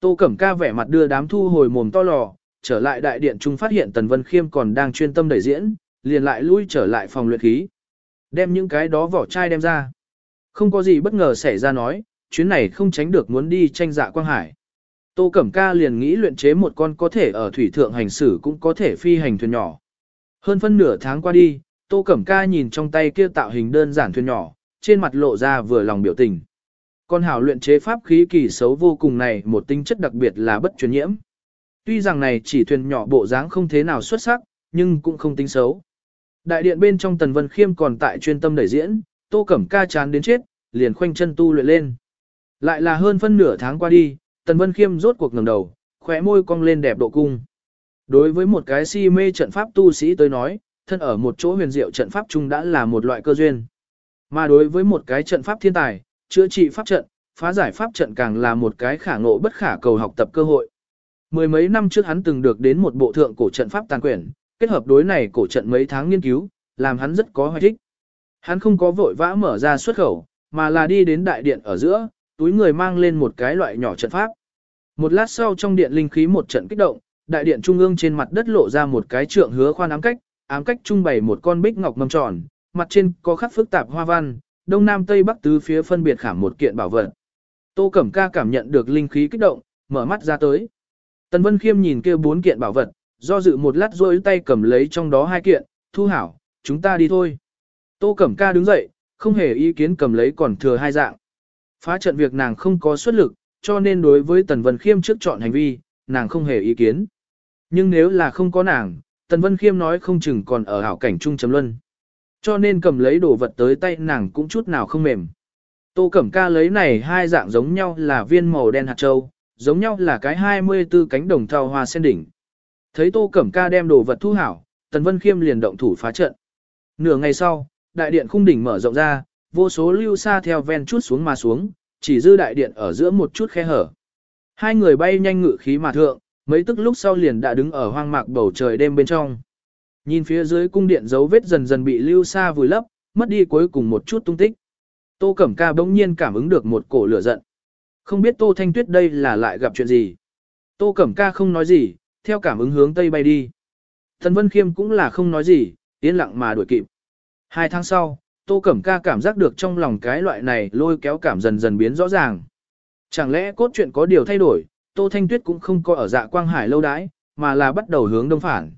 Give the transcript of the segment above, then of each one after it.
Tô Cẩm Ca vẻ mặt đưa đám thu hồi mồm to lò, trở lại đại điện trung phát hiện Tần Vân Khiêm còn đang chuyên tâm đẩy diễn, liền lại lui trở lại phòng luyện khí. Đem những cái đó vỏ chai đem ra. Không có gì bất ngờ xảy ra nói, chuyến này không tránh được muốn đi tranh dạ quang hải. Tô Cẩm Ca liền nghĩ luyện chế một con có thể ở thủy thượng hành xử cũng có thể phi hành thuyền nhỏ. Hơn phân nửa tháng qua đi, Tô Cẩm Ca nhìn trong tay kia tạo hình đơn giản thuyền nhỏ, trên mặt lộ ra vừa lòng biểu tình. Con hảo luyện chế pháp khí kỳ xấu vô cùng này một tính chất đặc biệt là bất truyền nhiễm. Tuy rằng này chỉ thuyền nhỏ bộ dáng không thế nào xuất sắc, nhưng cũng không tính xấu. Đại điện bên trong Tần Vân Khiêm còn tại chuyên tâm đẩy diễn, Tô Cẩm Ca chán đến chết, liền khoanh chân tu luyện lên. Lại là hơn phân nửa tháng qua đi, Tần Vân Khiêm rốt cuộc ngẩng đầu, khóe môi cong lên đẹp độ cung. Đối với một cái si mê trận pháp tu sĩ tới nói, thân ở một chỗ huyền diệu trận pháp chung đã là một loại cơ duyên. Mà đối với một cái trận pháp thiên tài, chữa trị pháp trận, phá giải pháp trận càng là một cái khả ngộ bất khả cầu học tập cơ hội. Mười mấy năm trước hắn từng được đến một bộ thượng cổ trận pháp tàn quyển, kết hợp đối này cổ trận mấy tháng nghiên cứu, làm hắn rất có hoài thích. Hắn không có vội vã mở ra xuất khẩu, mà là đi đến đại điện ở giữa, túi người mang lên một cái loại nhỏ trận pháp. Một lát sau trong điện linh khí một trận kích động, đại điện trung ương trên mặt đất lộ ra một cái trượng hứa khoan ám cách, ám cách trung bày một con bích ngọc mâm tròn, mặt trên có khắc phức tạp hoa văn, đông nam tây bắc tứ phía phân biệt khảm một kiện bảo vật. Tô Cẩm Ca cảm nhận được linh khí kích động, mở mắt ra tới. Tần Vân Khiêm nhìn kia bốn kiện bảo vật, do dự một lát rồi tay cầm lấy trong đó hai kiện, thu hảo, chúng ta đi thôi. Tô Cẩm Ca đứng dậy, không hề ý kiến cầm lấy còn thừa hai dạng. Phá trận việc nàng không có xuất lực, cho nên đối với Tần Vân Khiêm trước chọn hành vi, nàng không hề ý kiến. Nhưng nếu là không có nàng, Tần Vân Khiêm nói không chừng còn ở hảo cảnh trung chấm luân. Cho nên cầm lấy đồ vật tới tay nàng cũng chút nào không mềm. Tô Cẩm Ca lấy này hai dạng giống nhau là viên màu đen hạt châu, giống nhau là cái 24 cánh đồng thao hoa sen đỉnh. Thấy Tô Cẩm Ca đem đồ vật thu hảo, Tần Vân Khiêm liền động thủ phá trận. Nửa ngày sau, đại điện khung đỉnh mở rộng ra, vô số lưu xa theo ven chút xuống mà xuống, chỉ dư đại điện ở giữa một chút khe hở. Hai người bay nhanh ngự khí mà thượng, mấy tức lúc sau liền đã đứng ở hoang mạc bầu trời đêm bên trong. Nhìn phía dưới cung điện dấu vết dần dần bị lưu xa vùi lấp, mất đi cuối cùng một chút tung tích. Tô Cẩm Ca bỗng nhiên cảm ứng được một cổ lửa giận. Không biết Tô Thanh Tuyết đây là lại gặp chuyện gì. Tô Cẩm Ca không nói gì, theo cảm ứng hướng tây bay đi. Thần Vân Khiêm cũng là không nói gì, yên lặng mà đuổi kịp. Hai tháng sau, Tô Cẩm Ca cảm giác được trong lòng cái loại này lôi kéo cảm dần dần biến rõ ràng. Chẳng lẽ cốt truyện có điều thay đổi, Tô Thanh Tuyết cũng không có ở dạ quang hải lâu đãi, mà là bắt đầu hướng đông phản.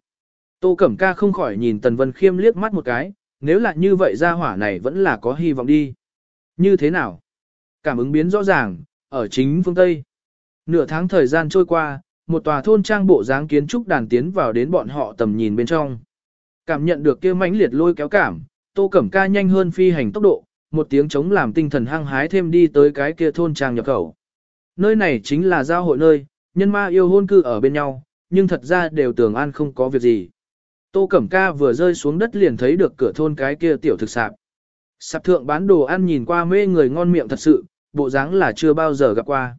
Tô Cẩm Ca không khỏi nhìn Tần Vân Khiêm liếc mắt một cái, nếu là như vậy ra hỏa này vẫn là có hy vọng đi. Như thế nào? Cảm ứng biến rõ ràng, ở chính phương Tây. Nửa tháng thời gian trôi qua, một tòa thôn trang bộ dáng kiến trúc đàn tiến vào đến bọn họ tầm nhìn bên trong. Cảm nhận được kia mãnh liệt lôi kéo cảm, Tô Cẩm Ca nhanh hơn phi hành tốc độ, một tiếng chống làm tinh thần hăng hái thêm đi tới cái kia thôn trang nhập khẩu. Nơi này chính là giao hội nơi, nhân ma yêu hôn cư ở bên nhau, nhưng thật ra đều tưởng an không có việc gì. Tô Cẩm Ca vừa rơi xuống đất liền thấy được cửa thôn cái kia tiểu thực sạp. Sạp thượng bán đồ ăn nhìn qua mê người ngon miệng thật sự, bộ dáng là chưa bao giờ gặp qua.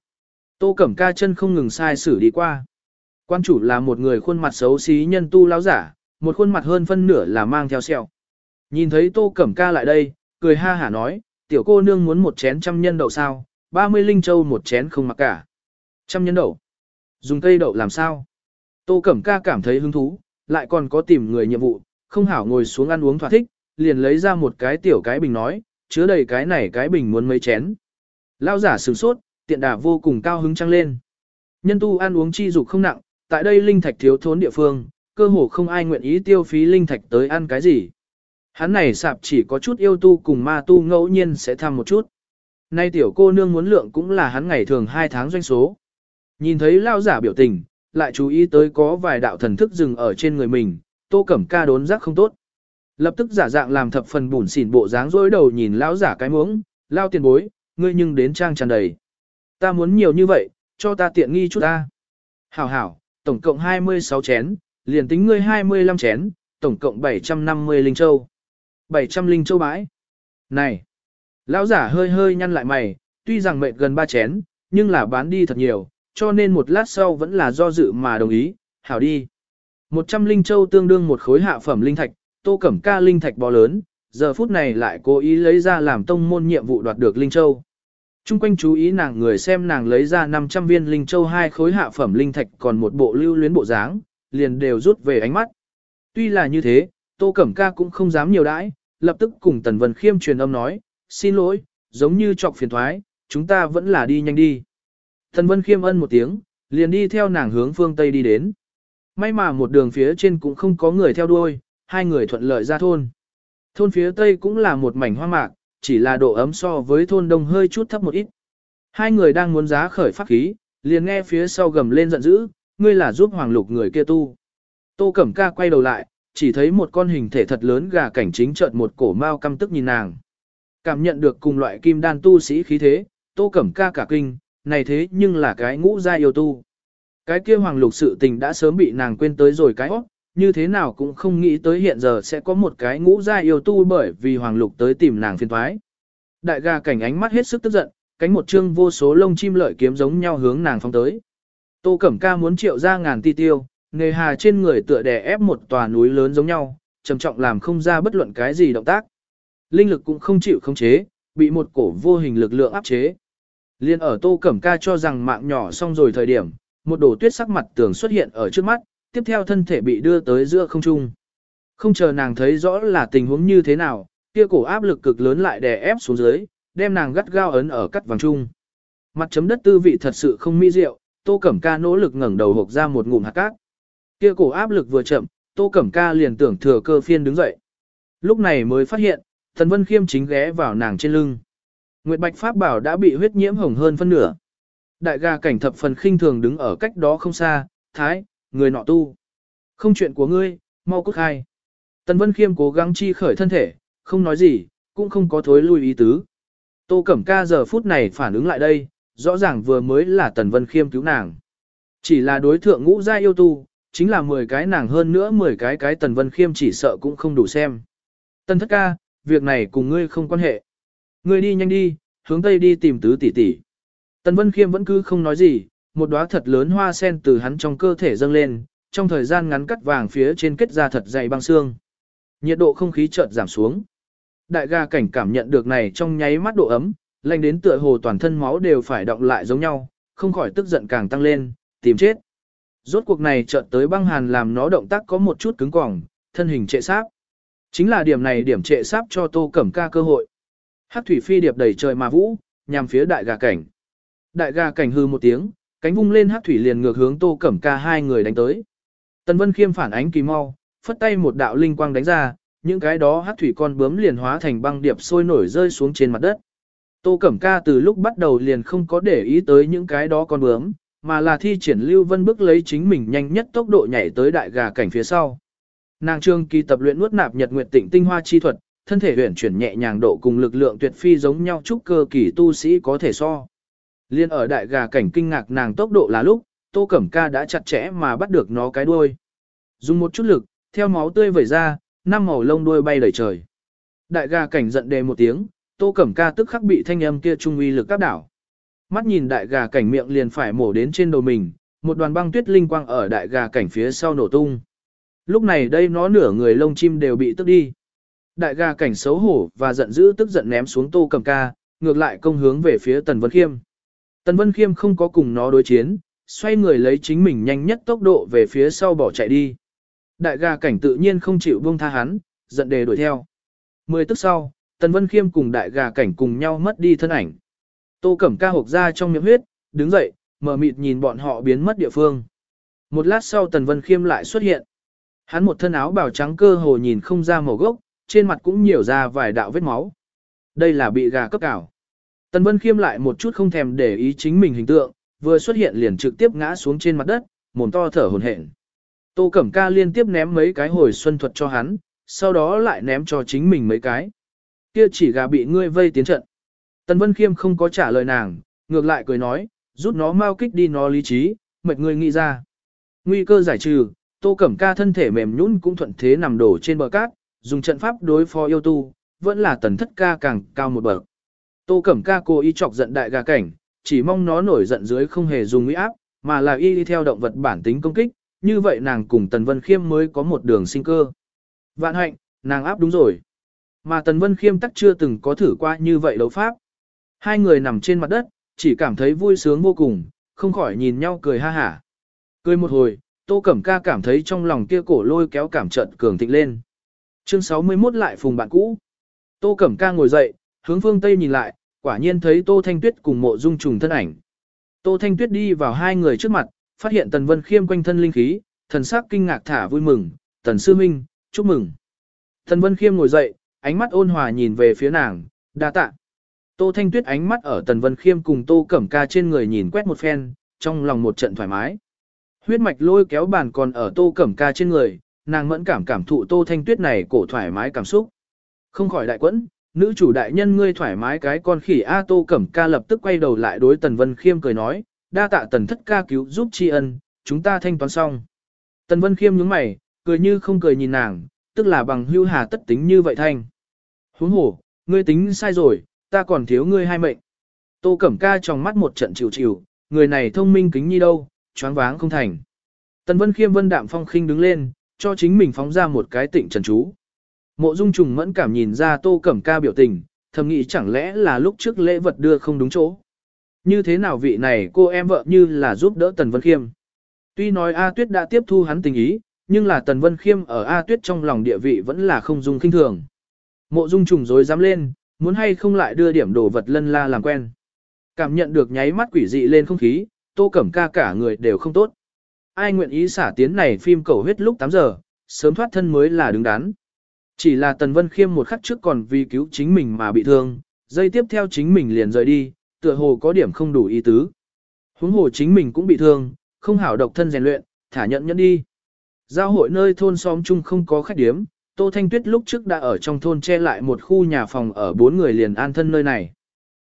Tô Cẩm Ca chân không ngừng sai xử đi qua. Quan chủ là một người khuôn mặt xấu xí nhân tu lão giả, một khuôn mặt hơn phân nửa là mang theo sẹo. Nhìn thấy Tô Cẩm Ca lại đây, cười ha hả nói, tiểu cô nương muốn một chén trăm nhân đậu sao, 30 linh châu một chén không mặc cả. Trăm nhân đậu. Dùng cây đậu làm sao? Tô Cẩm Ca cảm thấy hứng thú, lại còn có tìm người nhiệm vụ, không hảo ngồi xuống ăn uống thỏa thích, liền lấy ra một cái tiểu cái bình nói, chứa đầy cái này cái bình muốn mấy chén. Lao giả sửng sốt, tiện đà vô cùng cao hứng trăng lên. Nhân tu ăn uống chi dục không nặng, tại đây linh thạch thiếu thốn địa phương, cơ hồ không ai nguyện ý tiêu phí linh thạch tới ăn cái gì. Hắn này sạp chỉ có chút yêu tu cùng ma tu ngẫu nhiên sẽ thăm một chút. Nay tiểu cô nương muốn lượng cũng là hắn ngày thường hai tháng doanh số. Nhìn thấy lao giả biểu tình, lại chú ý tới có vài đạo thần thức dừng ở trên người mình, tô cẩm ca đốn giác không tốt. Lập tức giả dạng làm thập phần bùn xỉn bộ dáng rối đầu nhìn lão giả cái muống, lao tiền bối, ngươi nhưng đến trang tràn đầy. Ta muốn nhiều như vậy, cho ta tiện nghi chút ta. Hảo hảo, tổng cộng 26 chén, liền tính ngươi 25 chén, tổng cộng 750 linh châu. 700 linh châu bãi. Này! Lão giả hơi hơi nhăn lại mày, tuy rằng mệt gần ba chén, nhưng là bán đi thật nhiều, cho nên một lát sau vẫn là do dự mà đồng ý, hảo đi. 100 linh châu tương đương một khối hạ phẩm linh thạch, tô cẩm ca linh thạch bò lớn, giờ phút này lại cố ý lấy ra làm tông môn nhiệm vụ đoạt được linh châu. Trung quanh chú ý nàng người xem nàng lấy ra 500 viên linh châu hai khối hạ phẩm linh thạch còn một bộ lưu luyến bộ dáng, liền đều rút về ánh mắt. Tuy là như thế, Tô Cẩm Ca cũng không dám nhiều đãi, lập tức cùng Tần Vân Khiêm truyền âm nói, xin lỗi, giống như chọc phiền thoái, chúng ta vẫn là đi nhanh đi. Thần Vân Khiêm ân một tiếng, liền đi theo nàng hướng phương Tây đi đến. May mà một đường phía trên cũng không có người theo đuôi, hai người thuận lợi ra thôn. Thôn phía Tây cũng là một mảnh hoa mạc, chỉ là độ ấm so với thôn đông hơi chút thấp một ít. Hai người đang muốn giá khởi pháp khí, liền nghe phía sau gầm lên giận dữ, ngươi là giúp hoàng lục người kia tu. Tô Cẩm Ca quay đầu lại, chỉ thấy một con hình thể thật lớn gà cảnh chính trợn một cổ mao căm tức nhìn nàng. Cảm nhận được cùng loại kim đan tu sĩ khí thế, Tô Cẩm Ca cả kinh, này thế nhưng là cái ngũ gia yêu tu. Cái kia hoàng lục sự tình đã sớm bị nàng quên tới rồi cái óc, như thế nào cũng không nghĩ tới hiện giờ sẽ có một cái ngũ gia yêu tu bởi vì hoàng lục tới tìm nàng phiền thoái. Đại gà cảnh ánh mắt hết sức tức giận, cánh một chương vô số lông chim lợi kiếm giống nhau hướng nàng phóng tới. Tô Cẩm Ca muốn triệu ra ngàn ti tiêu, nghề hà trên người tựa đè ép một tòa núi lớn giống nhau, trầm trọng làm không ra bất luận cái gì động tác. Linh lực cũng không chịu khống chế, bị một cổ vô hình lực lượng áp chế. Liên ở Tô Cẩm Ca cho rằng mạng nhỏ xong rồi thời điểm, một đồ tuyết sắc mặt tường xuất hiện ở trước mắt, tiếp theo thân thể bị đưa tới giữa không trung. Không chờ nàng thấy rõ là tình huống như thế nào, kia cổ áp lực cực lớn lại đè ép xuống dưới, đem nàng gắt gao ấn ở cắt vàng trung. Mặt chấm đất tư vị thật sự không mỹ diệu, Tô Cẩm Ca nỗ lực ngẩng đầu hộc ra một ngụm hạt cát. Kia cổ áp lực vừa chậm, Tô Cẩm Ca liền tưởng thừa cơ phiên đứng dậy. Lúc này mới phát hiện, Thần Vân Khiêm chính ghé vào nàng trên lưng. Nguyệt Bạch Pháp bảo đã bị huyết nhiễm hồng hơn phân nửa. Đại gà cảnh thập phần khinh thường đứng ở cách đó không xa, thái, người nọ tu. Không chuyện của ngươi, mau cút khai. Tần Vân Khiêm cố gắng chi khởi thân thể, không nói gì, cũng không có thối lui ý tứ. Tô Cẩm Ca giờ phút này phản ứng lại đây, rõ ràng vừa mới là Tần Vân Khiêm cứu nàng. Chỉ là đối thượng ngũ gia yêu tu, chính là 10 cái nàng hơn nữa 10 cái cái Tần Vân Khiêm chỉ sợ cũng không đủ xem. Tần thất ca, việc này cùng ngươi không quan hệ. Ngươi đi nhanh đi, hướng tây đi tìm tứ tỷ tỷ. Tần Vân Khiêm vẫn cứ không nói gì, một đóa thật lớn hoa sen từ hắn trong cơ thể dâng lên, trong thời gian ngắn cắt vàng phía trên kết ra thật dày băng xương. Nhiệt độ không khí chợt giảm xuống. Đại ga cảnh cảm nhận được này trong nháy mắt độ ấm, lạnh đến tựa hồ toàn thân máu đều phải động lại giống nhau, không khỏi tức giận càng tăng lên, tìm chết. Rốt cuộc này chợt tới băng hàn làm nó động tác có một chút cứng cỏng, thân hình trệ sáp. Chính là điểm này điểm trệ sáp cho Tô Cẩm Ca cơ hội. Hắc thủy phi điệp đầy trời mà vũ, nhằm phía đại gà cảnh. Đại gà cảnh hư một tiếng, cánh vung lên hắc thủy liền ngược hướng Tô Cẩm Ca hai người đánh tới. Tần Vân Khiêm phản ánh kỳ mau, phất tay một đạo linh quang đánh ra, những cái đó hắc thủy con bướm liền hóa thành băng điệp sôi nổi rơi xuống trên mặt đất. Tô Cẩm Ca từ lúc bắt đầu liền không có để ý tới những cái đó con bướm, mà là thi triển Lưu Vân bước lấy chính mình nhanh nhất tốc độ nhảy tới đại gà cảnh phía sau. Nàng trương kỳ tập luyện nuốt nạp nhật nguyệt tịnh tinh hoa chi thuật, thân thể huyền chuyển nhẹ nhàng độ cùng lực lượng tuyệt phi giống nhau chúc cơ kỳ tu sĩ có thể so. Liên ở đại gà cảnh kinh ngạc nàng tốc độ là lúc, Tô Cẩm Ca đã chặt chẽ mà bắt được nó cái đuôi. Dùng một chút lực, theo máu tươi vẩy ra, năm màu lông đuôi bay đầy trời. Đại gà cảnh giận đề một tiếng, Tô Cẩm Ca tức khắc bị thanh âm kia trung uy lực áp đảo. Mắt nhìn đại gà cảnh miệng liền phải mổ đến trên đầu mình, một đoàn băng tuyết linh quang ở đại gà cảnh phía sau nổ tung. Lúc này đây nó nửa người lông chim đều bị tức đi. Đại gà cảnh xấu hổ và giận dữ tức giận ném xuống Tô Cẩm Ca, ngược lại công hướng về phía Tần Vân Khiêm. Tần Vân Khiêm không có cùng nó đối chiến, xoay người lấy chính mình nhanh nhất tốc độ về phía sau bỏ chạy đi. Đại gà cảnh tự nhiên không chịu buông tha hắn, giận đề đuổi theo. Mười tức sau, Tần Vân Khiêm cùng đại gà cảnh cùng nhau mất đi thân ảnh. Tô Cẩm Ca hộc ra trong miệng huyết, đứng dậy, mở mịt nhìn bọn họ biến mất địa phương. Một lát sau Tần Vân Khiêm lại xuất hiện. Hắn một thân áo bào trắng cơ hồ nhìn không ra màu gốc, trên mặt cũng nhiều ra vài đạo vết máu. Đây là bị gà cấp cảo. Tần Vân Khiêm lại một chút không thèm để ý chính mình hình tượng, vừa xuất hiện liền trực tiếp ngã xuống trên mặt đất, mồm to thở hổn hển. Tô Cẩm Ca liên tiếp ném mấy cái hồi xuân thuật cho hắn, sau đó lại ném cho chính mình mấy cái. Kia chỉ gà bị ngươi vây tiến trận. Tần Vân Khiêm không có trả lời nàng, ngược lại cười nói, rút nó mau kích đi nó lý trí, mệt ngươi nghĩ ra. Nguy cơ giải trừ, Tô Cẩm Ca thân thể mềm nhũn cũng thuận thế nằm đổ trên bờ cát, dùng trận pháp đối phó yêu tu, vẫn là tần thất ca càng cao một bậc. Tô Cẩm Ca cố ý chọc giận đại gà cảnh, chỉ mong nó nổi giận dưới không hề dùng uy áp, mà là y đi theo động vật bản tính công kích, như vậy nàng cùng Tần Vân Khiêm mới có một đường sinh cơ. Vạn hạnh, nàng áp đúng rồi. Mà Tần Vân Khiêm tắc chưa từng có thử qua như vậy đấu pháp. Hai người nằm trên mặt đất, chỉ cảm thấy vui sướng vô cùng, không khỏi nhìn nhau cười ha hả. Cười một hồi, Tô Cẩm Ca cảm thấy trong lòng kia cổ lôi kéo cảm trận cường thịnh lên. Chương 61 lại phùng bạn cũ. Tô Cẩm Ca ngồi dậy, hướng phương Tây nhìn lại, quả nhiên thấy Tô Thanh Tuyết cùng mộ dung trùng thân ảnh. Tô Thanh Tuyết đi vào hai người trước mặt, phát hiện Tần Vân Khiêm quanh thân linh khí, thần sắc kinh ngạc thả vui mừng, Tần Sư Minh, chúc mừng. Tần Vân Khiêm ngồi dậy, ánh mắt ôn hòa nhìn về phía nàng, đa tạ. Tô Thanh Tuyết ánh mắt ở Tần Vân Khiêm cùng Tô Cẩm Ca trên người nhìn quét một phen, trong lòng một trận thoải mái. Huyết mạch lôi kéo bàn còn ở Tô Cẩm Ca trên người, nàng mẫn cảm cảm thụ Tô Thanh Tuyết này cổ thoải mái cảm xúc. Không khỏi đại quẫn, nữ chủ đại nhân ngươi thoải mái cái con khỉ A Tô Cẩm Ca lập tức quay đầu lại đối Tần Vân Khiêm cười nói, đa tạ Tần thất ca cứu giúp tri ân, chúng ta thanh toán xong. Tần Vân Khiêm nhướng mày, cười như không cười nhìn nàng, tức là bằng hưu hà tất tính như vậy thanh. Huống hổ, ngươi tính sai rồi, ta còn thiếu ngươi hai mệnh. Tô Cẩm Ca trong mắt một trận chịu chịu, người này thông minh kính nhi đâu, choáng váng không thành. Tần Vân Khiêm vân đạm phong khinh đứng lên, cho chính mình phóng ra một cái tịnh trần chú. Mộ Dung Trùng mẫn cảm nhìn ra Tô Cẩm Ca biểu tình, thầm nghĩ chẳng lẽ là lúc trước lễ vật đưa không đúng chỗ. Như thế nào vị này cô em vợ như là giúp đỡ Tần Vân Khiêm. Tuy nói A Tuyết đã tiếp thu hắn tình ý, nhưng là Tần Vân Khiêm ở A Tuyết trong lòng địa vị vẫn là không dung kinh thường. Mộ Dung Trùng rối dám lên, muốn hay không lại đưa điểm đồ vật lân la làm quen. Cảm nhận được nháy mắt quỷ dị lên không khí, Tô Cẩm Ca cả người đều không tốt. Ai nguyện ý xả tiến này phim cầu huyết lúc 8 giờ, sớm thoát thân mới là đứng đắn. Chỉ là Tần Vân Khiêm một khắc trước còn vì cứu chính mình mà bị thương, dây tiếp theo chính mình liền rời đi, tựa hồ có điểm không đủ ý tứ. Huống hồ chính mình cũng bị thương, không hảo độc thân rèn luyện, thả nhận nhẫn đi. Giao hội nơi thôn xóm chung không có khách điếm, Tô Thanh Tuyết lúc trước đã ở trong thôn che lại một khu nhà phòng ở bốn người liền an thân nơi này.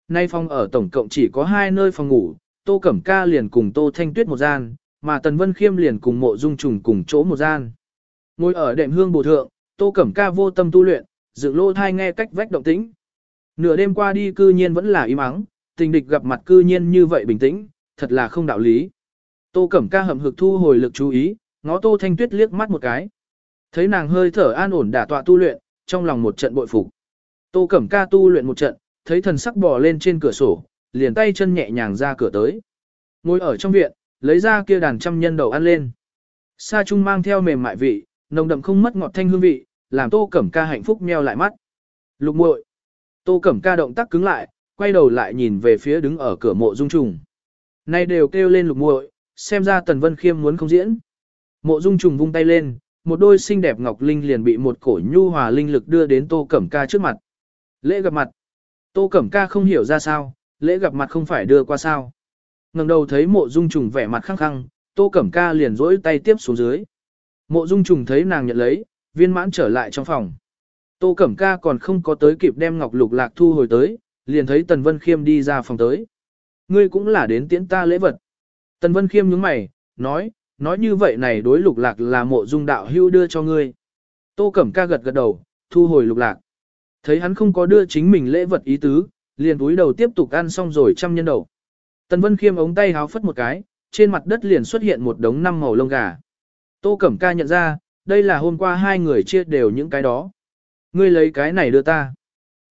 Nay phòng ở tổng cộng chỉ có hai nơi phòng ngủ, Tô Cẩm Ca liền cùng Tô Thanh Tuyết một gian, mà Tần Vân Khiêm liền cùng mộ dung trùng cùng chỗ một gian. Ngồi ở đệm hương bổ thượng, Tô Cẩm Ca vô tâm tu luyện, dựng lô thai nghe cách vách động tĩnh. Nửa đêm qua đi cư nhiên vẫn là im ắng, tình địch gặp mặt cư nhiên như vậy bình tĩnh, thật là không đạo lý. Tô Cẩm Ca hậm hực thu hồi lực chú ý, ngó Tô Thanh Tuyết liếc mắt một cái. Thấy nàng hơi thở an ổn đả tọa tu luyện, trong lòng một trận bội phục. Tô Cẩm Ca tu luyện một trận, thấy thần sắc bò lên trên cửa sổ, liền tay chân nhẹ nhàng ra cửa tới. Ngồi ở trong viện, lấy ra kia đàn trăm nhân đầu ăn lên. Sa Trung mang theo mềm mại vị, nồng đậm không mất ngọt thanh hương vị, làm Tô Cẩm Ca hạnh phúc meo lại mắt. Lục muội. Tô Cẩm Ca động tác cứng lại, quay đầu lại nhìn về phía đứng ở cửa mộ dung trùng. Nay đều kêu lên lục muội, xem ra Tần Vân Khiêm muốn không diễn. Mộ dung trùng vung tay lên, một đôi xinh đẹp ngọc linh liền bị một cổ nhu hòa linh lực đưa đến Tô Cẩm Ca trước mặt. Lễ gặp mặt. Tô Cẩm Ca không hiểu ra sao, lễ gặp mặt không phải đưa qua sao ngẩng đầu thấy mộ dung trùng vẻ mặt khăng khăng, Tô Cẩm Ca liền rỗi tay tiếp xuống dưới. Mộ dung trùng thấy nàng nhận lấy, viên mãn trở lại trong phòng. Tô Cẩm Ca còn không có tới kịp đem ngọc lục lạc thu hồi tới, liền thấy Tần Vân Khiêm đi ra phòng tới. Ngươi cũng là đến tiễn ta lễ vật. Tần Vân Khiêm nhướng mày, nói, nói như vậy này đối lục lạc là mộ dung đạo hưu đưa cho ngươi. Tô Cẩm Ca gật gật đầu, thu hồi lục lạc. Thấy hắn không có đưa chính mình lễ vật ý tứ, liền túi đầu tiếp tục ăn xong rồi trăm nhân đầu. Tần Vân Khiêm ống tay háo phất một cái, trên mặt đất liền xuất hiện một đống năm màu lông gà. Tô Cẩm Ca nhận ra, đây là hôm qua hai người chia đều những cái đó. Ngươi lấy cái này đưa ta.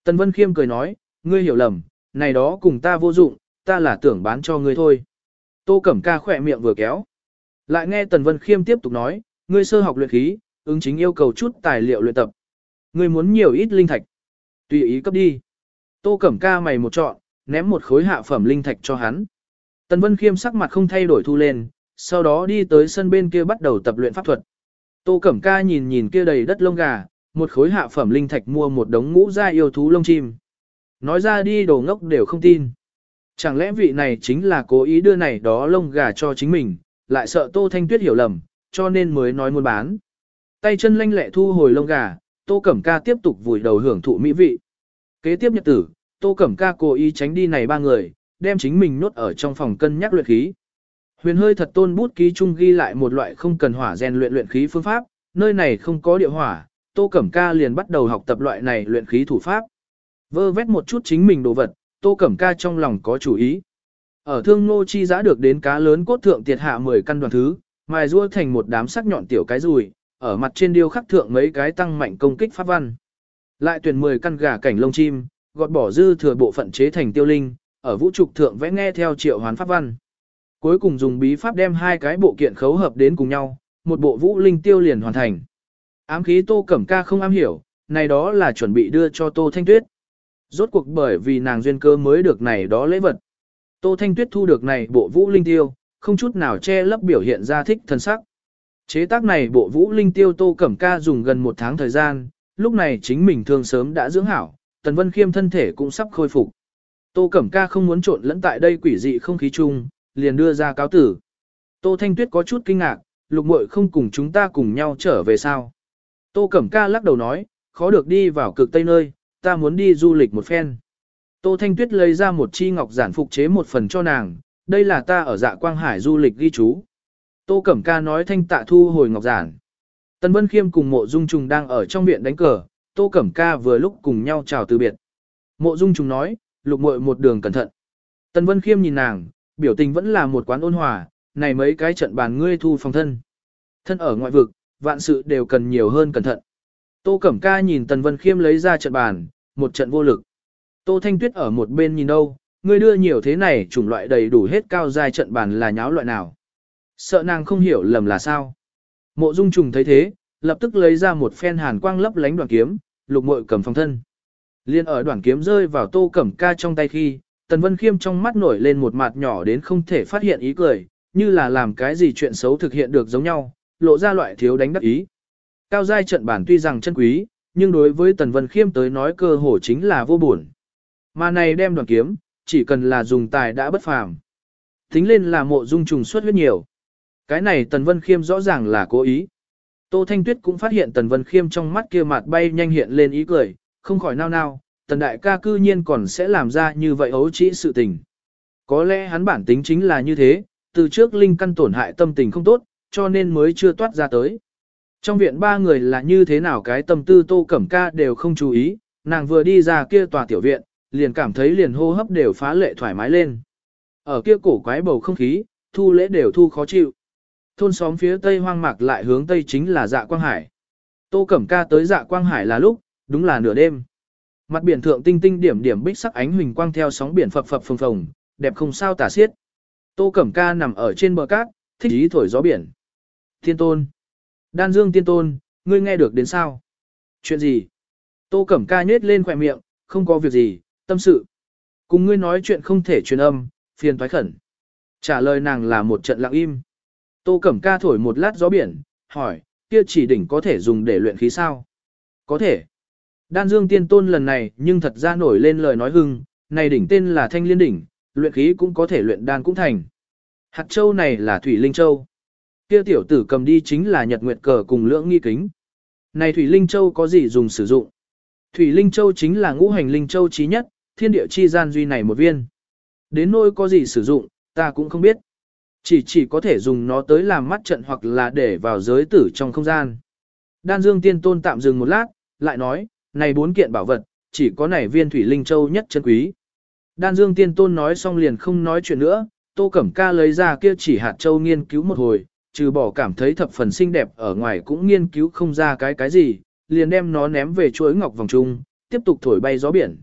Tần Vân Khiêm cười nói, ngươi hiểu lầm, này đó cùng ta vô dụng, ta là tưởng bán cho ngươi thôi. Tô Cẩm Ca khỏe miệng vừa kéo. Lại nghe Tần Vân Khiêm tiếp tục nói, ngươi sơ học luyện khí, ứng chính yêu cầu chút tài liệu luyện tập. Ngươi muốn nhiều ít linh thạch. Tùy ý cấp đi. Tô Cẩm Ca mày một chọn, ném một khối hạ phẩm linh thạch cho hắn. Tần Vân Khiêm sắc mặt không thay đổi thu lên, sau đó đi tới sân bên kia bắt đầu tập luyện pháp thuật. Tô Cẩm Ca nhìn nhìn kia đầy đất lông gà, một khối hạ phẩm linh thạch mua một đống ngũ gia yêu thú lông chim. Nói ra đi đồ ngốc đều không tin. Chẳng lẽ vị này chính là cố ý đưa này đó lông gà cho chính mình, lại sợ Tô Thanh Tuyết hiểu lầm, cho nên mới nói muốn bán. Tay chân lanh lẹ thu hồi lông gà, Tô Cẩm Ca tiếp tục vùi đầu hưởng thụ mỹ vị. Kế tiếp nhật tử, Tô Cẩm Ca cố ý tránh đi này ba người, đem chính mình nốt ở trong phòng cân nhắc luyện khí. Huyền hơi thật tôn bút ký chung ghi lại một loại không cần hỏa rèn luyện luyện khí phương pháp, nơi này không có địa hỏa, Tô Cẩm Ca liền bắt đầu học tập loại này luyện khí thủ pháp. Vơ vét một chút chính mình đồ vật, Tô Cẩm Ca trong lòng có chủ ý. Ở thương nô chi giã được đến cá lớn cốt thượng tiệt hạ 10 căn đoàn thứ, mài rua thành một đám sắc nhọn tiểu cái rùi, ở mặt trên điêu khắc thượng mấy cái tăng mạnh công kích pháp văn. Lại tuyển 10 căn gà cảnh lông chim, gọt bỏ dư thừa bộ phận chế thành tiêu linh, ở vũ trục thượng vẽ nghe theo triệu hoán pháp văn. Cuối cùng dùng bí pháp đem hai cái bộ kiện khấu hợp đến cùng nhau, một bộ vũ linh tiêu liền hoàn thành. Ám khí Tô Cẩm Ca không am hiểu, này đó là chuẩn bị đưa cho Tô Thanh Tuyết. Rốt cuộc bởi vì nàng duyên cơ mới được này đó lễ vật. Tô Thanh Tuyết thu được này bộ vũ linh tiêu, không chút nào che lấp biểu hiện ra thích thân sắc. Chế tác này bộ vũ linh tiêu Tô Cẩm Ca dùng gần một tháng thời gian, lúc này chính mình thường sớm đã dưỡng hảo, Tần Vân Khiêm thân thể cũng sắp khôi phục. Tô Cẩm Ca không muốn trộn lẫn tại đây quỷ dị không khí chung, liền đưa ra cáo tử. Tô Thanh Tuyết có chút kinh ngạc, lục muội không cùng chúng ta cùng nhau trở về sao. Tô Cẩm Ca lắc đầu nói, khó được đi vào cực tây nơi, ta muốn đi du lịch một phen. Tô Thanh Tuyết lấy ra một chi ngọc giản phục chế một phần cho nàng, đây là ta ở dạ quang hải du lịch ghi chú. Tô Cẩm Ca nói thanh tạ thu hồi ngọc giản. Tần Vân Khiêm cùng mộ dung trùng đang ở trong viện đánh cờ, Tô Cẩm Ca vừa lúc cùng nhau chào từ biệt. Mộ dung trùng nói, lục muội một đường cẩn thận. Tần Vân Khiêm nhìn nàng, biểu tình vẫn là một quán ôn hòa, này mấy cái trận bàn ngươi thu phòng thân. Thân ở ngoại vực, vạn sự đều cần nhiều hơn cẩn thận. Tô Cẩm Ca nhìn Tần Vân Khiêm lấy ra trận bàn, một trận vô lực. Tô Thanh Tuyết ở một bên nhìn đâu, ngươi đưa nhiều thế này chủng loại đầy đủ hết cao dài trận bàn là nháo loại nào. Sợ nàng không hiểu lầm là sao. Mộ Dung Trùng thấy thế, lập tức lấy ra một phen hàn quang lấp lánh đoàn kiếm, lục muội cầm phòng thân. Liên ở đoàn kiếm rơi vào Tô Cẩm Ca trong tay khi, Tần Vân Khiêm trong mắt nổi lên một mặt nhỏ đến không thể phát hiện ý cười, như là làm cái gì chuyện xấu thực hiện được giống nhau, lộ ra loại thiếu đánh đắc ý. Cao giai trận bản tuy rằng chân quý, nhưng đối với Tần Vân Khiêm tới nói cơ hồ chính là vô buồn. Mà này đem đoàn kiếm, chỉ cần là dùng tài đã bất phàm. Tính lên là mộ dung trùng suất huyết nhiều. Cái này Tần Vân Khiêm rõ ràng là cố ý. Tô Thanh Tuyết cũng phát hiện Tần Vân Khiêm trong mắt kia mặt bay nhanh hiện lên ý cười, không khỏi nao nao, Tần Đại ca cư nhiên còn sẽ làm ra như vậy ấu trĩ sự tình. Có lẽ hắn bản tính chính là như thế, từ trước linh căn tổn hại tâm tình không tốt, cho nên mới chưa toát ra tới. Trong viện ba người là như thế nào cái tâm tư tô cẩm ca đều không chú ý, nàng vừa đi ra kia tòa tiểu viện, liền cảm thấy liền hô hấp đều phá lệ thoải mái lên. Ở kia cổ quái bầu không khí, thu lễ đều thu khó chịu. Thôn xóm phía tây hoang mạc lại hướng tây chính là dạ quang hải. Tô cẩm ca tới dạ quang hải là lúc, đúng là nửa đêm. Mặt biển thượng tinh tinh điểm điểm bích sắc ánh huỳnh quang theo sóng biển phập phập phồng phồng, đẹp không sao tả xiết. Tô Cẩm Ca nằm ở trên bờ cát, thích ý thổi gió biển. Thiên tôn. Đan Dương tiên tôn, ngươi nghe được đến sao? Chuyện gì? Tô Cẩm Ca nhếch lên khỏe miệng, không có việc gì, tâm sự. Cùng ngươi nói chuyện không thể truyền âm, phiền thoái khẩn. Trả lời nàng là một trận lặng im. Tô Cẩm Ca thổi một lát gió biển, hỏi, kia chỉ đỉnh có thể dùng để luyện khí sao? Có thể. Đan Dương tiên tôn lần này nhưng thật ra nổi lên lời nói hưng, này đỉnh tên là thanh liên đỉnh, luyện khí cũng có thể luyện đan cũng thành. Hạt châu này là thủy linh châu. Kia tiểu tử cầm đi chính là nhật nguyệt cờ cùng lưỡng nghi kính. Này thủy linh châu có gì dùng sử dụng? Thủy linh châu chính là ngũ hành linh châu trí nhất, thiên địa chi gian duy này một viên. Đến nỗi có gì sử dụng, ta cũng không biết. Chỉ chỉ có thể dùng nó tới làm mắt trận hoặc là để vào giới tử trong không gian. Đan Dương Tiên Tôn tạm dừng một lát, lại nói, này bốn kiện bảo vật, chỉ có này viên thủy linh châu nhất chân quý. Đan Dương Tiên Tôn nói xong liền không nói chuyện nữa, Tô Cẩm Ca lấy ra kia chỉ hạt châu nghiên cứu một hồi, trừ bỏ cảm thấy thập phần xinh đẹp ở ngoài cũng nghiên cứu không ra cái cái gì, liền đem nó ném về chuỗi ngọc vòng trung, tiếp tục thổi bay gió biển.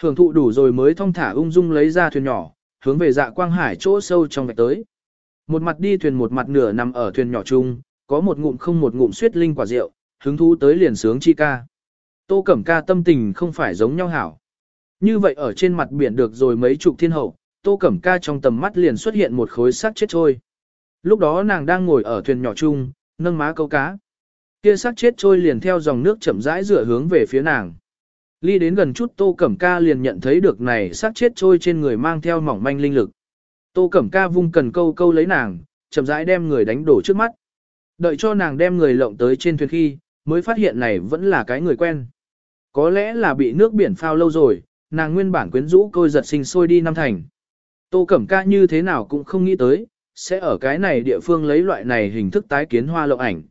Hưởng thụ đủ rồi mới thong thả ung dung lấy ra thuyền nhỏ, hướng về dạ quang hải chỗ sâu trong vạch tới. Một mặt đi thuyền một mặt nửa nằm ở thuyền nhỏ chung, có một ngụm không một ngụm suyết linh quả rượu, hứng thú tới liền sướng chi ca. Tô Cẩm Ca tâm tình không phải giống nhau hảo. Như vậy ở trên mặt biển được rồi mấy chục thiên hậu, Tô Cẩm Ca trong tầm mắt liền xuất hiện một khối xác chết trôi. Lúc đó nàng đang ngồi ở thuyền nhỏ chung, nâng má câu cá. Kia xác chết trôi liền theo dòng nước chậm rãi rửa hướng về phía nàng. Ly đến gần chút Tô Cẩm Ca liền nhận thấy được này xác chết trôi trên người mang theo mỏng manh linh lực. Tô Cẩm Ca vung cần câu câu lấy nàng, chậm rãi đem người đánh đổ trước mắt. Đợi cho nàng đem người lộng tới trên thuyền khi, mới phát hiện này vẫn là cái người quen. Có lẽ là bị nước biển phao lâu rồi, nàng nguyên bản quyến rũ côi giật sinh sôi đi năm thành. Tô Cẩm Ca như thế nào cũng không nghĩ tới, sẽ ở cái này địa phương lấy loại này hình thức tái kiến hoa lộng ảnh.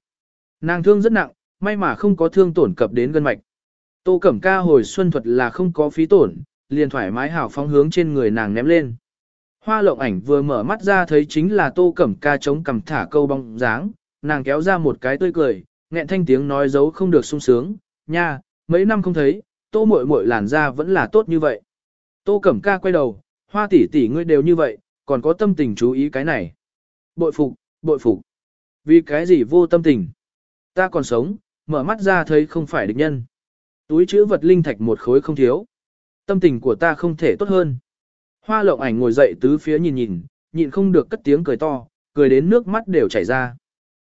Nàng thương rất nặng, may mà không có thương tổn cập đến gân mạch. Tô Cẩm Ca hồi xuân thuật là không có phí tổn, liền thoải mái hào phóng hướng trên người nàng ném lên. Hoa lộng ảnh vừa mở mắt ra thấy chính là Tô Cẩm Ca chống cầm thả câu bóng dáng, nàng kéo ra một cái tươi cười, nghẹn thanh tiếng nói giấu không được sung sướng, nha, mấy năm không thấy, tô muội muội làn da vẫn là tốt như vậy. Tô Cẩm Ca quay đầu, hoa tỷ tỷ ngươi đều như vậy, còn có tâm tình chú ý cái này. Bội phục, bội phục. Vì cái gì vô tâm tình? Ta còn sống, mở mắt ra thấy không phải địch nhân. Túi chữ vật linh thạch một khối không thiếu. Tâm tình của ta không thể tốt hơn. Hoa lộng ảnh ngồi dậy tứ phía nhìn nhìn, nhịn không được cất tiếng cười to, cười đến nước mắt đều chảy ra.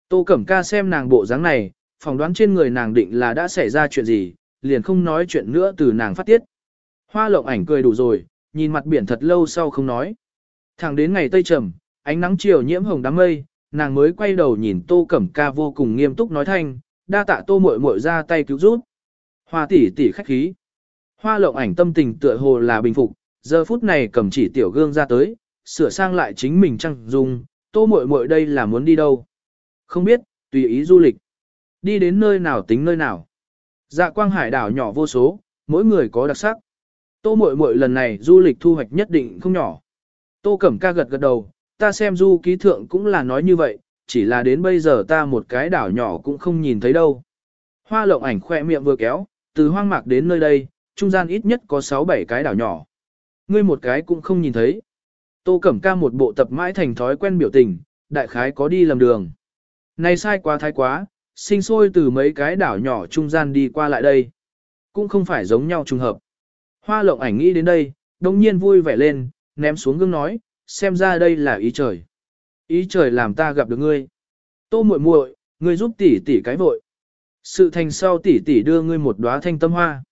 Tô Cẩm Ca xem nàng bộ dáng này, phỏng đoán trên người nàng định là đã xảy ra chuyện gì, liền không nói chuyện nữa từ nàng phát tiết. Hoa lộng ảnh cười đủ rồi, nhìn mặt biển thật lâu sau không nói. Thẳng đến ngày tây trầm, ánh nắng chiều nhiễm hồng đám mây, nàng mới quay đầu nhìn Tô Cẩm Ca vô cùng nghiêm túc nói thanh, đa tạ Tô muội muội ra tay cứu giúp. Hoa tỷ tỷ khách khí. Hoa lộng ảnh tâm tình tựa hồ là bình phục, giờ phút này cầm chỉ tiểu gương ra tới, sửa sang lại chính mình trăng dung, Tô muội muội đây là muốn đi đâu? Không biết, tùy ý du lịch. Đi đến nơi nào tính nơi nào. Dạ quang hải đảo nhỏ vô số, mỗi người có đặc sắc. Tô muội muội lần này du lịch thu hoạch nhất định không nhỏ. Tô Cẩm Ca gật gật đầu, ta xem du ký thượng cũng là nói như vậy, chỉ là đến bây giờ ta một cái đảo nhỏ cũng không nhìn thấy đâu. Hoa lộng ảnh khoe miệng vừa kéo, từ hoang mạc đến nơi đây, trung gian ít nhất có 6-7 cái đảo nhỏ. Ngươi một cái cũng không nhìn thấy. Tô Cẩm Ca một bộ tập mãi thành thói quen biểu tình, đại khái có đi lầm đường. Này sai quá thái quá, sinh sôi từ mấy cái đảo nhỏ trung gian đi qua lại đây. Cũng không phải giống nhau trùng hợp. Hoa lộng ảnh nghĩ đến đây, đồng nhiên vui vẻ lên, ném xuống gương nói, xem ra đây là ý trời. Ý trời làm ta gặp được ngươi. Tô muội muội, ngươi giúp tỷ tỷ cái vội. Sự thành sau tỷ tỷ đưa ngươi một đóa thanh tâm hoa.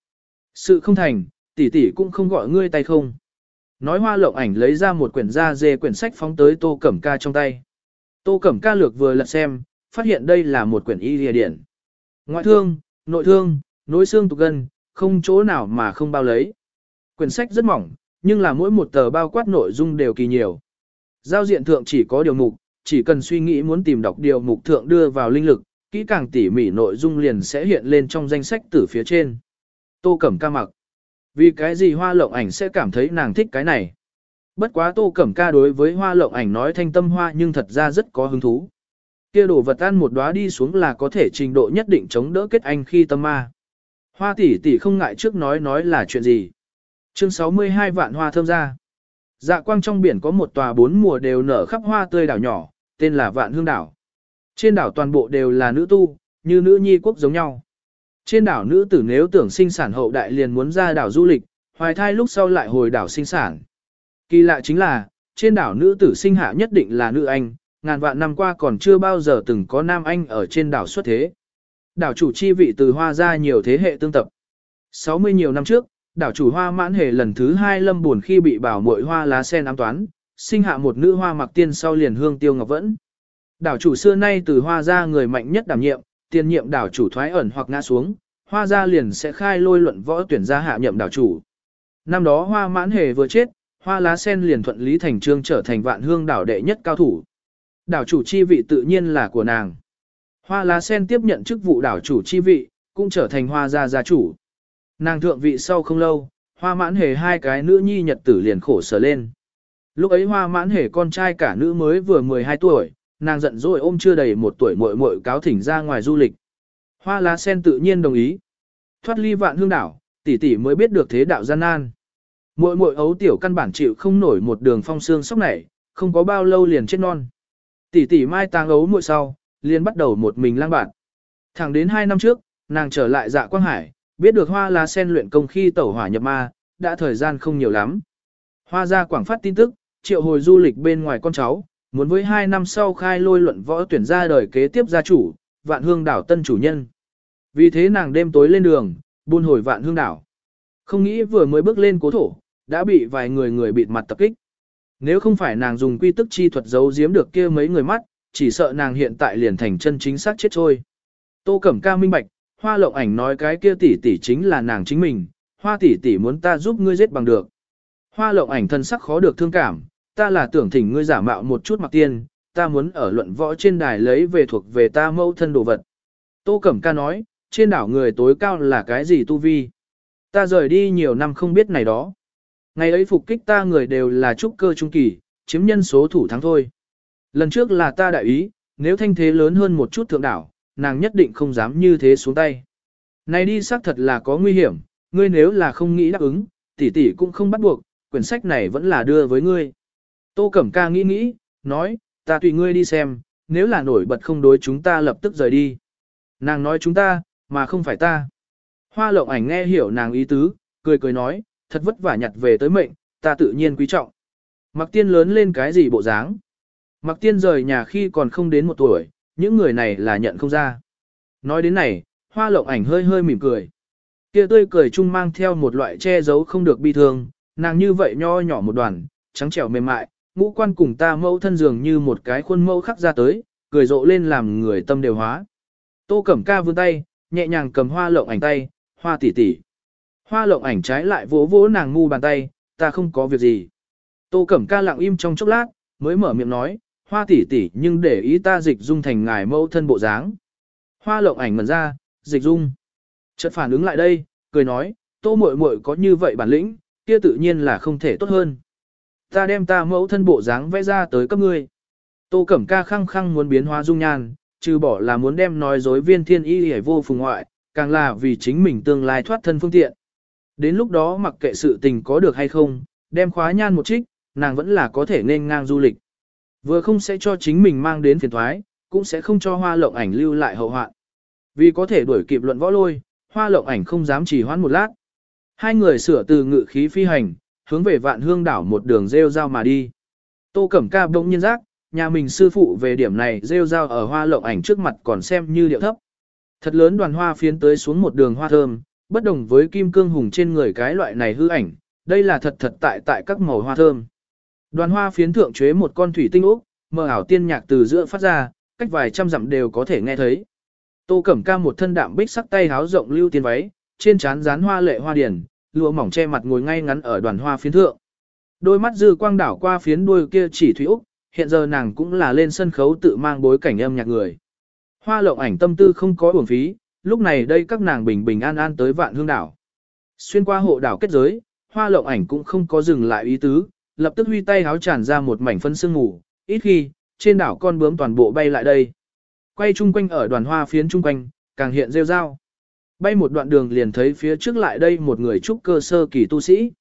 Sự không thành, tỷ tỷ cũng không gọi ngươi tay không. Nói hoa lộng ảnh lấy ra một quyển da dê quyển sách phóng tới tô cẩm ca trong tay. Tô cẩm ca lược vừa lật xem, phát hiện đây là một quyển y lìa điển. Ngoại thương, nội thương, nối xương tục gân, không chỗ nào mà không bao lấy. Quyển sách rất mỏng, nhưng là mỗi một tờ bao quát nội dung đều kỳ nhiều. Giao diện thượng chỉ có điều mục, chỉ cần suy nghĩ muốn tìm đọc điều mục thượng đưa vào linh lực, kỹ càng tỉ mỉ nội dung liền sẽ hiện lên trong danh sách từ phía trên. Tô Cẩm ca mặc. Vì cái gì hoa lộng ảnh sẽ cảm thấy nàng thích cái này? Bất quá Tô Cẩm ca đối với hoa lộng ảnh nói thanh tâm hoa nhưng thật ra rất có hứng thú. Kia đổ vật ăn một đóa đi xuống là có thể trình độ nhất định chống đỡ kết anh khi tâm ma. Hoa tỷ tỷ không ngại trước nói nói là chuyện gì. Chương 62 vạn hoa thơm ra. Dạ quang trong biển có một tòa bốn mùa đều nở khắp hoa tươi đảo nhỏ, tên là Vạn Hương đảo. Trên đảo toàn bộ đều là nữ tu, như nữ nhi quốc giống nhau. Trên đảo nữ tử nếu tưởng sinh sản hậu đại liền muốn ra đảo du lịch, hoài thai lúc sau lại hồi đảo sinh sản. Kỳ lạ chính là, trên đảo nữ tử sinh hạ nhất định là nữ anh, ngàn vạn năm qua còn chưa bao giờ từng có nam anh ở trên đảo xuất thế. Đảo chủ chi vị từ hoa ra nhiều thế hệ tương tập. 60 nhiều năm trước, đảo chủ hoa mãn hề lần thứ hai lâm buồn khi bị bảo muội hoa lá sen ám toán, sinh hạ một nữ hoa mặc tiên sau liền hương tiêu ngọc vẫn. Đảo chủ xưa nay từ hoa ra người mạnh nhất đảm nhiệm, tiền nhiệm đảo chủ thoái ẩn hoặc ngã xuống, hoa gia liền sẽ khai lôi luận võ tuyển ra hạ nhậm đảo chủ. Năm đó hoa mãn hề vừa chết, hoa lá sen liền thuận lý thành trương trở thành vạn hương đảo đệ nhất cao thủ. Đảo chủ chi vị tự nhiên là của nàng. Hoa lá sen tiếp nhận chức vụ đảo chủ chi vị, cũng trở thành hoa gia gia chủ. Nàng thượng vị sau không lâu, hoa mãn hề hai cái nữ nhi nhật tử liền khổ sở lên. Lúc ấy hoa mãn hề con trai cả nữ mới vừa 12 tuổi, nàng giận dỗi ôm chưa đầy một tuổi muội muội cáo thỉnh ra ngoài du lịch. Hoa lá sen tự nhiên đồng ý. Thoát ly vạn hương đảo, tỷ tỷ mới biết được thế đạo gian nan. Muội muội ấu tiểu căn bản chịu không nổi một đường phong xương sóc này, không có bao lâu liền chết non. Tỷ tỷ mai tang ấu muội sau, liền bắt đầu một mình lang bạn. Thẳng đến hai năm trước, nàng trở lại dạ quang hải, biết được hoa lá sen luyện công khi tẩu hỏa nhập ma, đã thời gian không nhiều lắm. Hoa ra quảng phát tin tức, triệu hồi du lịch bên ngoài con cháu, muốn với hai năm sau khai lôi luận võ tuyển ra đời kế tiếp gia chủ, vạn hương đảo tân chủ nhân. Vì thế nàng đêm tối lên đường, buôn hồi vạn hương đảo. Không nghĩ vừa mới bước lên cố thổ, đã bị vài người người bịt mặt tập kích. Nếu không phải nàng dùng quy tức chi thuật giấu giếm được kia mấy người mắt, chỉ sợ nàng hiện tại liền thành chân chính xác chết thôi. Tô Cẩm Ca minh bạch, Hoa Lộng Ảnh nói cái kia tỷ tỷ chính là nàng chính mình, Hoa tỷ tỷ muốn ta giúp ngươi giết bằng được. Hoa Lộng Ảnh thân sắc khó được thương cảm, ta là tưởng thỉnh ngươi giả mạo một chút mặc tiên, ta muốn ở luận võ trên đài lấy về thuộc về ta mẫu thân đồ vật. Tô Cẩm Ca nói, trên đảo người tối cao là cái gì tu vi? Ta rời đi nhiều năm không biết này đó. Ngày ấy phục kích ta người đều là trúc cơ trung kỳ, chiếm nhân số thủ thắng thôi. Lần trước là ta đại ý, nếu thanh thế lớn hơn một chút thượng đảo, nàng nhất định không dám như thế xuống tay. Này đi xác thật là có nguy hiểm, ngươi nếu là không nghĩ đáp ứng, tỷ tỷ cũng không bắt buộc, quyển sách này vẫn là đưa với ngươi. Tô Cẩm Ca nghĩ nghĩ, nói, ta tùy ngươi đi xem, nếu là nổi bật không đối chúng ta lập tức rời đi. Nàng nói chúng ta, mà không phải ta. Hoa lộng ảnh nghe hiểu nàng ý tứ, cười cười nói, thật vất vả nhặt về tới mệnh, ta tự nhiên quý trọng. Mặc tiên lớn lên cái gì bộ dáng? Mặc tiên rời nhà khi còn không đến một tuổi, những người này là nhận không ra. Nói đến này, hoa lộng ảnh hơi hơi mỉm cười. Kia tươi cười chung mang theo một loại che giấu không được bi thương, nàng như vậy nho nhỏ một đoàn, trắng trẻo mềm mại, ngũ quan cùng ta mẫu thân dường như một cái khuôn mẫu khắc ra tới, cười rộ lên làm người tâm đều hóa. Tô Cẩm Ca vươn tay, nhẹ nhàng cầm hoa lộng ảnh tay, hoa tỷ tỷ. Hoa lộng ảnh trái lại vỗ vỗ nàng ngu bàn tay, ta không có việc gì. Tô Cẩm Ca lặng im trong chốc lát, mới mở miệng nói, hoa tỷ tỷ nhưng để ý ta dịch dung thành ngài mẫu thân bộ dáng. Hoa lộng ảnh mần ra, dịch dung. Chợt phản ứng lại đây, cười nói, tô muội muội có như vậy bản lĩnh, kia tự nhiên là không thể tốt hơn. Ta đem ta mẫu thân bộ dáng vẽ ra tới cấp ngươi. Tô Cẩm Ca khăng khăng muốn biến hóa dung nhan, trừ bỏ là muốn đem nói dối viên thiên y hề vô phùng ngoại, càng là vì chính mình tương lai thoát thân phương tiện. Đến lúc đó mặc kệ sự tình có được hay không, đem khóa nhan một trích, nàng vẫn là có thể nên ngang du lịch. Vừa không sẽ cho chính mình mang đến phiền thoái, cũng sẽ không cho hoa lộng ảnh lưu lại hậu hoạn. Vì có thể đuổi kịp luận võ lôi, hoa lộng ảnh không dám chỉ hoãn một lát. Hai người sửa từ ngự khí phi hành, hướng về vạn hương đảo một đường rêu rao mà đi. Tô Cẩm Ca bỗng nhiên giác, nhà mình sư phụ về điểm này rêu rao ở hoa lộng ảnh trước mặt còn xem như điệu thấp. Thật lớn đoàn hoa phiến tới xuống một đường hoa thơm, bất đồng với kim cương hùng trên người cái loại này hư ảnh, đây là thật thật tại tại các màu hoa thơm. Đoàn hoa phiến thượng chế một con thủy tinh ốc, mờ ảo tiên nhạc từ giữa phát ra, cách vài trăm dặm đều có thể nghe thấy. Tô Cẩm Ca một thân đạm bích sắc tay háo rộng lưu tiên váy, trên trán dán hoa lệ hoa điển, lụa mỏng che mặt ngồi ngay ngắn ở đoàn hoa phiến thượng. Đôi mắt dư quang đảo qua phiến đuôi kia chỉ thủy úc, hiện giờ nàng cũng là lên sân khấu tự mang bối cảnh âm nhạc người. Hoa lộng ảnh tâm tư không có uổng phí, lúc này đây các nàng bình bình an an tới vạn hương đảo. Xuyên qua hộ đảo kết giới, hoa lộng ảnh cũng không có dừng lại ý tứ, lập tức huy tay háo tràn ra một mảnh phân sương ngủ, ít khi, trên đảo con bướm toàn bộ bay lại đây. Quay chung quanh ở đoàn hoa phiến chung quanh, càng hiện rêu rao. Bay một đoạn đường liền thấy phía trước lại đây một người trúc cơ sơ kỳ tu sĩ.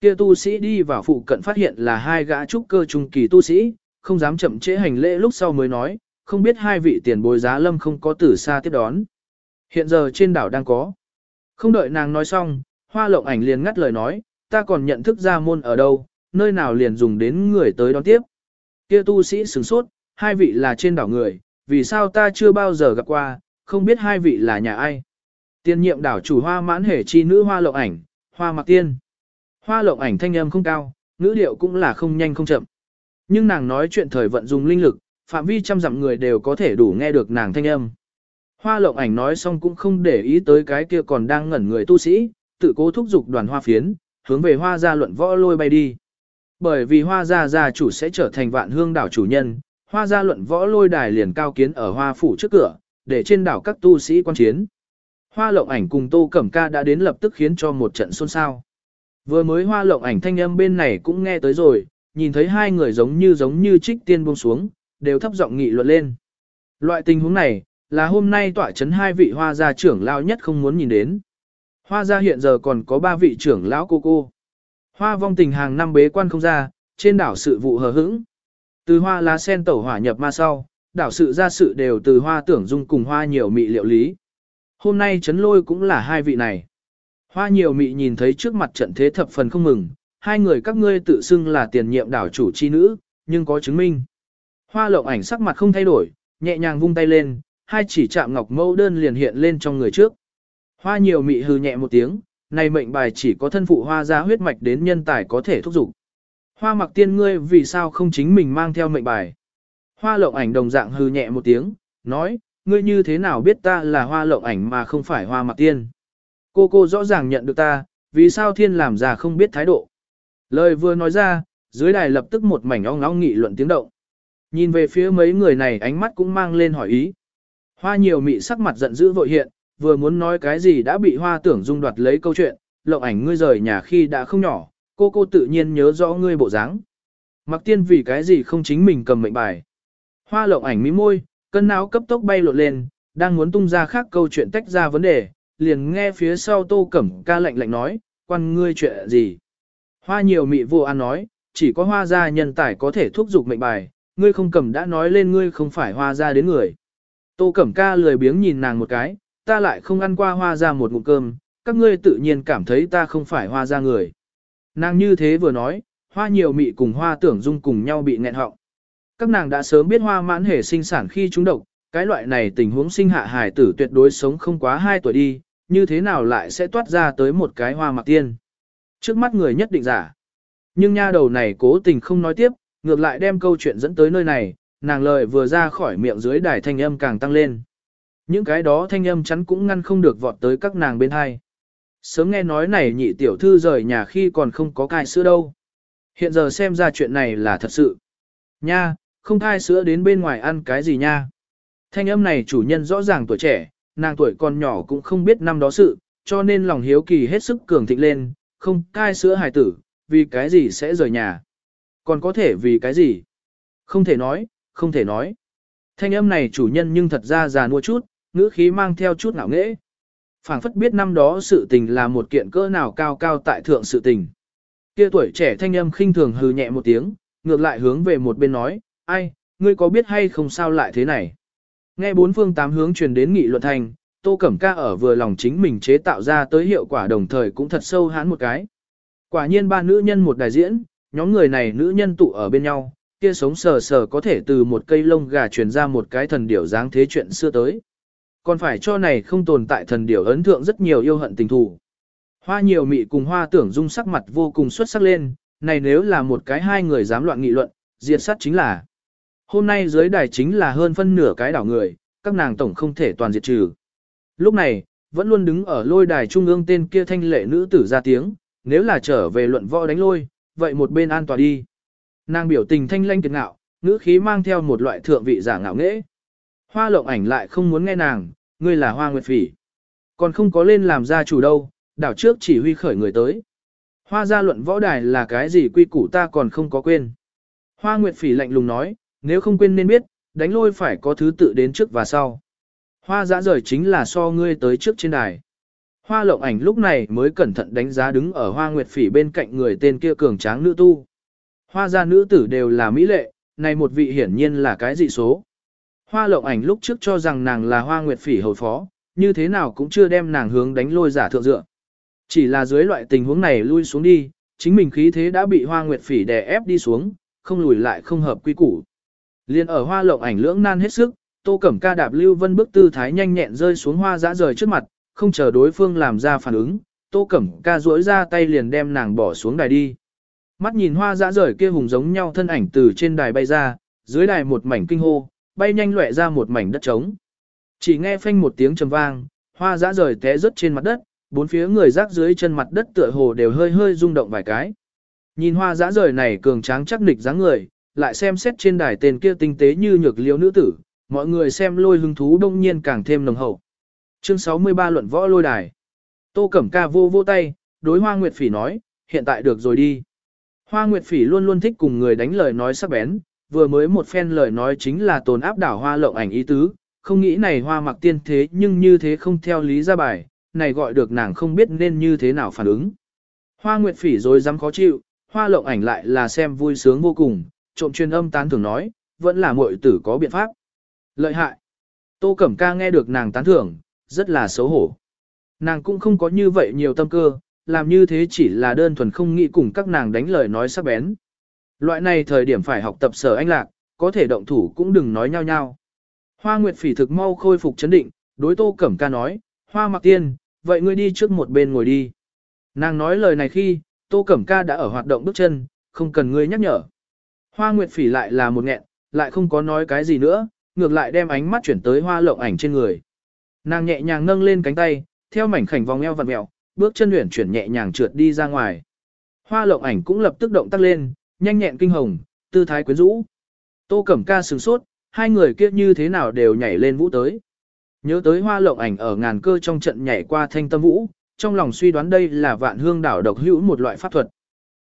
Kia tu sĩ đi vào phụ cận phát hiện là hai gã trúc cơ trung kỳ tu sĩ, không dám chậm trễ hành lễ lúc sau mới nói, không biết hai vị tiền bối giá lâm không có tử xa tiếp đón. Hiện giờ trên đảo đang có. Không đợi nàng nói xong, hoa lộng ảnh liền ngắt lời nói, ta còn nhận thức ra môn ở đâu, nơi nào liền dùng đến người tới đón tiếp. Kia tu sĩ sửng sốt, hai vị là trên đảo người, vì sao ta chưa bao giờ gặp qua, không biết hai vị là nhà ai. Tiên nhiệm đảo chủ hoa mãn hể chi nữ hoa lộng ảnh, hoa mặc tiên. Hoa lộng ảnh thanh âm không cao, ngữ điệu cũng là không nhanh không chậm. Nhưng nàng nói chuyện thời vận dùng linh lực, phạm vi trăm dặm người đều có thể đủ nghe được nàng thanh âm. Hoa lộng ảnh nói xong cũng không để ý tới cái kia còn đang ngẩn người tu sĩ, tự cố thúc giục đoàn hoa phiến, hướng về hoa gia luận võ lôi bay đi. Bởi vì hoa gia gia chủ sẽ trở thành vạn hương đảo chủ nhân, hoa gia luận võ lôi đài liền cao kiến ở hoa phủ trước cửa, để trên đảo các tu sĩ quan chiến. Hoa lộng ảnh cùng tô cẩm ca đã đến lập tức khiến cho một trận xôn xao. Vừa mới hoa lộng ảnh thanh âm bên này cũng nghe tới rồi, nhìn thấy hai người giống như giống như trích tiên buông xuống, đều thấp giọng nghị luận lên. Loại tình huống này, là hôm nay tỏa chấn hai vị hoa gia trưởng lao nhất không muốn nhìn đến. Hoa gia hiện giờ còn có ba vị trưởng lão cô cô. Hoa vong tình hàng năm bế quan không ra, trên đảo sự vụ hờ hững. Từ hoa lá sen tẩu hỏa nhập ma sau, đảo sự ra sự đều từ hoa tưởng dung cùng hoa nhiều mị liệu lý. Hôm nay chấn lôi cũng là hai vị này. Hoa nhiều mị nhìn thấy trước mặt trận thế thập phần không mừng, hai người các ngươi tự xưng là tiền nhiệm đảo chủ chi nữ, nhưng có chứng minh. Hoa lộng ảnh sắc mặt không thay đổi, nhẹ nhàng vung tay lên, hai chỉ chạm ngọc mẫu đơn liền hiện lên trong người trước. Hoa nhiều mị hừ nhẹ một tiếng, này mệnh bài chỉ có thân phụ hoa ra huyết mạch đến nhân tài có thể thúc giục. Hoa mặc tiên ngươi vì sao không chính mình mang theo mệnh bài. Hoa lộng ảnh đồng dạng hừ nhẹ một tiếng, nói, ngươi như thế nào biết ta là hoa lộng ảnh mà không phải hoa mặc tiên. Cô cô rõ ràng nhận được ta, vì sao thiên làm già không biết thái độ. Lời vừa nói ra, dưới đài lập tức một mảnh ong ong nghị luận tiếng động. Nhìn về phía mấy người này ánh mắt cũng mang lên hỏi ý. Hoa nhiều mị sắc mặt giận dữ vội hiện, vừa muốn nói cái gì đã bị hoa tưởng dung đoạt lấy câu chuyện, lộng ảnh ngươi rời nhà khi đã không nhỏ, cô cô tự nhiên nhớ rõ ngươi bộ dáng. Mặc tiên vì cái gì không chính mình cầm mệnh bài. Hoa lộng ảnh mí môi, cân não cấp tốc bay lột lên, đang muốn tung ra khác câu chuyện tách ra vấn đề, liền nghe phía sau tô cẩm ca lạnh lạnh nói, quan ngươi chuyện gì. Hoa nhiều mị vô an nói, chỉ có hoa gia nhân tài có thể thúc giục mệnh bài, ngươi không cầm đã nói lên ngươi không phải hoa gia đến người. Tô cẩm ca lười biếng nhìn nàng một cái, ta lại không ăn qua hoa gia một ngụm cơm, các ngươi tự nhiên cảm thấy ta không phải hoa gia người. Nàng như thế vừa nói, hoa nhiều mị cùng hoa tưởng dung cùng nhau bị nghẹn họng. Các nàng đã sớm biết hoa mãn hề sinh sản khi chúng độc, cái loại này tình huống sinh hạ hài tử tuyệt đối sống không quá 2 tuổi đi, như thế nào lại sẽ toát ra tới một cái hoa mạc tiên. Trước mắt người nhất định giả. Nhưng nha đầu này cố tình không nói tiếp, ngược lại đem câu chuyện dẫn tới nơi này, nàng lời vừa ra khỏi miệng dưới đài thanh âm càng tăng lên. Những cái đó thanh âm chắn cũng ngăn không được vọt tới các nàng bên hai. Sớm nghe nói này nhị tiểu thư rời nhà khi còn không có cai sữa đâu. Hiện giờ xem ra chuyện này là thật sự. Nha, không thai sữa đến bên ngoài ăn cái gì nha. Thanh âm này chủ nhân rõ ràng tuổi trẻ, nàng tuổi còn nhỏ cũng không biết năm đó sự, cho nên lòng hiếu kỳ hết sức cường thịnh lên, không thai sữa hài tử, vì cái gì sẽ rời nhà. Còn có thể vì cái gì? Không thể nói, không thể nói. Thanh âm này chủ nhân nhưng thật ra già nua chút, ngữ khí mang theo chút ngạo nghễ. phảng phất biết năm đó sự tình là một kiện cỡ nào cao cao tại thượng sự tình. Kia tuổi trẻ thanh âm khinh thường hừ nhẹ một tiếng, ngược lại hướng về một bên nói, ai, ngươi có biết hay không sao lại thế này? Nghe bốn phương tám hướng truyền đến nghị luận thành, Tô Cẩm Ca ở vừa lòng chính mình chế tạo ra tới hiệu quả đồng thời cũng thật sâu hán một cái. Quả nhiên ba nữ nhân một đại diễn, nhóm người này nữ nhân tụ ở bên nhau, kia sống sờ sờ có thể từ một cây lông gà truyền ra một cái thần điểu dáng thế chuyện xưa tới. Còn phải cho này không tồn tại thần điểu ấn thượng rất nhiều yêu hận tình thù. Hoa nhiều mị cùng hoa tưởng dung sắc mặt vô cùng xuất sắc lên, này nếu là một cái hai người dám loạn nghị luận, diệt sát chính là. Hôm nay dưới đài chính là hơn phân nửa cái đảo người, các nàng tổng không thể toàn diệt trừ. Lúc này, vẫn luôn đứng ở lôi đài trung ương tên kia thanh lệ nữ tử ra tiếng, nếu là trở về luận võ đánh lôi, vậy một bên an toàn đi. Nàng biểu tình thanh lanh kiệt ngạo, ngữ khí mang theo một loại thượng vị giả ngạo nghễ. Hoa lộng ảnh lại không muốn nghe nàng, ngươi là hoa nguyệt phỉ. Còn không có lên làm gia chủ đâu, đảo trước chỉ huy khởi người tới. Hoa gia luận võ đài là cái gì quy củ ta còn không có quên. Hoa nguyệt phỉ lạnh lùng nói, nếu không quên nên biết, đánh lôi phải có thứ tự đến trước và sau. Hoa giã rời chính là so ngươi tới trước trên đài. Hoa lộng ảnh lúc này mới cẩn thận đánh giá đứng ở hoa nguyệt phỉ bên cạnh người tên kia cường tráng nữ tu. Hoa gia nữ tử đều là mỹ lệ, này một vị hiển nhiên là cái dị số. Hoa lộng ảnh lúc trước cho rằng nàng là hoa nguyệt phỉ hồi phó, như thế nào cũng chưa đem nàng hướng đánh lôi giả thượng dựa. Chỉ là dưới loại tình huống này lui xuống đi, chính mình khí thế đã bị hoa nguyệt phỉ đè ép đi xuống, không lùi lại không hợp quy củ. Liên ở hoa lộng ảnh lưỡng nan hết sức, tô cẩm ca đạp lưu vân bước tư thái nhanh nhẹn rơi xuống hoa dã rời trước mặt, không chờ đối phương làm ra phản ứng, tô cẩm ca duỗi ra tay liền đem nàng bỏ xuống đài đi. Mắt nhìn hoa dã rời kia hùng giống nhau thân ảnh từ trên đài bay ra, dưới đài một mảnh kinh hô, bay nhanh lẹ ra một mảnh đất trống. Chỉ nghe phanh một tiếng trầm vang, hoa dã rời té rớt trên mặt đất, bốn phía người rác dưới chân mặt đất tựa hồ đều hơi hơi rung động vài cái. Nhìn hoa dã rời này cường tráng chắc nịch dáng người, lại xem xét trên đài tên kia tinh tế như nhược liễu nữ tử, mọi người xem lôi hứng thú đông nhiên càng thêm nồng hậu. Chương 63 luận võ lôi đài. Tô Cẩm Ca vô vô tay, đối Hoa Nguyệt Phỉ nói, hiện tại được rồi đi. Hoa Nguyệt Phỉ luôn luôn thích cùng người đánh lời nói sắc bén, vừa mới một phen lời nói chính là tồn áp đảo hoa lộng ảnh ý tứ, không nghĩ này hoa mặc tiên thế nhưng như thế không theo lý ra bài, này gọi được nàng không biết nên như thế nào phản ứng. Hoa Nguyệt Phỉ rồi dám khó chịu, hoa lộng ảnh lại là xem vui sướng vô cùng, trộm truyền âm tán thưởng nói, vẫn là muội tử có biện pháp. Lợi hại. Tô Cẩm Ca nghe được nàng tán thưởng, rất là xấu hổ. Nàng cũng không có như vậy nhiều tâm cơ, làm như thế chỉ là đơn thuần không nghĩ cùng các nàng đánh lời nói sắc bén. Loại này thời điểm phải học tập sở anh lạc, có thể động thủ cũng đừng nói nhau nhau. Hoa Nguyệt Phỉ thực mau khôi phục chấn định, đối Tô Cẩm Ca nói, Hoa Mặc Tiên, vậy ngươi đi trước một bên ngồi đi. Nàng nói lời này khi, Tô Cẩm Ca đã ở hoạt động bước chân, không cần ngươi nhắc nhở. Hoa Nguyệt Phỉ lại là một nghẹn, lại không có nói cái gì nữa, ngược lại đem ánh mắt chuyển tới hoa lộng ảnh trên người. Nàng nhẹ nhàng nâng lên cánh tay, theo mảnh khảnh vòng eo vặn mèo, bước chân luyện chuyển nhẹ nhàng trượt đi ra ngoài. Hoa lộng ảnh cũng lập tức động tác lên, nhanh nhẹn kinh hồng, tư thái quyến rũ. Tô Cẩm Ca sửng sốt, hai người kia như thế nào đều nhảy lên vũ tới. Nhớ tới hoa lộng ảnh ở ngàn cơ trong trận nhảy qua thanh tâm vũ, trong lòng suy đoán đây là vạn hương đảo độc hữu một loại pháp thuật.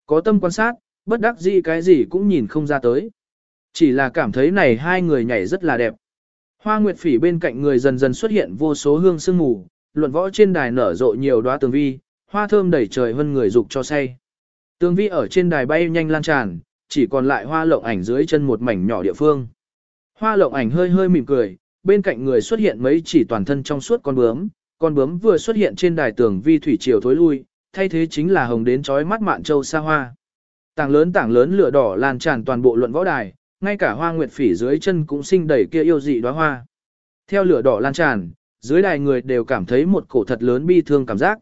Có tâm quan sát, bất đắc dĩ cái gì cũng nhìn không ra tới. Chỉ là cảm thấy này hai người nhảy rất là đẹp. Hoa Nguyệt Phỉ bên cạnh người dần dần xuất hiện vô số hương sương mù, luận võ trên đài nở rộ nhiều đóa tường vi, hoa thơm đẩy trời hơn người dục cho say. Tường vi ở trên đài bay nhanh lan tràn, chỉ còn lại hoa lộng ảnh dưới chân một mảnh nhỏ địa phương. Hoa lộng ảnh hơi hơi mỉm cười, bên cạnh người xuất hiện mấy chỉ toàn thân trong suốt con bướm, con bướm vừa xuất hiện trên đài tường vi thủy triều thối lui, thay thế chính là hồng đến chói mắt mạn châu xa hoa. Tảng lớn tảng lớn lửa đỏ lan tràn toàn bộ luận võ đài, ngay cả hoa nguyệt phỉ dưới chân cũng sinh đầy kia yêu dị đóa hoa. Theo lửa đỏ lan tràn, dưới đài người đều cảm thấy một cổ thật lớn bi thương cảm giác.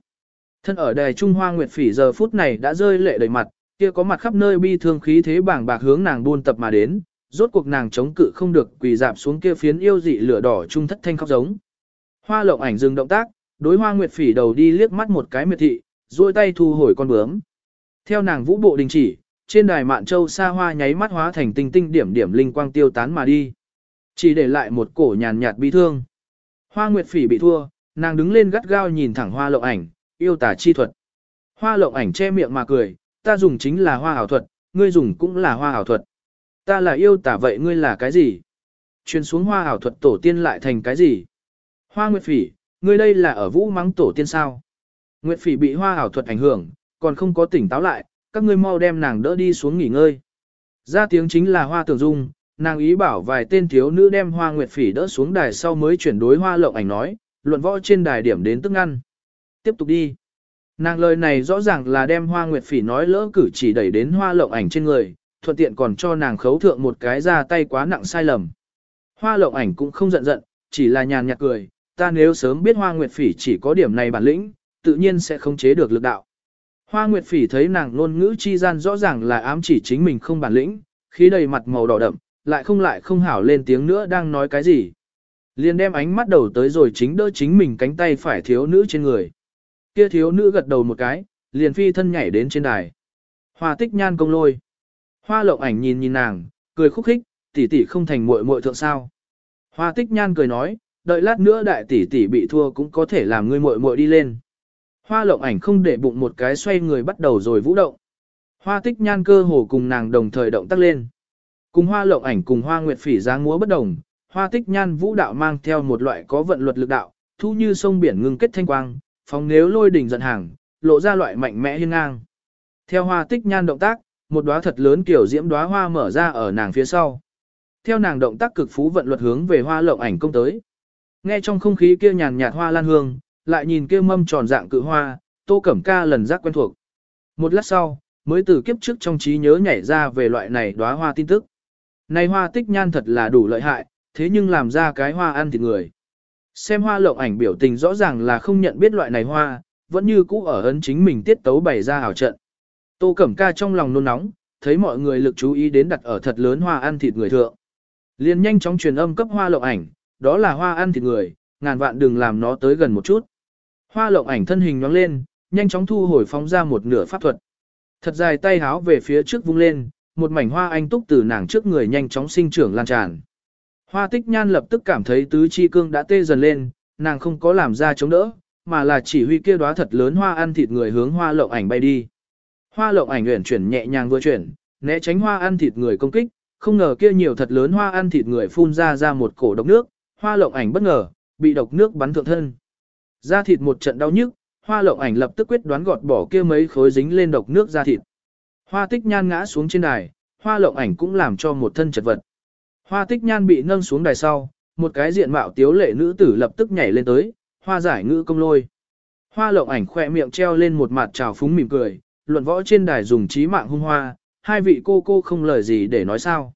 Thân ở đài Trung Hoa Nguyệt Phỉ giờ phút này đã rơi lệ đầy mặt, kia có mặt khắp nơi bi thương khí thế bảng bạc hướng nàng buôn tập mà đến, rốt cuộc nàng chống cự không được quỳ dạp xuống kia phiến yêu dị lửa đỏ trung thất thanh khóc giống. Hoa lộng ảnh dừng động tác, đối Hoa Nguyệt Phỉ đầu đi liếc mắt một cái miệt thị, duỗi tay thu hồi con bướm. Theo nàng vũ bộ đình chỉ, trên đài mạn châu xa hoa nháy mắt hóa thành tinh tinh điểm điểm linh quang tiêu tán mà đi. Chỉ để lại một cổ nhàn nhạt bi thương. Hoa Nguyệt Phỉ bị thua, nàng đứng lên gắt gao nhìn thẳng Hoa Lộng Ảnh, yêu tả chi thuật. Hoa Lộng Ảnh che miệng mà cười, ta dùng chính là hoa ảo thuật, ngươi dùng cũng là hoa ảo thuật. Ta là yêu tả vậy ngươi là cái gì? Truyền xuống hoa ảo thuật tổ tiên lại thành cái gì? Hoa Nguyệt Phỉ, ngươi đây là ở vũ mắng tổ tiên sao? Nguyệt Phỉ bị hoa ảo thuật ảnh hưởng, còn không có tỉnh táo lại, các ngươi mau đem nàng đỡ đi xuống nghỉ ngơi. Ra tiếng chính là hoa tưởng dung, nàng ý bảo vài tên thiếu nữ đem hoa nguyệt phỉ đỡ xuống đài sau mới chuyển đối hoa lộng ảnh nói, luận võ trên đài điểm đến tức ngăn. Tiếp tục đi. Nàng lời này rõ ràng là đem hoa nguyệt phỉ nói lỡ cử chỉ đẩy đến hoa lộng ảnh trên người, thuận tiện còn cho nàng khấu thượng một cái ra tay quá nặng sai lầm. Hoa lộng ảnh cũng không giận giận, chỉ là nhàn nhạt cười, ta nếu sớm biết hoa nguyệt phỉ chỉ có điểm này bản lĩnh, tự nhiên sẽ không chế được lực đạo. Hoa nguyệt phỉ thấy nàng ngôn ngữ chi gian rõ ràng là ám chỉ chính mình không bản lĩnh, khí đầy mặt màu đỏ đậm, lại không lại không hảo lên tiếng nữa đang nói cái gì. Liền đem ánh mắt đầu tới rồi chính đỡ chính mình cánh tay phải thiếu nữ trên người. Kia thiếu nữ gật đầu một cái, liền phi thân nhảy đến trên đài. Hoa tích nhan công lôi. Hoa lộng ảnh nhìn nhìn nàng, cười khúc khích, tỷ tỷ không thành muội muội thượng sao. Hoa tích nhan cười nói, đợi lát nữa đại tỷ tỷ bị thua cũng có thể làm ngươi muội muội đi lên. Hoa lộng ảnh không để bụng một cái xoay người bắt đầu rồi vũ động. Hoa tích nhan cơ hồ cùng nàng đồng thời động tác lên. Cùng hoa lộng ảnh cùng hoa nguyệt phỉ dáng múa bất đồng, hoa tích nhan vũ đạo mang theo một loại có vận luật lực đạo, thu như sông biển ngưng kết thanh quang, phóng nếu lôi đỉnh giận hàng, lộ ra loại mạnh mẽ hiên ngang. Theo hoa tích nhan động tác, một đóa thật lớn kiểu diễm đóa hoa mở ra ở nàng phía sau. Theo nàng động tác cực phú vận luật hướng về hoa lộng ảnh công tới. Nghe trong không khí kia nhàn nhạt hoa lan hương, lại nhìn kia mâm tròn dạng cự hoa, tô cẩm ca lần giác quen thuộc. Một lát sau, mới từ kiếp trước trong trí nhớ nhảy ra về loại này đóa hoa tin tức. Này hoa tích nhan thật là đủ lợi hại, thế nhưng làm ra cái hoa ăn thịt người. Xem hoa lộng ảnh biểu tình rõ ràng là không nhận biết loại này hoa, vẫn như cũ ở ấn chính mình tiết tấu bày ra hảo trận. Tô Cẩm Ca trong lòng nôn nóng, thấy mọi người lực chú ý đến đặt ở thật lớn hoa ăn thịt người thượng. liền nhanh chóng truyền âm cấp hoa lộng ảnh, đó là hoa ăn thịt người, ngàn vạn đừng làm nó tới gần một chút. Hoa lộng ảnh thân hình nhoáng lên, nhanh chóng thu hồi phóng ra một nửa pháp thuật. Thật dài tay háo về phía trước vung lên, một mảnh hoa anh túc từ nàng trước người nhanh chóng sinh trưởng lan tràn. Hoa tích nhan lập tức cảm thấy tứ chi cương đã tê dần lên, nàng không có làm ra chống đỡ, mà là chỉ huy kia đóa thật lớn hoa ăn thịt người hướng hoa lộng ảnh bay đi. Hoa lộng ảnh uyển chuyển nhẹ nhàng vừa chuyển, né tránh hoa ăn thịt người công kích, không ngờ kia nhiều thật lớn hoa ăn thịt người phun ra ra một cổ độc nước, hoa lộng ảnh bất ngờ, bị độc nước bắn thượng thân. Da thịt một trận đau nhức, hoa lộng ảnh lập tức quyết đoán gọt bỏ kia mấy khối dính lên độc nước da thịt. Hoa tích nhan ngã xuống trên đài, hoa lộng ảnh cũng làm cho một thân chật vật. Hoa tích nhan bị nâng xuống đài sau, một cái diện mạo tiếu lệ nữ tử lập tức nhảy lên tới, hoa giải ngữ công lôi. Hoa lộng ảnh khỏe miệng treo lên một mặt trào phúng mỉm cười, luận võ trên đài dùng trí mạng hung hoa, hai vị cô cô không lời gì để nói sao.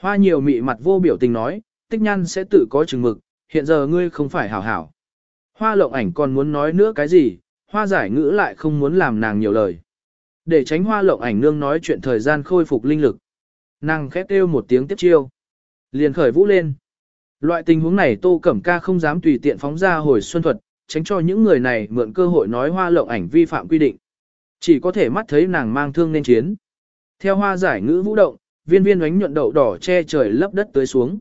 Hoa nhiều mị mặt vô biểu tình nói, tích nhan sẽ tự có chừng mực, hiện giờ ngươi không phải hảo hảo. Hoa lộng ảnh còn muốn nói nữa cái gì, hoa giải ngữ lại không muốn làm nàng nhiều lời. Để tránh hoa lộng ảnh nương nói chuyện thời gian khôi phục linh lực. Nàng khét kêu một tiếng tiếp chiêu. Liền khởi vũ lên. Loại tình huống này Tô Cẩm Ca không dám tùy tiện phóng ra hồi xuân thuật, tránh cho những người này mượn cơ hội nói hoa lộng ảnh vi phạm quy định. Chỉ có thể mắt thấy nàng mang thương nên chiến. Theo hoa giải ngữ vũ động, viên viên ánh nhuận đậu đỏ che trời lấp đất tới xuống.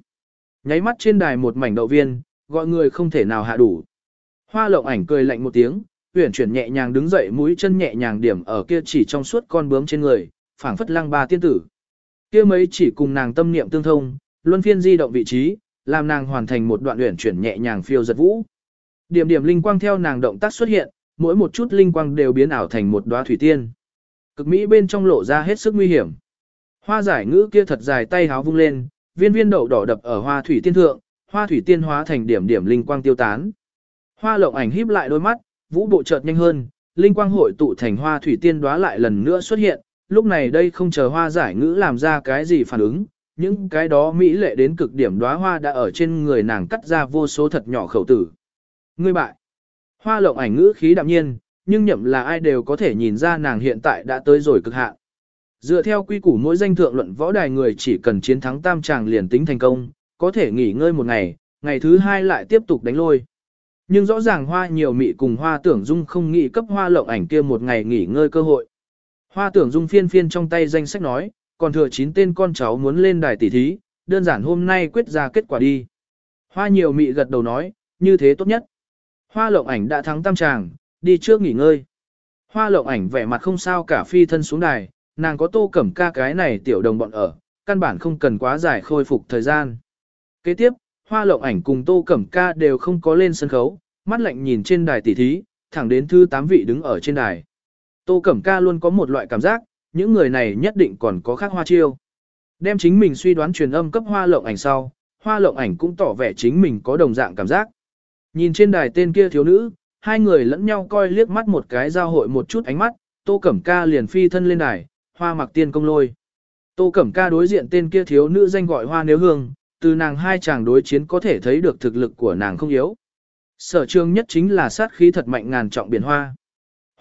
Nháy mắt trên đài một mảnh đậu viên, gọi người không thể nào hạ đủ. Hoa lộng ảnh cười lạnh một tiếng, uyển chuyển nhẹ nhàng đứng dậy mũi chân nhẹ nhàng điểm ở kia chỉ trong suốt con bướm trên người, phảng phất lăng ba tiên tử. Kia mấy chỉ cùng nàng tâm niệm tương thông, luân phiên di động vị trí, làm nàng hoàn thành một đoạn uyển chuyển nhẹ nhàng phiêu giật vũ. Điểm điểm linh quang theo nàng động tác xuất hiện, mỗi một chút linh quang đều biến ảo thành một đóa thủy tiên. Cực mỹ bên trong lộ ra hết sức nguy hiểm. Hoa giải ngữ kia thật dài tay háo vung lên, viên viên đậu đỏ đập ở hoa thủy tiên thượng, hoa thủy tiên hóa thành điểm điểm linh quang tiêu tán. Hoa lộng ảnh híp lại đôi mắt, vũ bộ chợt nhanh hơn, linh quang hội tụ thành hoa thủy tiên đóa lại lần nữa xuất hiện, lúc này đây không chờ hoa giải ngữ làm ra cái gì phản ứng, những cái đó mỹ lệ đến cực điểm đóa hoa đã ở trên người nàng cắt ra vô số thật nhỏ khẩu tử. Ngươi bại. Hoa lộng ảnh ngữ khí đạm nhiên, nhưng nhậm là ai đều có thể nhìn ra nàng hiện tại đã tới rồi cực hạn. Dựa theo quy củ mỗi danh thượng luận võ đài người chỉ cần chiến thắng tam tràng liền tính thành công, có thể nghỉ ngơi một ngày, ngày thứ hai lại tiếp tục đánh lôi. Nhưng rõ ràng hoa nhiều mị cùng hoa tưởng dung không nghĩ cấp hoa lộng ảnh kia một ngày nghỉ ngơi cơ hội. Hoa tưởng dung phiên phiên trong tay danh sách nói, còn thừa 9 tên con cháu muốn lên đài tỷ thí, đơn giản hôm nay quyết ra kết quả đi. Hoa nhiều mị gật đầu nói, như thế tốt nhất. Hoa lộng ảnh đã thắng tam tràng, đi trước nghỉ ngơi. Hoa lộng ảnh vẻ mặt không sao cả phi thân xuống đài, nàng có tô cẩm ca cái này tiểu đồng bọn ở, căn bản không cần quá dài khôi phục thời gian. Kế tiếp, hoa lộng ảnh cùng tô cẩm ca đều không có lên sân khấu, mắt lạnh nhìn trên đài tỷ thí, thẳng đến thứ 8 vị đứng ở trên đài. Tô cẩm ca luôn có một loại cảm giác, những người này nhất định còn có khác hoa chiêu. Đem chính mình suy đoán truyền âm cấp hoa lộng ảnh sau, hoa lộng ảnh cũng tỏ vẻ chính mình có đồng dạng cảm giác. Nhìn trên đài tên kia thiếu nữ, hai người lẫn nhau coi liếc mắt một cái giao hội một chút ánh mắt, tô cẩm ca liền phi thân lên đài, hoa mặc tiên công lôi. Tô cẩm ca đối diện tên kia thiếu nữ danh gọi hoa nếu hương, từ nàng hai chàng đối chiến có thể thấy được thực lực của nàng không yếu. Sở trường nhất chính là sát khí thật mạnh ngàn trọng biển hoa.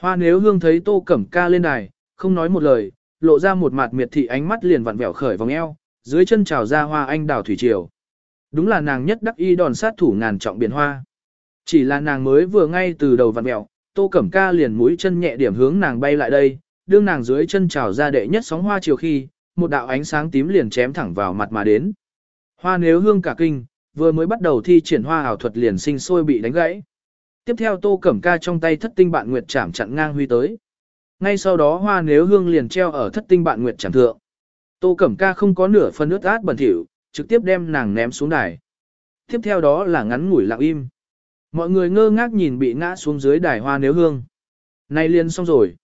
Hoa nếu hương thấy tô cẩm ca lên đài, không nói một lời, lộ ra một mặt miệt thị ánh mắt liền vặn vẹo khởi vòng eo, dưới chân trào ra hoa anh đào thủy triều. Đúng là nàng nhất đắc y đòn sát thủ ngàn trọng biển hoa. Chỉ là nàng mới vừa ngay từ đầu vặn vẹo, tô cẩm ca liền mũi chân nhẹ điểm hướng nàng bay lại đây, đương nàng dưới chân trào ra đệ nhất sóng hoa chiều khi, một đạo ánh sáng tím liền chém thẳng vào mặt mà đến. Hoa nếu hương cả kinh, vừa mới bắt đầu thi triển hoa ảo thuật liền sinh sôi bị đánh gãy. Tiếp theo tô cẩm ca trong tay thất tinh bạn nguyệt chạm chặn ngang huy tới. Ngay sau đó hoa nếu hương liền treo ở thất tinh bạn nguyệt chạm thượng. Tô cẩm ca không có nửa phân ướt át bẩn thỉu, trực tiếp đem nàng ném xuống đài. Tiếp theo đó là ngắn ngủi lặng im. Mọi người ngơ ngác nhìn bị ngã xuống dưới đài hoa nếu hương. Này liền xong rồi.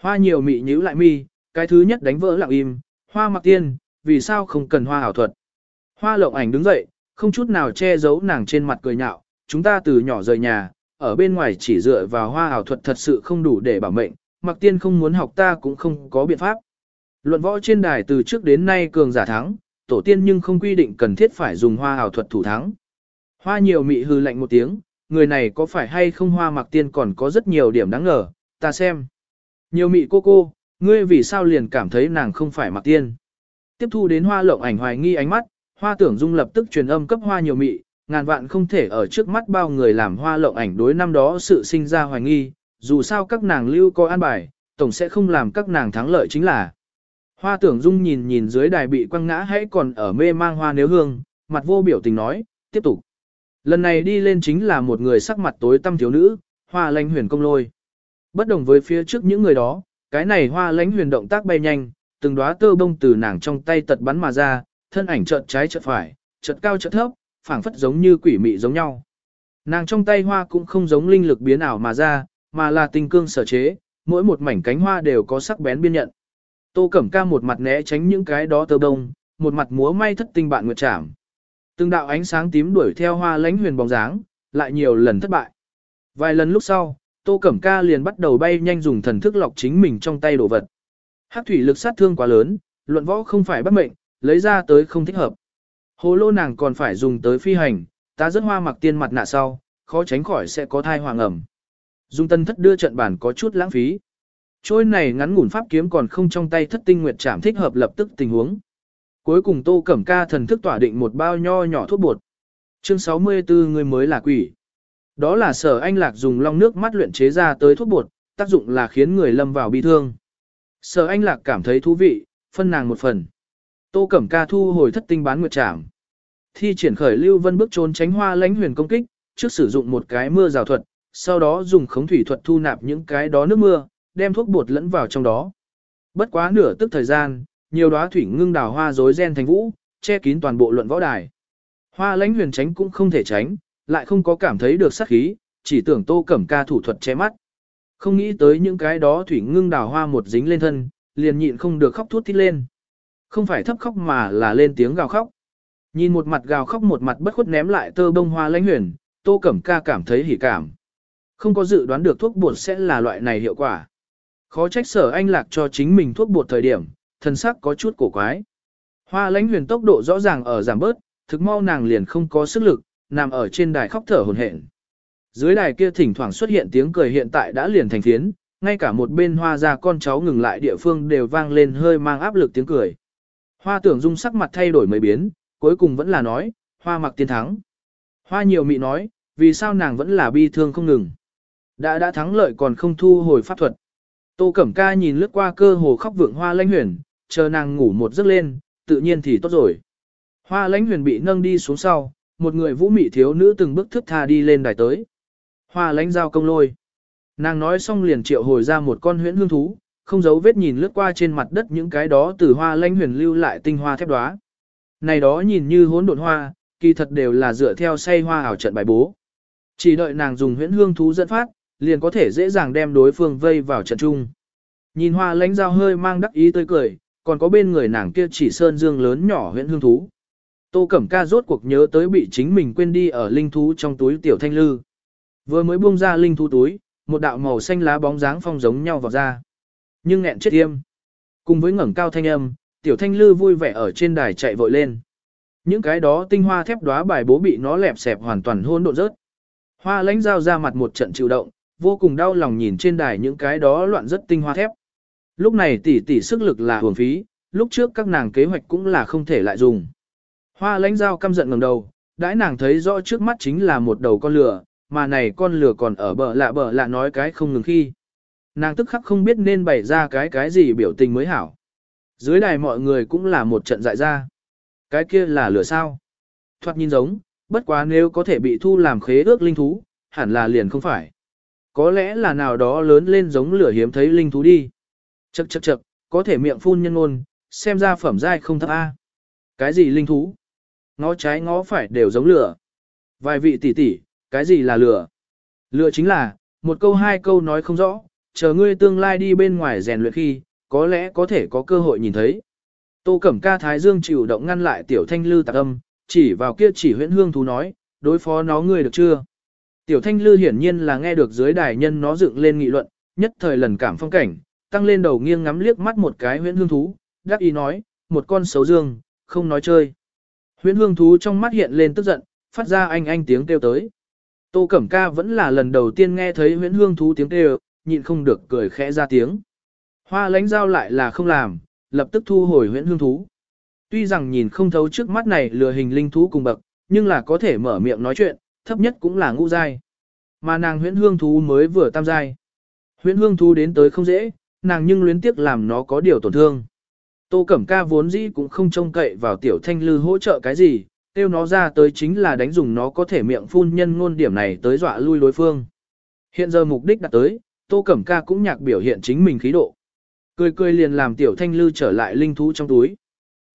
Hoa nhiều mị nhíu lại mi, cái thứ nhất đánh vỡ lặng im, hoa mặc tiên, vì sao không cần hoa ảo thuật. Hoa lộng ảnh đứng dậy, không chút nào che giấu nàng trên mặt cười nhạo, chúng ta từ nhỏ rời nhà, ở bên ngoài chỉ dựa vào hoa ảo thuật thật sự không đủ để bảo mệnh, mặc tiên không muốn học ta cũng không có biện pháp. Luận võ trên đài từ trước đến nay cường giả thắng, tổ tiên nhưng không quy định cần thiết phải dùng hoa ảo thuật thủ thắng. Hoa nhiều mị hư lạnh một tiếng, người này có phải hay không hoa mặc tiên còn có rất nhiều điểm đáng ngờ, ta xem. Nhiều mị cô cô, ngươi vì sao liền cảm thấy nàng không phải mặc tiên. Tiếp thu đến hoa lộng ảnh hoài nghi ánh mắt, hoa tưởng dung lập tức truyền âm cấp hoa nhiều mị, ngàn vạn không thể ở trước mắt bao người làm hoa lộng ảnh đối năm đó sự sinh ra hoài nghi, dù sao các nàng lưu có an bài, tổng sẽ không làm các nàng thắng lợi chính là. Hoa tưởng dung nhìn nhìn dưới đài bị quăng ngã hãy còn ở mê mang hoa nếu hương, mặt vô biểu tình nói, tiếp tục. Lần này đi lên chính là một người sắc mặt tối tăm thiếu nữ, hoa lanh huyền công lôi. Bất đồng với phía trước những người đó, cái này hoa lãnh huyền động tác bay nhanh, từng đóa tơ bông từ nàng trong tay tật bắn mà ra, thân ảnh chợt trái chợt phải, chợt cao chợt thấp, phảng phất giống như quỷ mị giống nhau. Nàng trong tay hoa cũng không giống linh lực biến ảo mà ra, mà là tinh cương sở chế, mỗi một mảnh cánh hoa đều có sắc bén biên nhận. Tô Cẩm Ca một mặt né tránh những cái đó tơ bông, một mặt múa may thất tinh bạn nguyệt trảm. Từng đạo ánh sáng tím đuổi theo hoa lãnh huyền bóng dáng, lại nhiều lần thất bại. Vài lần lúc sau, Tô Cẩm Ca liền bắt đầu bay nhanh dùng thần thức lọc chính mình trong tay đồ vật. Hắc thủy lực sát thương quá lớn, luận võ không phải bắt mệnh, lấy ra tới không thích hợp. Hồ lô nàng còn phải dùng tới phi hành, ta rất hoa mặc tiên mặt nạ sau, khó tránh khỏi sẽ có thai hoàng ẩm. Dung tân thất đưa trận bản có chút lãng phí. Trôi này ngắn ngủn pháp kiếm còn không trong tay thất tinh nguyệt chạm thích hợp lập tức tình huống. Cuối cùng Tô Cẩm Ca thần thức tỏa định một bao nho nhỏ thuốc bột. Chương 64 người mới là quỷ. Đó là sở anh lạc dùng long nước mắt luyện chế ra tới thuốc bột, tác dụng là khiến người lâm vào bi thương. Sở anh lạc cảm thấy thú vị, phân nàng một phần. Tô Cẩm Ca thu hồi thất tinh bán nguyệt trảm. Thi triển khởi lưu vân bước trốn tránh hoa lãnh huyền công kích, trước sử dụng một cái mưa rào thuật, sau đó dùng khống thủy thuật thu nạp những cái đó nước mưa, đem thuốc bột lẫn vào trong đó. Bất quá nửa tức thời gian, nhiều đóa thủy ngưng đào hoa rối ren thành vũ, che kín toàn bộ luận võ đài. Hoa lãnh huyền tránh cũng không thể tránh, lại không có cảm thấy được sát khí, chỉ tưởng tô cẩm ca thủ thuật che mắt. Không nghĩ tới những cái đó thủy ngưng đào hoa một dính lên thân, liền nhịn không được khóc thút thít lên. Không phải thấp khóc mà là lên tiếng gào khóc. Nhìn một mặt gào khóc một mặt bất khuất ném lại tơ bông hoa lãnh huyền, tô cẩm ca cảm thấy hỉ cảm. Không có dự đoán được thuốc bột sẽ là loại này hiệu quả. Khó trách sở anh lạc cho chính mình thuốc bột thời điểm, thân sắc có chút cổ quái. Hoa lãnh huyền tốc độ rõ ràng ở giảm bớt, thực mau nàng liền không có sức lực, nằm ở trên đài khóc thở hồn hển. Dưới đài kia thỉnh thoảng xuất hiện tiếng cười hiện tại đã liền thành phiến, ngay cả một bên hoa ra con cháu ngừng lại địa phương đều vang lên hơi mang áp lực tiếng cười. Hoa tưởng dung sắc mặt thay đổi mấy biến, cuối cùng vẫn là nói, hoa mặc tiên thắng. Hoa nhiều mị nói, vì sao nàng vẫn là bi thương không ngừng. Đã đã thắng lợi còn không thu hồi pháp thuật. Tô Cẩm Ca nhìn lướt qua cơ hồ khóc vượng hoa lãnh huyền, chờ nàng ngủ một giấc lên, tự nhiên thì tốt rồi. Hoa lãnh huyền bị nâng đi xuống sau, một người vũ mị thiếu nữ từng bước thức tha đi lên đài tới. Hoa lãnh giao công lôi. Nàng nói xong liền triệu hồi ra một con huyễn hương thú, không giấu vết nhìn lướt qua trên mặt đất những cái đó từ hoa lãnh huyền lưu lại tinh hoa thép đóa. Này đó nhìn như hỗn độn hoa, kỳ thật đều là dựa theo say hoa ảo trận bài bố. Chỉ đợi nàng dùng huyễn hương thú dẫn phát, liền có thể dễ dàng đem đối phương vây vào trận chung. Nhìn hoa lãnh giao hơi mang đắc ý tươi cười, còn có bên người nàng kia chỉ sơn dương lớn nhỏ huyễn hương thú. Tô Cẩm Ca rốt cuộc nhớ tới bị chính mình quên đi ở linh thú trong túi tiểu thanh lư. Vừa mới buông ra linh thú túi, một đạo màu xanh lá bóng dáng phong giống nhau vào ra. Nhưng nghẹn chết tiêm. Cùng với ngẩng cao thanh âm, tiểu thanh lư vui vẻ ở trên đài chạy vội lên. Những cái đó tinh hoa thép đóa bài bố bị nó lẹp xẹp hoàn toàn hôn độn rớt. Hoa lãnh dao ra mặt một trận chịu động, vô cùng đau lòng nhìn trên đài những cái đó loạn rất tinh hoa thép. Lúc này tỷ tỷ sức lực là hưởng phí, lúc trước các nàng kế hoạch cũng là không thể lại dùng. Hoa lãnh dao căm giận ngẩng đầu, đãi nàng thấy rõ trước mắt chính là một đầu con lửa, mà này con lửa còn ở bờ lạ bờ lạ nói cái không ngừng khi. Nàng tức khắc không biết nên bày ra cái cái gì biểu tình mới hảo. Dưới đài mọi người cũng là một trận dại ra. Cái kia là lửa sao? Thoạt nhìn giống, bất quá nếu có thể bị thu làm khế ước linh thú, hẳn là liền không phải. Có lẽ là nào đó lớn lên giống lửa hiếm thấy linh thú đi. Chậc chậc chậc, có thể miệng phun nhân ngôn, xem ra phẩm giai không thấp A. Cái gì linh thú? Ngó trái ngó phải đều giống lửa. Vài vị tỷ tỷ, cái gì là lửa? Lửa chính là, một câu hai câu nói không rõ, chờ ngươi tương lai đi bên ngoài rèn luyện khi, có lẽ có thể có cơ hội nhìn thấy. Tô Cẩm Ca Thái Dương chịu động ngăn lại tiểu thanh lư tạc âm, chỉ vào kia chỉ huyễn hương thú nói, đối phó nó ngươi được chưa? Tiểu thanh lư hiển nhiên là nghe được dưới đài nhân nó dựng lên nghị luận, nhất thời lần cảm phong cảnh, tăng lên đầu nghiêng ngắm liếc mắt một cái huyễn hương thú, đáp ý nói, một con xấu dương, không nói chơi. Huyễn hương thú trong mắt hiện lên tức giận, phát ra anh anh tiếng kêu tới. Tô Cẩm Ca vẫn là lần đầu tiên nghe thấy huyễn hương thú tiếng kêu, nhịn không được cười khẽ ra tiếng. Hoa Lánh giao lại là không làm, lập tức thu hồi huyễn hương thú. Tuy rằng nhìn không thấu trước mắt này lừa hình linh thú cùng bậc, nhưng là có thể mở miệng nói chuyện, thấp nhất cũng là ngũ giai. Mà nàng huyễn hương thú mới vừa tam giai. Huyễn hương thú đến tới không dễ, nàng nhưng luyến tiếc làm nó có điều tổn thương. Tô Cẩm Ca vốn dĩ cũng không trông cậy vào tiểu thanh lư hỗ trợ cái gì, tiêu nó ra tới chính là đánh dùng nó có thể miệng phun nhân ngôn điểm này tới dọa lui đối phương. Hiện giờ mục đích đã tới, Tô Cẩm Ca cũng nhạc biểu hiện chính mình khí độ. Cười cười liền làm tiểu thanh lư trở lại linh thú trong túi.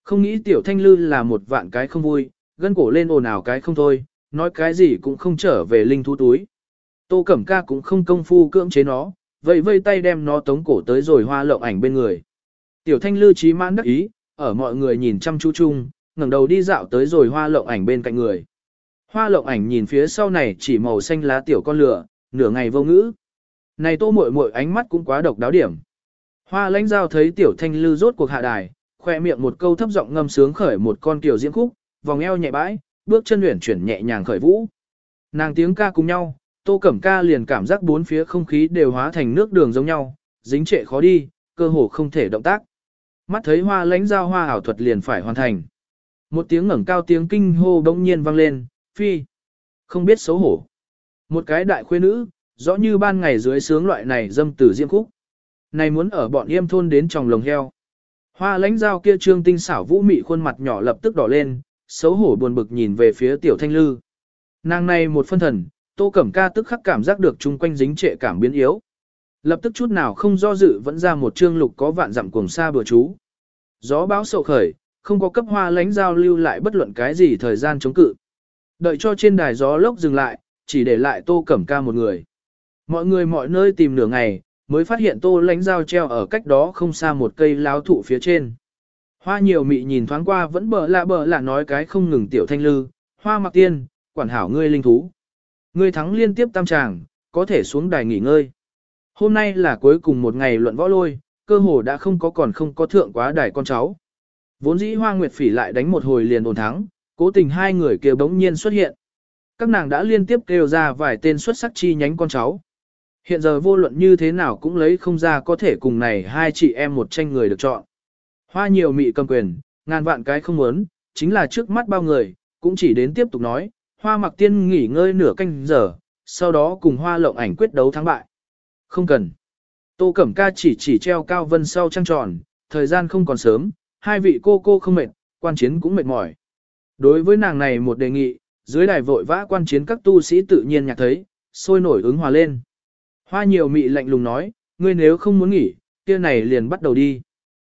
Không nghĩ tiểu thanh lư là một vạn cái không vui, gân cổ lên ồn ào cái không thôi, nói cái gì cũng không trở về linh thú túi. Tô Cẩm Ca cũng không công phu cưỡng chế nó, vậy vây tay đem nó tống cổ tới rồi hoa lộng ảnh bên người. Tiểu thanh lư trí mãn đắc ý, ở mọi người nhìn chăm chú chung, ngẩng đầu đi dạo tới rồi hoa lộng ảnh bên cạnh người. Hoa lộng ảnh nhìn phía sau này chỉ màu xanh lá tiểu con lửa, nửa ngày vô ngữ. Này tô muội muội ánh mắt cũng quá độc đáo điểm. Hoa lãnh giao thấy tiểu thanh lư rốt cuộc hạ đài, khoe miệng một câu thấp giọng ngâm sướng khởi một con tiểu diễm khúc, vòng eo nhẹ bãi, bước chân luyển chuyển nhẹ nhàng khởi vũ. Nàng tiếng ca cùng nhau, tô cẩm ca liền cảm giác bốn phía không khí đều hóa thành nước đường giống nhau, dính trệ khó đi, cơ hồ không thể động tác. Mắt thấy hoa lãnh giao hoa ảo thuật liền phải hoàn thành. Một tiếng ngẩng cao tiếng kinh hô bỗng nhiên vang lên, phi. Không biết xấu hổ. Một cái đại khuê nữ, rõ như ban ngày dưới sướng loại này dâm tử diễm khúc. Này muốn ở bọn yêm thôn đến tròng lồng heo. Hoa lãnh dao kia trương tinh xảo vũ mị khuôn mặt nhỏ lập tức đỏ lên, xấu hổ buồn bực nhìn về phía tiểu thanh lư. Nàng này một phân thần, tô cẩm ca tức khắc cảm giác được chung quanh dính trệ cảm biến yếu. Lập tức chút nào không do dự vẫn ra một chương lục có vạn dặm cuồng xa bừa chú. Gió báo sậu khởi, không có cấp hoa lãnh giao lưu lại bất luận cái gì thời gian chống cự. Đợi cho trên đài gió lốc dừng lại, chỉ để lại tô cẩm ca một người. Mọi người mọi nơi tìm nửa ngày, mới phát hiện tô lánh dao treo ở cách đó không xa một cây láo thụ phía trên. Hoa nhiều mị nhìn thoáng qua vẫn bờ lạ bờ lạ nói cái không ngừng tiểu thanh lư, hoa mặc tiên, quản hảo ngươi linh thú. Ngươi thắng liên tiếp tam tràng, có thể xuống đài nghỉ ngơi. Hôm nay là cuối cùng một ngày luận võ lôi, cơ hồ đã không có còn không có thượng quá đài con cháu. Vốn dĩ hoa nguyệt phỉ lại đánh một hồi liền ổn thắng, cố tình hai người kêu bỗng nhiên xuất hiện. Các nàng đã liên tiếp kêu ra vài tên xuất sắc chi nhánh con cháu. Hiện giờ vô luận như thế nào cũng lấy không ra có thể cùng này hai chị em một tranh người được chọn. Hoa nhiều mị cầm quyền, ngàn vạn cái không muốn, chính là trước mắt bao người, cũng chỉ đến tiếp tục nói, hoa mặc tiên nghỉ ngơi nửa canh giờ, sau đó cùng hoa lộng ảnh quyết đấu thắng bại. Không cần. Tô Cẩm Ca chỉ chỉ treo cao vân sau trăng tròn, thời gian không còn sớm, hai vị cô cô không mệt, quan chiến cũng mệt mỏi. Đối với nàng này một đề nghị, dưới đài vội vã quan chiến các tu sĩ tự nhiên nhạc thấy, sôi nổi ứng hòa lên. Hoa nhiều mị lạnh lùng nói, ngươi nếu không muốn nghỉ, kia này liền bắt đầu đi.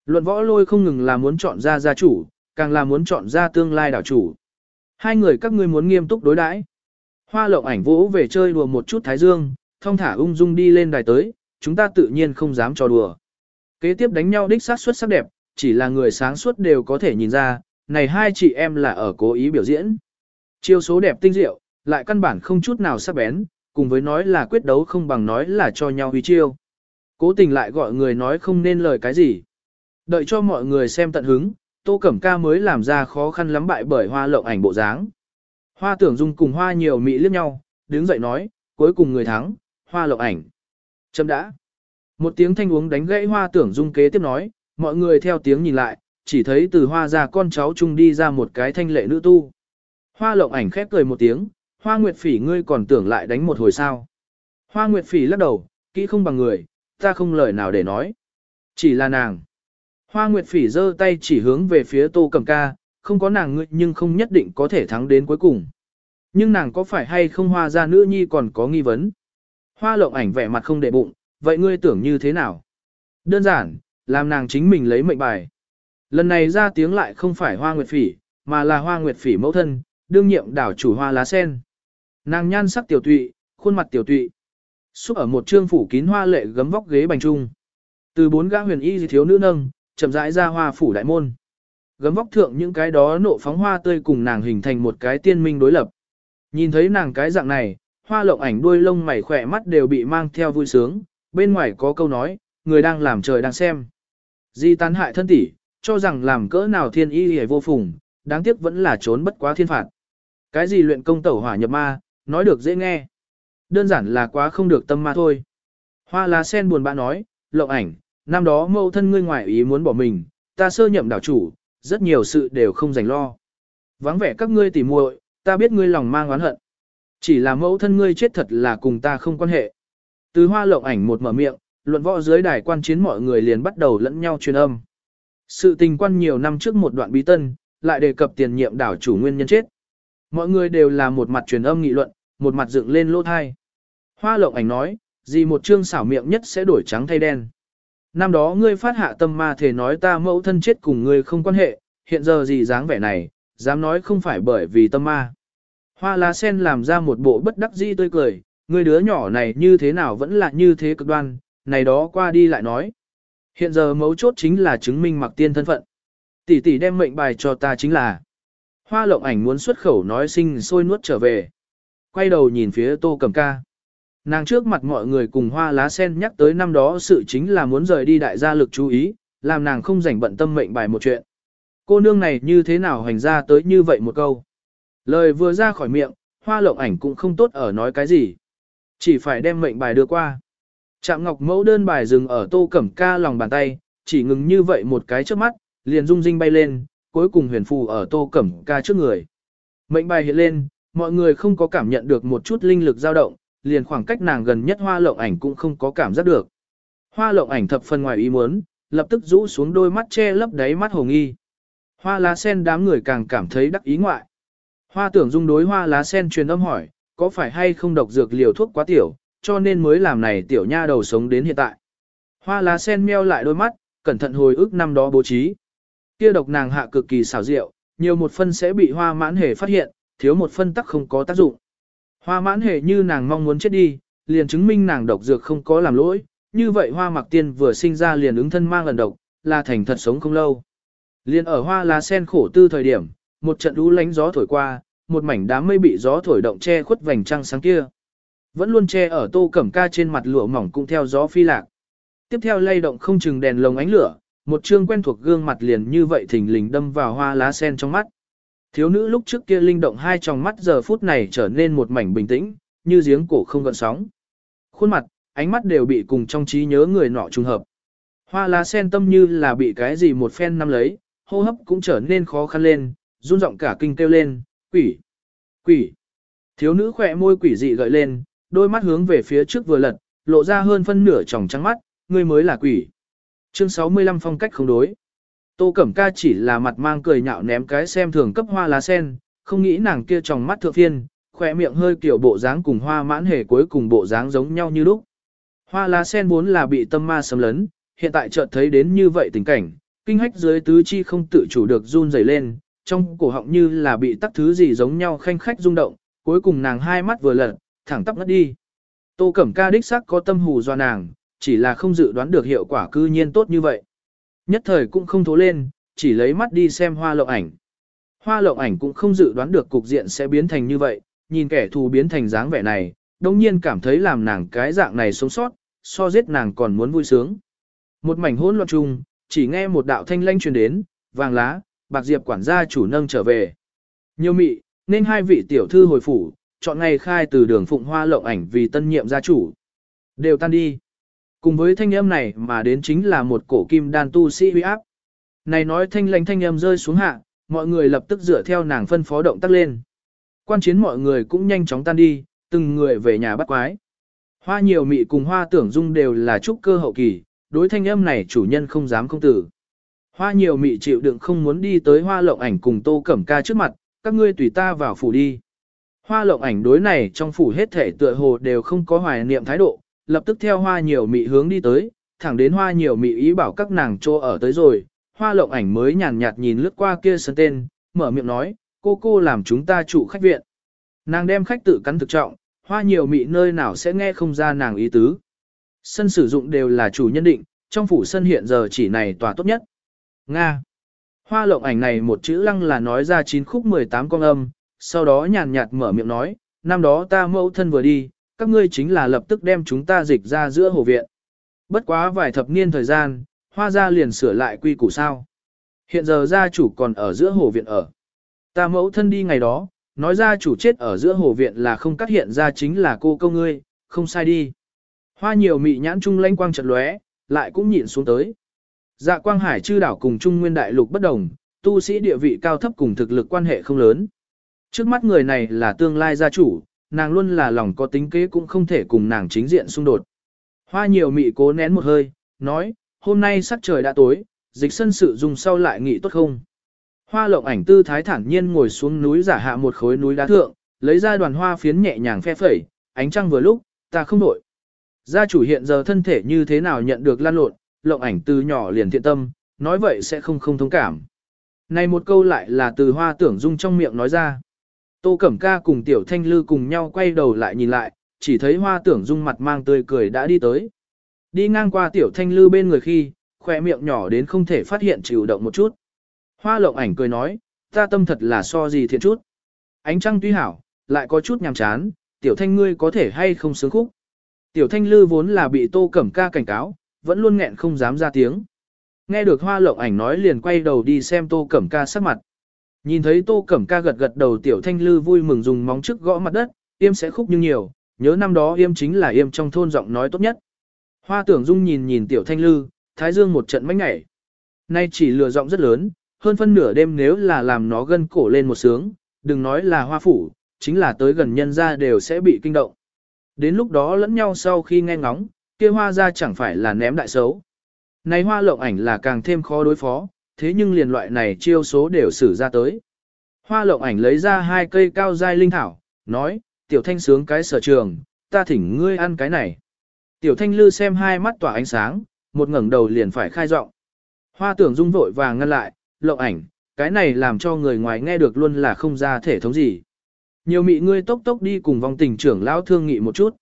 Luận võ lôi không ngừng là muốn chọn ra gia chủ, càng là muốn chọn ra tương lai đảo chủ. Hai người các ngươi muốn nghiêm túc đối đãi. Hoa lộng ảnh vỗ về chơi đùa một chút thái dương, thông thả ung dung đi lên đài tới, chúng ta tự nhiên không dám trò đùa. Kế tiếp đánh nhau đích sát xuất sắc đẹp, chỉ là người sáng suốt đều có thể nhìn ra, này hai chị em là ở cố ý biểu diễn. Chiêu số đẹp tinh diệu, lại căn bản không chút nào sắc bén, cùng với nói là quyết đấu không bằng nói là cho nhau huy chiêu. Cố tình lại gọi người nói không nên lời cái gì. Đợi cho mọi người xem tận hứng, Tô Cẩm Ca mới làm ra khó khăn lắm bại bởi hoa lộng ảnh bộ dáng. Hoa tưởng dung cùng hoa nhiều mỹ liếc nhau, đứng dậy nói, cuối cùng người thắng, hoa lộng ảnh. Chấm đã. Một tiếng thanh uống đánh gãy hoa tưởng dung kế tiếp nói, mọi người theo tiếng nhìn lại, chỉ thấy từ hoa ra con cháu chung đi ra một cái thanh lệ nữ tu. Hoa lộng ảnh khép cười một tiếng, hoa nguyệt phỉ ngươi còn tưởng lại đánh một hồi sao. Hoa nguyệt phỉ lắc đầu, kỹ không bằng người, ta không lời nào để nói. Chỉ là nàng. Hoa nguyệt phỉ giơ tay chỉ hướng về phía tô cầm ca, không có nàng ngươi nhưng không nhất định có thể thắng đến cuối cùng. Nhưng nàng có phải hay không hoa ra nữ nhi còn có nghi vấn. Hoa lộng ảnh vẻ mặt không để bụng, vậy ngươi tưởng như thế nào? Đơn giản, làm nàng chính mình lấy mệnh bài. Lần này ra tiếng lại không phải hoa nguyệt phỉ, mà là hoa nguyệt phỉ mẫu thân, đương nhiệm đảo chủ hoa lá sen. Nàng nhan sắc tiểu tụy, khuôn mặt tiểu tụy. Xúc ở một trương phủ kín hoa lệ gấm vóc ghế bành trung. Từ bốn gã huyền y thiếu nữ nâng, chậm rãi ra hoa phủ đại môn. Gấm vóc thượng những cái đó nộ phóng hoa tươi cùng nàng hình thành một cái tiên minh đối lập. Nhìn thấy nàng cái dạng này, hoa lộng ảnh đuôi lông mày khỏe mắt đều bị mang theo vui sướng, bên ngoài có câu nói, người đang làm trời đang xem. Di tán hại thân tỷ, cho rằng làm cỡ nào thiên y hề vô phùng, đáng tiếc vẫn là trốn bất quá thiên phạt. Cái gì luyện công tẩu hỏa nhập ma, nói được dễ nghe. Đơn giản là quá không được tâm ma thôi. Hoa lá sen buồn bã nói, lộng ảnh, năm đó mâu thân ngươi ngoại ý muốn bỏ mình, ta sơ nhậm đảo chủ, rất nhiều sự đều không dành lo. Vắng vẻ các ngươi tỉ muội, ta biết ngươi lòng mang oán hận. Chỉ là mẫu thân ngươi chết thật là cùng ta không quan hệ. Từ hoa lộng ảnh một mở miệng, luận võ dưới đài quan chiến mọi người liền bắt đầu lẫn nhau truyền âm. Sự tình quan nhiều năm trước một đoạn bí tân, lại đề cập tiền nhiệm đảo chủ nguyên nhân chết. Mọi người đều là một mặt truyền âm nghị luận, một mặt dựng lên lỗ thai. Hoa lộng ảnh nói, gì một chương xảo miệng nhất sẽ đổi trắng thay đen. Năm đó ngươi phát hạ tâm ma thể nói ta mẫu thân chết cùng ngươi không quan hệ, hiện giờ gì dáng vẻ này, dám nói không phải bởi vì tâm ma. Hoa lá sen làm ra một bộ bất đắc dĩ tươi cười, người đứa nhỏ này như thế nào vẫn là như thế cực đoan, này đó qua đi lại nói. Hiện giờ mấu chốt chính là chứng minh mặc tiên thân phận. Tỷ tỷ đem mệnh bài cho ta chính là. Hoa lộng ảnh muốn xuất khẩu nói sinh sôi nuốt trở về. Quay đầu nhìn phía tô cầm ca. Nàng trước mặt mọi người cùng hoa lá sen nhắc tới năm đó sự chính là muốn rời đi đại gia lực chú ý, làm nàng không rảnh bận tâm mệnh bài một chuyện. Cô nương này như thế nào hành ra tới như vậy một câu. Lời vừa ra khỏi miệng, hoa lộng ảnh cũng không tốt ở nói cái gì. Chỉ phải đem mệnh bài đưa qua. Trạm ngọc mẫu đơn bài dừng ở tô cẩm ca lòng bàn tay, chỉ ngừng như vậy một cái trước mắt, liền rung rinh bay lên, cuối cùng huyền phù ở tô cẩm ca trước người. Mệnh bài hiện lên, mọi người không có cảm nhận được một chút linh lực dao động, liền khoảng cách nàng gần nhất hoa lộng ảnh cũng không có cảm giác được. Hoa lộng ảnh thập phần ngoài ý muốn, lập tức rũ xuống đôi mắt che lấp đáy mắt hồ nghi. Hoa lá sen đám người càng cảm thấy đắc ý ngoại. Hoa tưởng dung đối hoa lá sen truyền âm hỏi, có phải hay không độc dược liều thuốc quá tiểu, cho nên mới làm này tiểu nha đầu sống đến hiện tại. Hoa lá sen meo lại đôi mắt, cẩn thận hồi ức năm đó bố trí. Kia độc nàng hạ cực kỳ xảo diệu, nhiều một phân sẽ bị hoa mãn hề phát hiện, thiếu một phân tắc không có tác dụng. Hoa mãn hề như nàng mong muốn chết đi, liền chứng minh nàng độc dược không có làm lỗi, như vậy hoa mặc tiên vừa sinh ra liền ứng thân mang lần độc, là thành thật sống không lâu. Liền ở hoa lá sen khổ tư thời điểm, một trận lũ lánh gió thổi qua, một mảnh đám mây bị gió thổi động che khuất vành trăng sáng kia. Vẫn luôn che ở tô cẩm ca trên mặt lụa mỏng cũng theo gió phi lạc. Tiếp theo lay động không chừng đèn lồng ánh lửa, một chương quen thuộc gương mặt liền như vậy thình lình đâm vào hoa lá sen trong mắt. Thiếu nữ lúc trước kia linh động hai tròng mắt giờ phút này trở nên một mảnh bình tĩnh, như giếng cổ không gợn sóng. Khuôn mặt, ánh mắt đều bị cùng trong trí nhớ người nọ trùng hợp. Hoa lá sen tâm như là bị cái gì một phen nắm lấy, hô hấp cũng trở nên khó khăn lên, run giọng cả kinh kêu lên, quỷ, quỷ. Thiếu nữ khỏe môi quỷ dị gợi lên, đôi mắt hướng về phía trước vừa lật, lộ ra hơn phân nửa tròng trắng mắt, ngươi mới là quỷ. Chương 65 phong cách không đối. Tô Cẩm Ca chỉ là mặt mang cười nhạo ném cái xem thường cấp hoa lá sen, không nghĩ nàng kia tròng mắt thượng phiên, khỏe miệng hơi kiểu bộ dáng cùng hoa mãn hề cuối cùng bộ dáng giống nhau như lúc. Hoa lá sen vốn là bị tâm ma sấm lấn, hiện tại chợt thấy đến như vậy tình cảnh, kinh hách dưới tứ chi không tự chủ được run rẩy lên, trong cổ họng như là bị tắc thứ gì giống nhau khanh khách rung động, cuối cùng nàng hai mắt vừa lật, thẳng tắp ngất đi. Tô Cẩm Ca đích xác có tâm hù do nàng, chỉ là không dự đoán được hiệu quả cư nhiên tốt như vậy. Nhất thời cũng không thố lên, chỉ lấy mắt đi xem hoa lộng ảnh. Hoa lộng ảnh cũng không dự đoán được cục diện sẽ biến thành như vậy, nhìn kẻ thù biến thành dáng vẻ này, đồng nhiên cảm thấy làm nàng cái dạng này sống sót, so giết nàng còn muốn vui sướng. Một mảnh hỗn loạn chung, chỉ nghe một đạo thanh lanh truyền đến, vàng lá, bạc diệp quản gia chủ nâng trở về. Nhiều mị, nên hai vị tiểu thư hồi phủ, chọn ngày khai từ đường phụng hoa lộng ảnh vì tân nhiệm gia chủ. Đều tan đi. Cùng với thanh âm này mà đến chính là một cổ kim đan tu sĩ huy áp. Này nói thanh lãnh thanh âm rơi xuống hạ, mọi người lập tức dựa theo nàng phân phó động tác lên. Quan chiến mọi người cũng nhanh chóng tan đi, từng người về nhà bắt quái. Hoa nhiều mị cùng hoa tưởng dung đều là trúc cơ hậu kỳ, đối thanh âm này chủ nhân không dám không tử. Hoa nhiều mị chịu đựng không muốn đi tới hoa lộng ảnh cùng tô cẩm ca trước mặt, các ngươi tùy ta vào phủ đi. Hoa lộng ảnh đối này trong phủ hết thể tựa hồ đều không có hoài niệm thái độ, lập tức theo hoa nhiều mị hướng đi tới, thẳng đến hoa nhiều mị ý bảo các nàng trô ở tới rồi, hoa lộng ảnh mới nhàn nhạt nhìn lướt qua kia sân tên, mở miệng nói, cô cô làm chúng ta chủ khách viện. Nàng đem khách tự cắn thực trọng, hoa nhiều mị nơi nào sẽ nghe không ra nàng ý tứ. Sân sử dụng đều là chủ nhân định, trong phủ sân hiện giờ chỉ này tòa tốt nhất. Nga. Hoa lộng ảnh này một chữ lăng là nói ra 9 khúc 18 con âm, sau đó nhàn nhạt mở miệng nói, năm đó ta mẫu thân vừa đi, các ngươi chính là lập tức đem chúng ta dịch ra giữa hồ viện. Bất quá vài thập niên thời gian, hoa gia liền sửa lại quy củ sao. Hiện giờ gia chủ còn ở giữa hồ viện ở. Ta mẫu thân đi ngày đó, nói gia chủ chết ở giữa hồ viện là không cắt hiện ra chính là cô câu ngươi, không sai đi. Hoa nhiều mị nhãn trung lanh quang chật lóe, lại cũng nhịn xuống tới. Dạ quang hải chư đảo cùng trung nguyên đại lục bất đồng, tu sĩ địa vị cao thấp cùng thực lực quan hệ không lớn. Trước mắt người này là tương lai gia chủ, nàng luôn là lòng có tính kế cũng không thể cùng nàng chính diện xung đột. Hoa nhiều mị cố nén một hơi, nói, hôm nay sắc trời đã tối, dịch sân sự dùng sau lại nghỉ tốt không. Hoa lộng ảnh tư thái thản nhiên ngồi xuống núi giả hạ một khối núi đá thượng, lấy ra đoàn hoa phiến nhẹ nhàng phe phẩy, ánh trăng vừa lúc, ta không đổi. Gia chủ hiện giờ thân thể như thế nào nhận được lan lộn, lộng ảnh từ nhỏ liền thiện tâm, nói vậy sẽ không không thông cảm. Này một câu lại là từ hoa tưởng dung trong miệng nói ra. Tô Cẩm Ca cùng Tiểu Thanh Lư cùng nhau quay đầu lại nhìn lại, chỉ thấy hoa tưởng dung mặt mang tươi cười đã đi tới. Đi ngang qua Tiểu Thanh Lư bên người khi, khỏe miệng nhỏ đến không thể phát hiện chịu động một chút. Hoa lộng ảnh cười nói, ta tâm thật là so gì thiện chút. Ánh trăng tuy hảo, lại có chút nhàm chán, Tiểu Thanh ngươi có thể hay không sướng khúc. Tiểu Thanh Lư vốn là bị Tô Cẩm Ca cảnh cáo, vẫn luôn nghẹn không dám ra tiếng. Nghe được hoa lộng ảnh nói liền quay đầu đi xem Tô Cẩm Ca sắc mặt. Nhìn thấy Tô Cẩm Ca gật gật đầu Tiểu Thanh Lư vui mừng dùng móng trước gõ mặt đất, yêm sẽ khúc nhưng nhiều, nhớ năm đó yêm chính là yêm trong thôn giọng nói tốt nhất. Hoa tưởng dung nhìn nhìn Tiểu Thanh Lư, Thái Dương một trận mách ngảy. Nay chỉ lừa giọng rất lớn, hơn phân nửa đêm nếu là làm nó gân cổ lên một sướng, đừng nói là hoa phủ, chính là tới gần nhân ra đều sẽ bị kinh động. Đến lúc đó lẫn nhau sau khi nghe ngóng, kia hoa ra chẳng phải là ném đại xấu. Này hoa lộng ảnh là càng thêm khó đối phó, thế nhưng liền loại này chiêu số đều xử ra tới. Hoa lộng ảnh lấy ra hai cây cao dai linh thảo, nói, tiểu thanh sướng cái sở trường, ta thỉnh ngươi ăn cái này. Tiểu thanh lư xem hai mắt tỏa ánh sáng, một ngẩng đầu liền phải khai giọng. Hoa tưởng dung vội và ngăn lại, lộng ảnh, cái này làm cho người ngoài nghe được luôn là không ra thể thống gì. Nhiều mị ngươi tốc tốc đi cùng vòng tỉnh trưởng lão thương nghị một chút.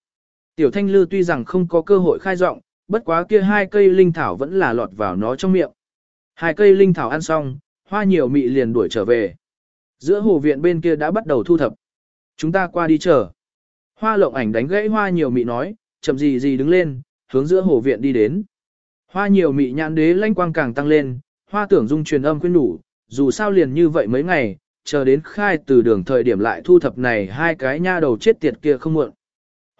Tiểu thanh lư tuy rằng không có cơ hội khai rộng, bất quá kia hai cây linh thảo vẫn là lọt vào nó trong miệng. Hai cây linh thảo ăn xong, hoa nhiều mị liền đuổi trở về. Giữa hồ viện bên kia đã bắt đầu thu thập. Chúng ta qua đi chờ. Hoa lộng ảnh đánh gãy hoa nhiều mị nói, chậm gì gì đứng lên, hướng giữa hồ viện đi đến. Hoa nhiều mị nhãn đế lanh quang càng tăng lên, hoa tưởng dung truyền âm khuyên đủ, dù sao liền như vậy mấy ngày, chờ đến khai từ đường thời điểm lại thu thập này hai cái nha đầu chết tiệt kia không muộn.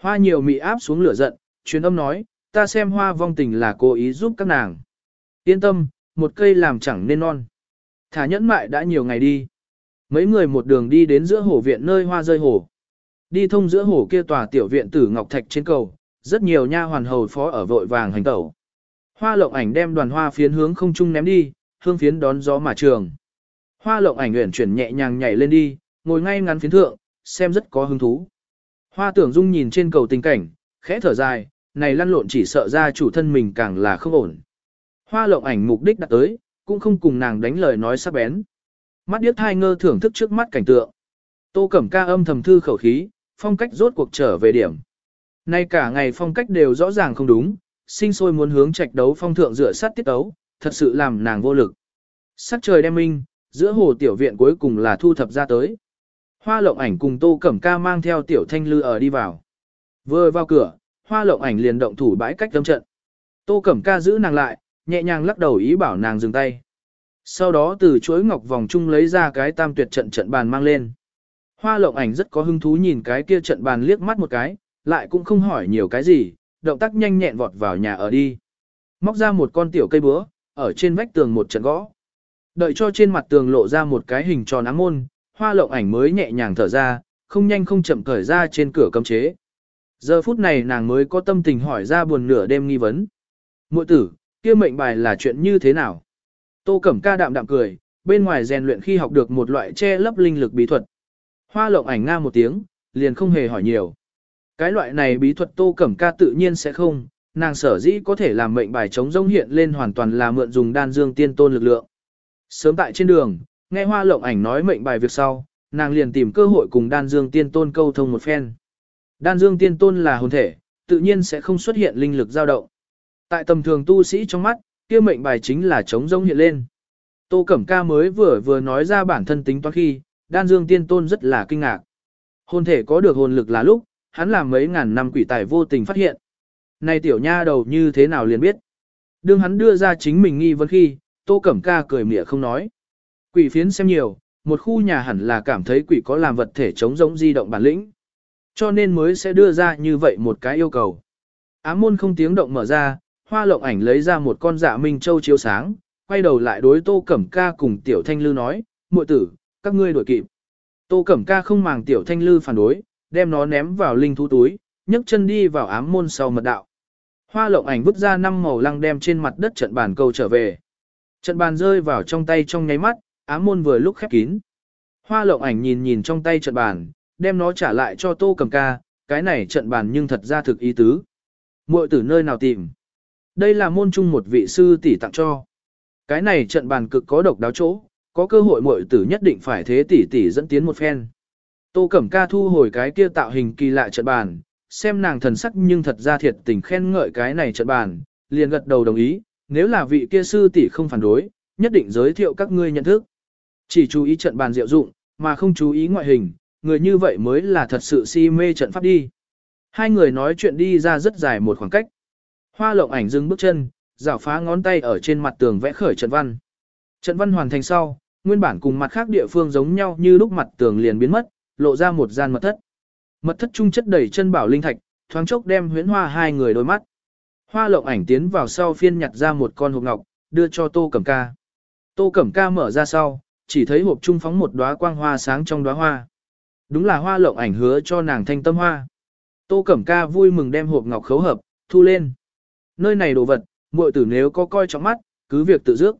Hoa nhiều mị áp xuống lửa giận, truyền âm nói, ta xem hoa vong tình là cố ý giúp các nàng. Yên tâm, một cây làm chẳng nên non. Thả nhẫn mại đã nhiều ngày đi. Mấy người một đường đi đến giữa hồ viện nơi hoa rơi hồ. Đi thông giữa hồ kia tòa tiểu viện tử Ngọc Thạch trên cầu, rất nhiều nha hoàn hầu phó ở vội vàng hành tẩu. Hoa lộng ảnh đem đoàn hoa phiến hướng không trung ném đi, hương phiến đón gió mà trường. Hoa lộng ảnh uyển chuyển nhẹ nhàng nhảy lên đi, ngồi ngay ngắn phiến thượng, xem rất có hứng thú. Hoa tưởng dung nhìn trên cầu tình cảnh, khẽ thở dài, này lăn lộn chỉ sợ ra chủ thân mình càng là không ổn. Hoa lộng ảnh mục đích đặt tới, cũng không cùng nàng đánh lời nói sắc bén. Mắt điếc thai ngơ thưởng thức trước mắt cảnh tượng. Tô Cẩm Ca âm thầm thư khẩu khí, phong cách rốt cuộc trở về điểm. Nay cả ngày phong cách đều rõ ràng không đúng, sinh sôi muốn hướng trạch đấu phong thượng dựa sát tiết đấu, thật sự làm nàng vô lực. Sắc trời đem minh, giữa hồ tiểu viện cuối cùng là thu thập ra tới. Hoa lộng ảnh cùng Tô Cẩm Ca mang theo tiểu thanh lư ở đi vào. Vừa vào cửa, hoa lộng ảnh liền động thủ bãi cách tâm trận. Tô Cẩm Ca giữ nàng lại, nhẹ nhàng lắc đầu ý bảo nàng dừng tay. Sau đó từ chuỗi ngọc vòng chung lấy ra cái tam tuyệt trận trận bàn mang lên. Hoa lộng ảnh rất có hứng thú nhìn cái kia trận bàn liếc mắt một cái, lại cũng không hỏi nhiều cái gì, động tác nhanh nhẹn vọt vào nhà ở đi. Móc ra một con tiểu cây búa, ở trên vách tường một trận gõ. Đợi cho trên mặt tường lộ ra một cái hình tròn áng môn, hoa lộng ảnh mới nhẹ nhàng thở ra, không nhanh không chậm cởi ra trên cửa cấm chế. Giờ phút này nàng mới có tâm tình hỏi ra buồn nửa đêm nghi vấn. Mội tử, kia mệnh bài là chuyện như thế nào? Tô Cẩm ca đạm đạm cười, bên ngoài rèn luyện khi học được một loại che lấp linh lực bí thuật. Hoa lộng ảnh nga một tiếng, liền không hề hỏi nhiều. Cái loại này bí thuật Tô Cẩm ca tự nhiên sẽ không, nàng sở dĩ có thể làm mệnh bài chống rông hiện lên hoàn toàn là mượn dùng đan dương tiên tôn lực lượng. Sớm tại trên đường, nghe hoa lộng ảnh nói mệnh bài việc sau, nàng liền tìm cơ hội cùng đan dương tiên tôn câu thông một phen. Đan dương tiên tôn là hồn thể, tự nhiên sẽ không xuất hiện linh lực dao động. Tại tầm thường tu sĩ trong mắt, kia mệnh bài chính là chống rông hiện lên. Tô Cẩm Ca mới vừa vừa nói ra bản thân tính toán khi, đan dương tiên tôn rất là kinh ngạc. Hồn thể có được hồn lực là lúc, hắn làm mấy ngàn năm quỷ tài vô tình phát hiện. Này tiểu nha đầu như thế nào liền biết. Đương hắn đưa ra chính mình nghi vấn khi, Tô Cẩm Ca cười mỉa không nói. Quỷ phiến xem nhiều, một khu nhà hẳn là cảm thấy quỷ có làm vật thể chống giống di động bản lĩnh. Cho nên mới sẽ đưa ra như vậy một cái yêu cầu. Ám môn không tiếng động mở ra, hoa lộng ảnh lấy ra một con dạ minh châu chiếu sáng, quay đầu lại đối Tô Cẩm Ca cùng Tiểu Thanh Lư nói, muội tử, các ngươi đuổi kịp. Tô Cẩm Ca không màng Tiểu Thanh Lư phản đối, đem nó ném vào linh thú túi, nhấc chân đi vào ám môn sau mật đạo. Hoa lộng ảnh vứt ra năm màu lăng đem trên mặt đất trận bàn câu trở về. Trận bàn rơi vào trong tay trong nháy mắt, ám môn vừa lúc khép kín. Hoa lộng ảnh nhìn nhìn trong tay trận bàn, đem nó trả lại cho tô cầm ca, cái này trận bàn nhưng thật ra thực ý tứ. muội tử nơi nào tìm? Đây là môn chung một vị sư tỷ tặng cho. Cái này trận bàn cực có độc đáo chỗ, có cơ hội muội tử nhất định phải thế tỷ tỷ dẫn tiến một phen. Tô Cẩm Ca thu hồi cái kia tạo hình kỳ lạ trận bàn, xem nàng thần sắc nhưng thật ra thiệt tình khen ngợi cái này trận bàn, liền gật đầu đồng ý, nếu là vị kia sư tỷ không phản đối, nhất định giới thiệu các ngươi nhận thức. Chỉ chú ý trận bàn diệu dụng, mà không chú ý ngoại hình, người như vậy mới là thật sự si mê trận pháp đi. Hai người nói chuyện đi ra rất dài một khoảng cách. Hoa lộng ảnh dừng bước chân, rảo phá ngón tay ở trên mặt tường vẽ khởi trận văn. Trận văn hoàn thành sau, nguyên bản cùng mặt khác địa phương giống nhau như lúc mặt tường liền biến mất, lộ ra một gian mật thất. Mật thất trung chất đầy chân bảo linh thạch, thoáng chốc đem huyễn hoa hai người đôi mắt. Hoa lộng ảnh tiến vào sau phiên nhặt ra một con hộp ngọc, đưa cho Tô Cẩm Ca. Tô Cẩm Ca mở ra sau, chỉ thấy hộp trung phóng một đóa quang hoa sáng trong đóa hoa. Đúng là hoa lộng ảnh hứa cho nàng thanh tâm hoa. Tô Cẩm Ca vui mừng đem hộp ngọc khấu hợp, thu lên. Nơi này đồ vật, muội tử nếu có coi trọng mắt, cứ việc tự dước.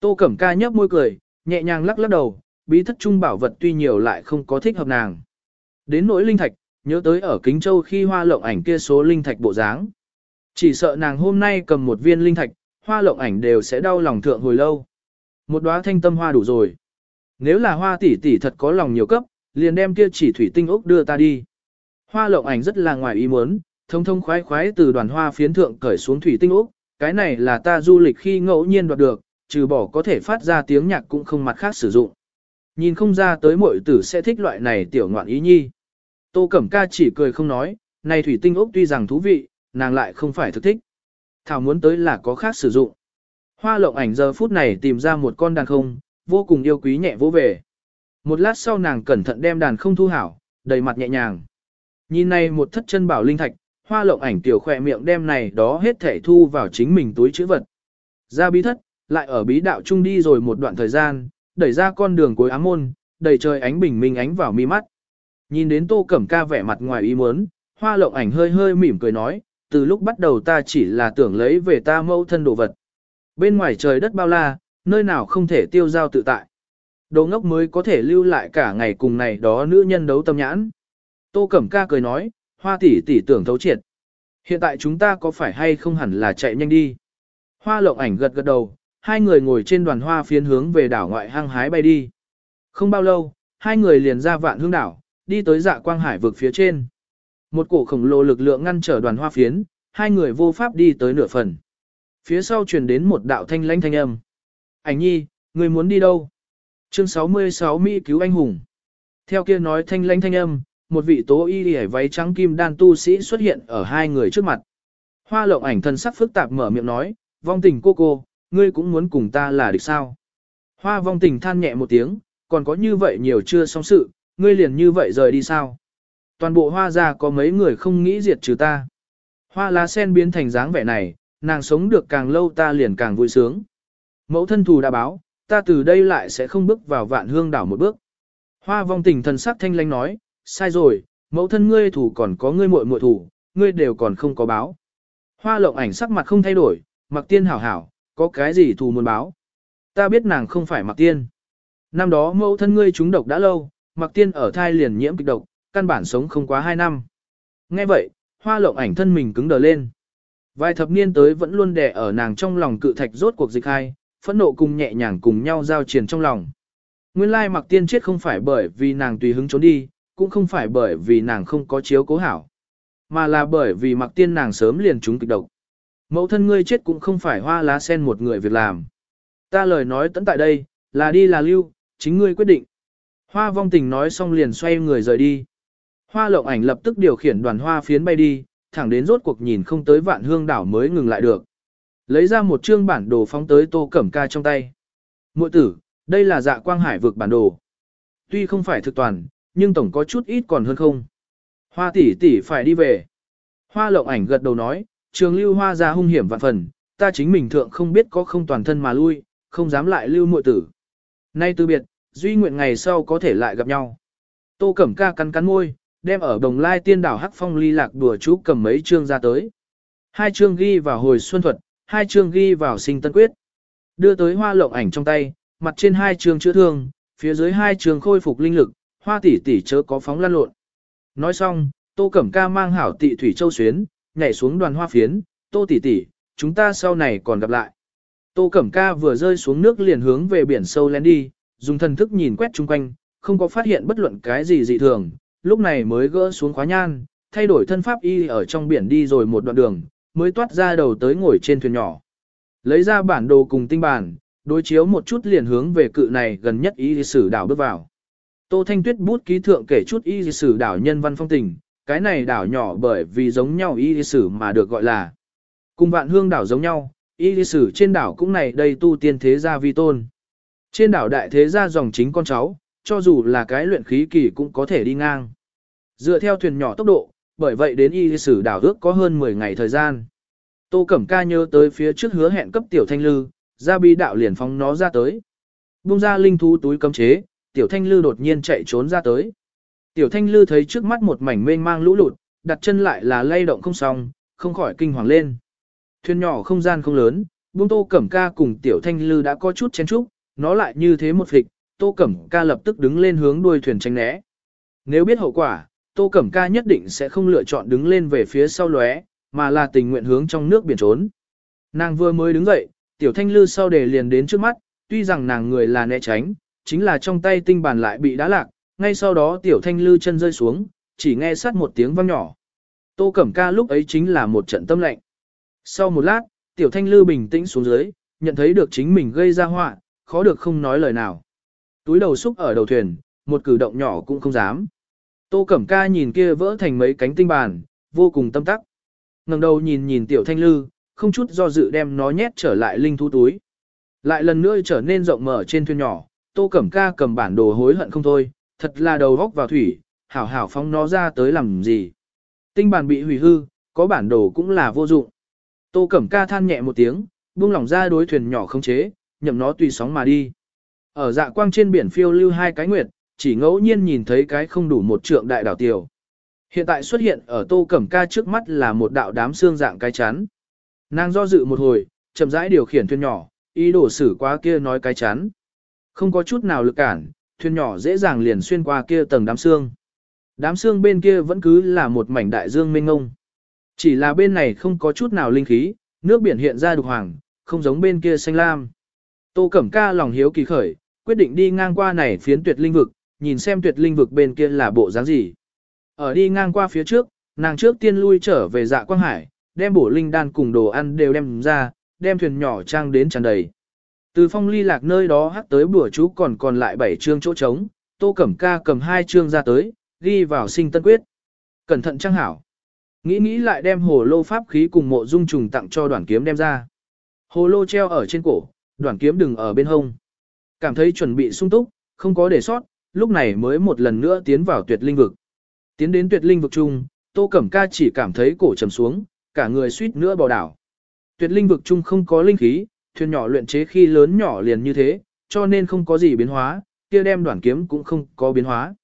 Tô Cẩm Ca nhấp môi cười, nhẹ nhàng lắc lắc đầu, bí thất trung bảo vật tuy nhiều lại không có thích hợp nàng. Đến nỗi linh thạch, nhớ tới ở Kính Châu khi hoa lộng ảnh kia số linh thạch bộ dáng. Chỉ sợ nàng hôm nay cầm một viên linh thạch, hoa lộng ảnh đều sẽ đau lòng thượng hồi lâu. Một đóa thanh tâm hoa đủ rồi. Nếu là hoa tỷ tỷ thật có lòng nhiều cấp, liền đem kia chỉ thủy tinh ốc đưa ta đi. Hoa lộng ảnh rất là ngoài ý muốn, thông thông khoái khoái từ đoàn hoa phiến thượng cởi xuống thủy tinh ốc, cái này là ta du lịch khi ngẫu nhiên đoạt được, trừ bỏ có thể phát ra tiếng nhạc cũng không mặt khác sử dụng. Nhìn không ra tới mọi tử sẽ thích loại này tiểu ngoạn ý nhi. Tô Cẩm Ca chỉ cười không nói, này thủy tinh ốc tuy rằng thú vị, nàng lại không phải thực thích. Thảo muốn tới là có khác sử dụng. Hoa lộng ảnh giờ phút này tìm ra một con đàn không, vô cùng yêu quý nhẹ vỗ về. Một lát sau nàng cẩn thận đem đàn không thu hảo, đầy mặt nhẹ nhàng. Nhìn này một thất chân bảo linh thạch, hoa lộng ảnh tiểu khỏe miệng đem này đó hết thể thu vào chính mình túi chữ vật. Ra bí thất, lại ở bí đạo trung đi rồi một đoạn thời gian, đẩy ra con đường cuối ám môn, đầy trời ánh bình minh ánh vào mi mắt. Nhìn đến tô cẩm ca vẻ mặt ngoài ý muốn, hoa lộng ảnh hơi hơi mỉm cười nói, từ lúc bắt đầu ta chỉ là tưởng lấy về ta mẫu thân đồ vật. Bên ngoài trời đất bao la, nơi nào không thể tiêu giao tự tại. Đồ ngốc mới có thể lưu lại cả ngày cùng này đó nữ nhân đấu tâm nhãn. Tô Cẩm Ca cười nói, hoa tỷ tỷ tưởng thấu triệt. Hiện tại chúng ta có phải hay không hẳn là chạy nhanh đi. Hoa lộng ảnh gật gật đầu, hai người ngồi trên đoàn hoa phiến hướng về đảo ngoại hang hái bay đi. Không bao lâu, hai người liền ra vạn hương đảo, đi tới dạ quang hải vực phía trên. Một cổ khổng lồ lực lượng ngăn trở đoàn hoa phiến, hai người vô pháp đi tới nửa phần. Phía sau truyền đến một đạo thanh lãnh thanh âm. Ảnh nhi, người muốn đi đâu? Chương 66 Mỹ cứu anh hùng. Theo kia nói thanh lãnh thanh âm, một vị tố y hề váy trắng kim đan tu sĩ xuất hiện ở hai người trước mặt. Hoa lộng ảnh thân sắc phức tạp mở miệng nói, vong tình cô cô, ngươi cũng muốn cùng ta là địch sao. Hoa vong tình than nhẹ một tiếng, còn có như vậy nhiều chưa xong sự, ngươi liền như vậy rời đi sao. Toàn bộ hoa ra có mấy người không nghĩ diệt trừ ta. Hoa lá sen biến thành dáng vẻ này, nàng sống được càng lâu ta liền càng vui sướng. Mẫu thân thù đã báo, ta từ đây lại sẽ không bước vào vạn hương đảo một bước. Hoa vong tình thần sắc thanh lanh nói, sai rồi, mẫu thân ngươi thủ còn có ngươi muội muội thủ, ngươi đều còn không có báo. Hoa lộng ảnh sắc mặt không thay đổi, mặc tiên hảo hảo, có cái gì thù muốn báo. Ta biết nàng không phải mặc tiên. Năm đó mẫu thân ngươi trúng độc đã lâu, mặc tiên ở thai liền nhiễm kịch độc, căn bản sống không quá 2 năm. Nghe vậy, hoa lộng ảnh thân mình cứng đờ lên. Vài thập niên tới vẫn luôn đè ở nàng trong lòng cự thạch rốt cuộc dịch hai, phẫn nộ cùng nhẹ nhàng cùng nhau giao triển trong lòng. Nguyên lai mặc tiên chết không phải bởi vì nàng tùy hứng trốn đi, cũng không phải bởi vì nàng không có chiếu cố hảo, mà là bởi vì mặc tiên nàng sớm liền trúng kịch độc. Mẫu thân ngươi chết cũng không phải hoa lá sen một người việc làm. Ta lời nói tận tại đây, là đi là lưu, chính ngươi quyết định. Hoa vong tình nói xong liền xoay người rời đi. Hoa lộng ảnh lập tức điều khiển đoàn hoa phiến bay đi, thẳng đến rốt cuộc nhìn không tới vạn hương đảo mới ngừng lại được. Lấy ra một chương bản đồ phóng tới tô cẩm ca trong tay. Mội tử, đây là dạ quang hải vực bản đồ. Tuy không phải thực toàn, nhưng tổng có chút ít còn hơn không. Hoa tỷ tỷ phải đi về. Hoa lộng ảnh gật đầu nói, trường lưu hoa ra hung hiểm vạn phần, ta chính mình thượng không biết có không toàn thân mà lui, không dám lại lưu muội tử. Nay từ biệt, duy nguyện ngày sau có thể lại gặp nhau. Tô Cẩm Ca cắn cắn môi, đem ở đồng lai tiên đảo Hắc Phong ly lạc đùa chú cầm mấy chương ra tới. Hai chương ghi vào hồi xuân thuật, hai chương ghi vào sinh tân quyết. Đưa tới hoa lộng ảnh trong tay, mặt trên hai chương chữa thương, phía dưới hai chương khôi phục linh lực, hoa tỷ tỷ chớ có phóng lan lộn. Nói xong, Tô Cẩm Ca mang hảo tị thủy châu xuyến, nhảy xuống đoàn hoa phiến, Tô tỷ tỷ, chúng ta sau này còn gặp lại. Tô Cẩm Ca vừa rơi xuống nước liền hướng về biển sâu lén đi, dùng thần thức nhìn quét chung quanh, không có phát hiện bất luận cái gì dị thường, lúc này mới gỡ xuống khóa nhan, thay đổi thân pháp y ở trong biển đi rồi một đoạn đường, mới toát ra đầu tới ngồi trên thuyền nhỏ. Lấy ra bản đồ cùng tinh bản, đối chiếu một chút liền hướng về cự này gần nhất y sử đảo bước vào. Tô Thanh Tuyết bút ký thượng kể chút y sử đảo nhân văn phong tình, cái này đảo nhỏ bởi vì giống nhau y sử mà được gọi là cùng vạn hương đảo giống nhau, y sử trên đảo cũng này đây tu tiên thế gia vi tôn. Trên đảo đại thế gia dòng chính con cháu, cho dù là cái luyện khí kỳ cũng có thể đi ngang. Dựa theo thuyền nhỏ tốc độ, bởi vậy đến y sử đảo ước có hơn 10 ngày thời gian. Tô Cẩm Ca nhớ tới phía trước hứa hẹn cấp tiểu thanh lư, ra bi đạo liền phóng nó ra tới. Bung ra linh thú túi cấm chế, tiểu thanh lư đột nhiên chạy trốn ra tới. Tiểu thanh lư thấy trước mắt một mảnh mênh mang lũ lụt, đặt chân lại là lay động không xong, không khỏi kinh hoàng lên. Thuyền nhỏ không gian không lớn, buông tô cẩm ca cùng tiểu thanh lư đã có chút chén chúc, nó lại như thế một phịch, tô cẩm ca lập tức đứng lên hướng đuôi thuyền tránh né. Nếu biết hậu quả, tô cẩm ca nhất định sẽ không lựa chọn đứng lên về phía sau lóe, mà là tình nguyện hướng trong nước biển trốn. Nàng vừa mới đứng dậy, tiểu thanh lư sau đề liền đến trước mắt, tuy rằng nàng người là né tránh, chính là trong tay tinh bản lại bị đá lạc, ngay sau đó tiểu thanh lư chân rơi xuống, chỉ nghe sát một tiếng vang nhỏ. Tô Cẩm Ca lúc ấy chính là một trận tâm lạnh. Sau một lát, tiểu thanh lư bình tĩnh xuống dưới, nhận thấy được chính mình gây ra họa, khó được không nói lời nào. Túi đầu xúc ở đầu thuyền, một cử động nhỏ cũng không dám. Tô Cẩm Ca nhìn kia vỡ thành mấy cánh tinh bàn, vô cùng tâm tắc. ngẩng đầu nhìn nhìn tiểu thanh lư, không chút do dự đem nó nhét trở lại linh thú túi. Lại lần nữa trở nên rộng mở trên thuyền nhỏ, Tô Cẩm Ca cầm bản đồ hối hận không thôi, thật là đầu góc vào thủy, hảo hảo phóng nó ra tới làm gì. Tinh bản bị hủy hư, có bản đồ cũng là vô dụng. Tô Cẩm Ca than nhẹ một tiếng, buông lỏng ra đối thuyền nhỏ không chế, nhậm nó tùy sóng mà đi. Ở dạ quang trên biển phiêu lưu hai cái nguyệt, chỉ ngẫu nhiên nhìn thấy cái không đủ một trượng đại đảo tiểu. Hiện tại xuất hiện ở Tô Cẩm Ca trước mắt là một đạo đám xương dạng cái chắn. Nàng do dự một hồi, chậm rãi điều khiển thuyền nhỏ, ý đồ xử qua kia nói cái chắn. Không có chút nào lực cản, thuyền nhỏ dễ dàng liền xuyên qua kia tầng đám xương. Đám xương bên kia vẫn cứ là một mảnh đại dương mênh ngông. Chỉ là bên này không có chút nào linh khí, nước biển hiện ra đục hoàng, không giống bên kia xanh lam. Tô Cẩm Ca lòng hiếu kỳ khởi, quyết định đi ngang qua này phiến tuyệt linh vực, nhìn xem tuyệt linh vực bên kia là bộ dáng gì. Ở đi ngang qua phía trước, nàng trước tiên lui trở về dạ quang hải, đem bổ linh đan cùng đồ ăn đều đem ra, đem thuyền nhỏ trang đến tràn đầy. Từ phong ly lạc nơi đó hắt tới bữa chú còn còn lại 7 chương chỗ trống, tô cẩm ca cầm hai chương ra tới, ghi vào sinh tân quyết. Cẩn thận trang hảo. Nghĩ nghĩ lại đem hồ lô pháp khí cùng mộ dung trùng tặng cho đoàn kiếm đem ra. Hồ lô treo ở trên cổ, đoàn kiếm đừng ở bên hông. Cảm thấy chuẩn bị sung túc, không có để sót, lúc này mới một lần nữa tiến vào tuyệt linh vực. Tiến đến tuyệt linh vực chung, Tô Cẩm Ca chỉ cảm thấy cổ trầm xuống, cả người suýt nữa bò đảo. Tuyệt linh vực chung không có linh khí, thuyền nhỏ luyện chế khi lớn nhỏ liền như thế, cho nên không có gì biến hóa, kia đem đoạn kiếm cũng không có biến hóa.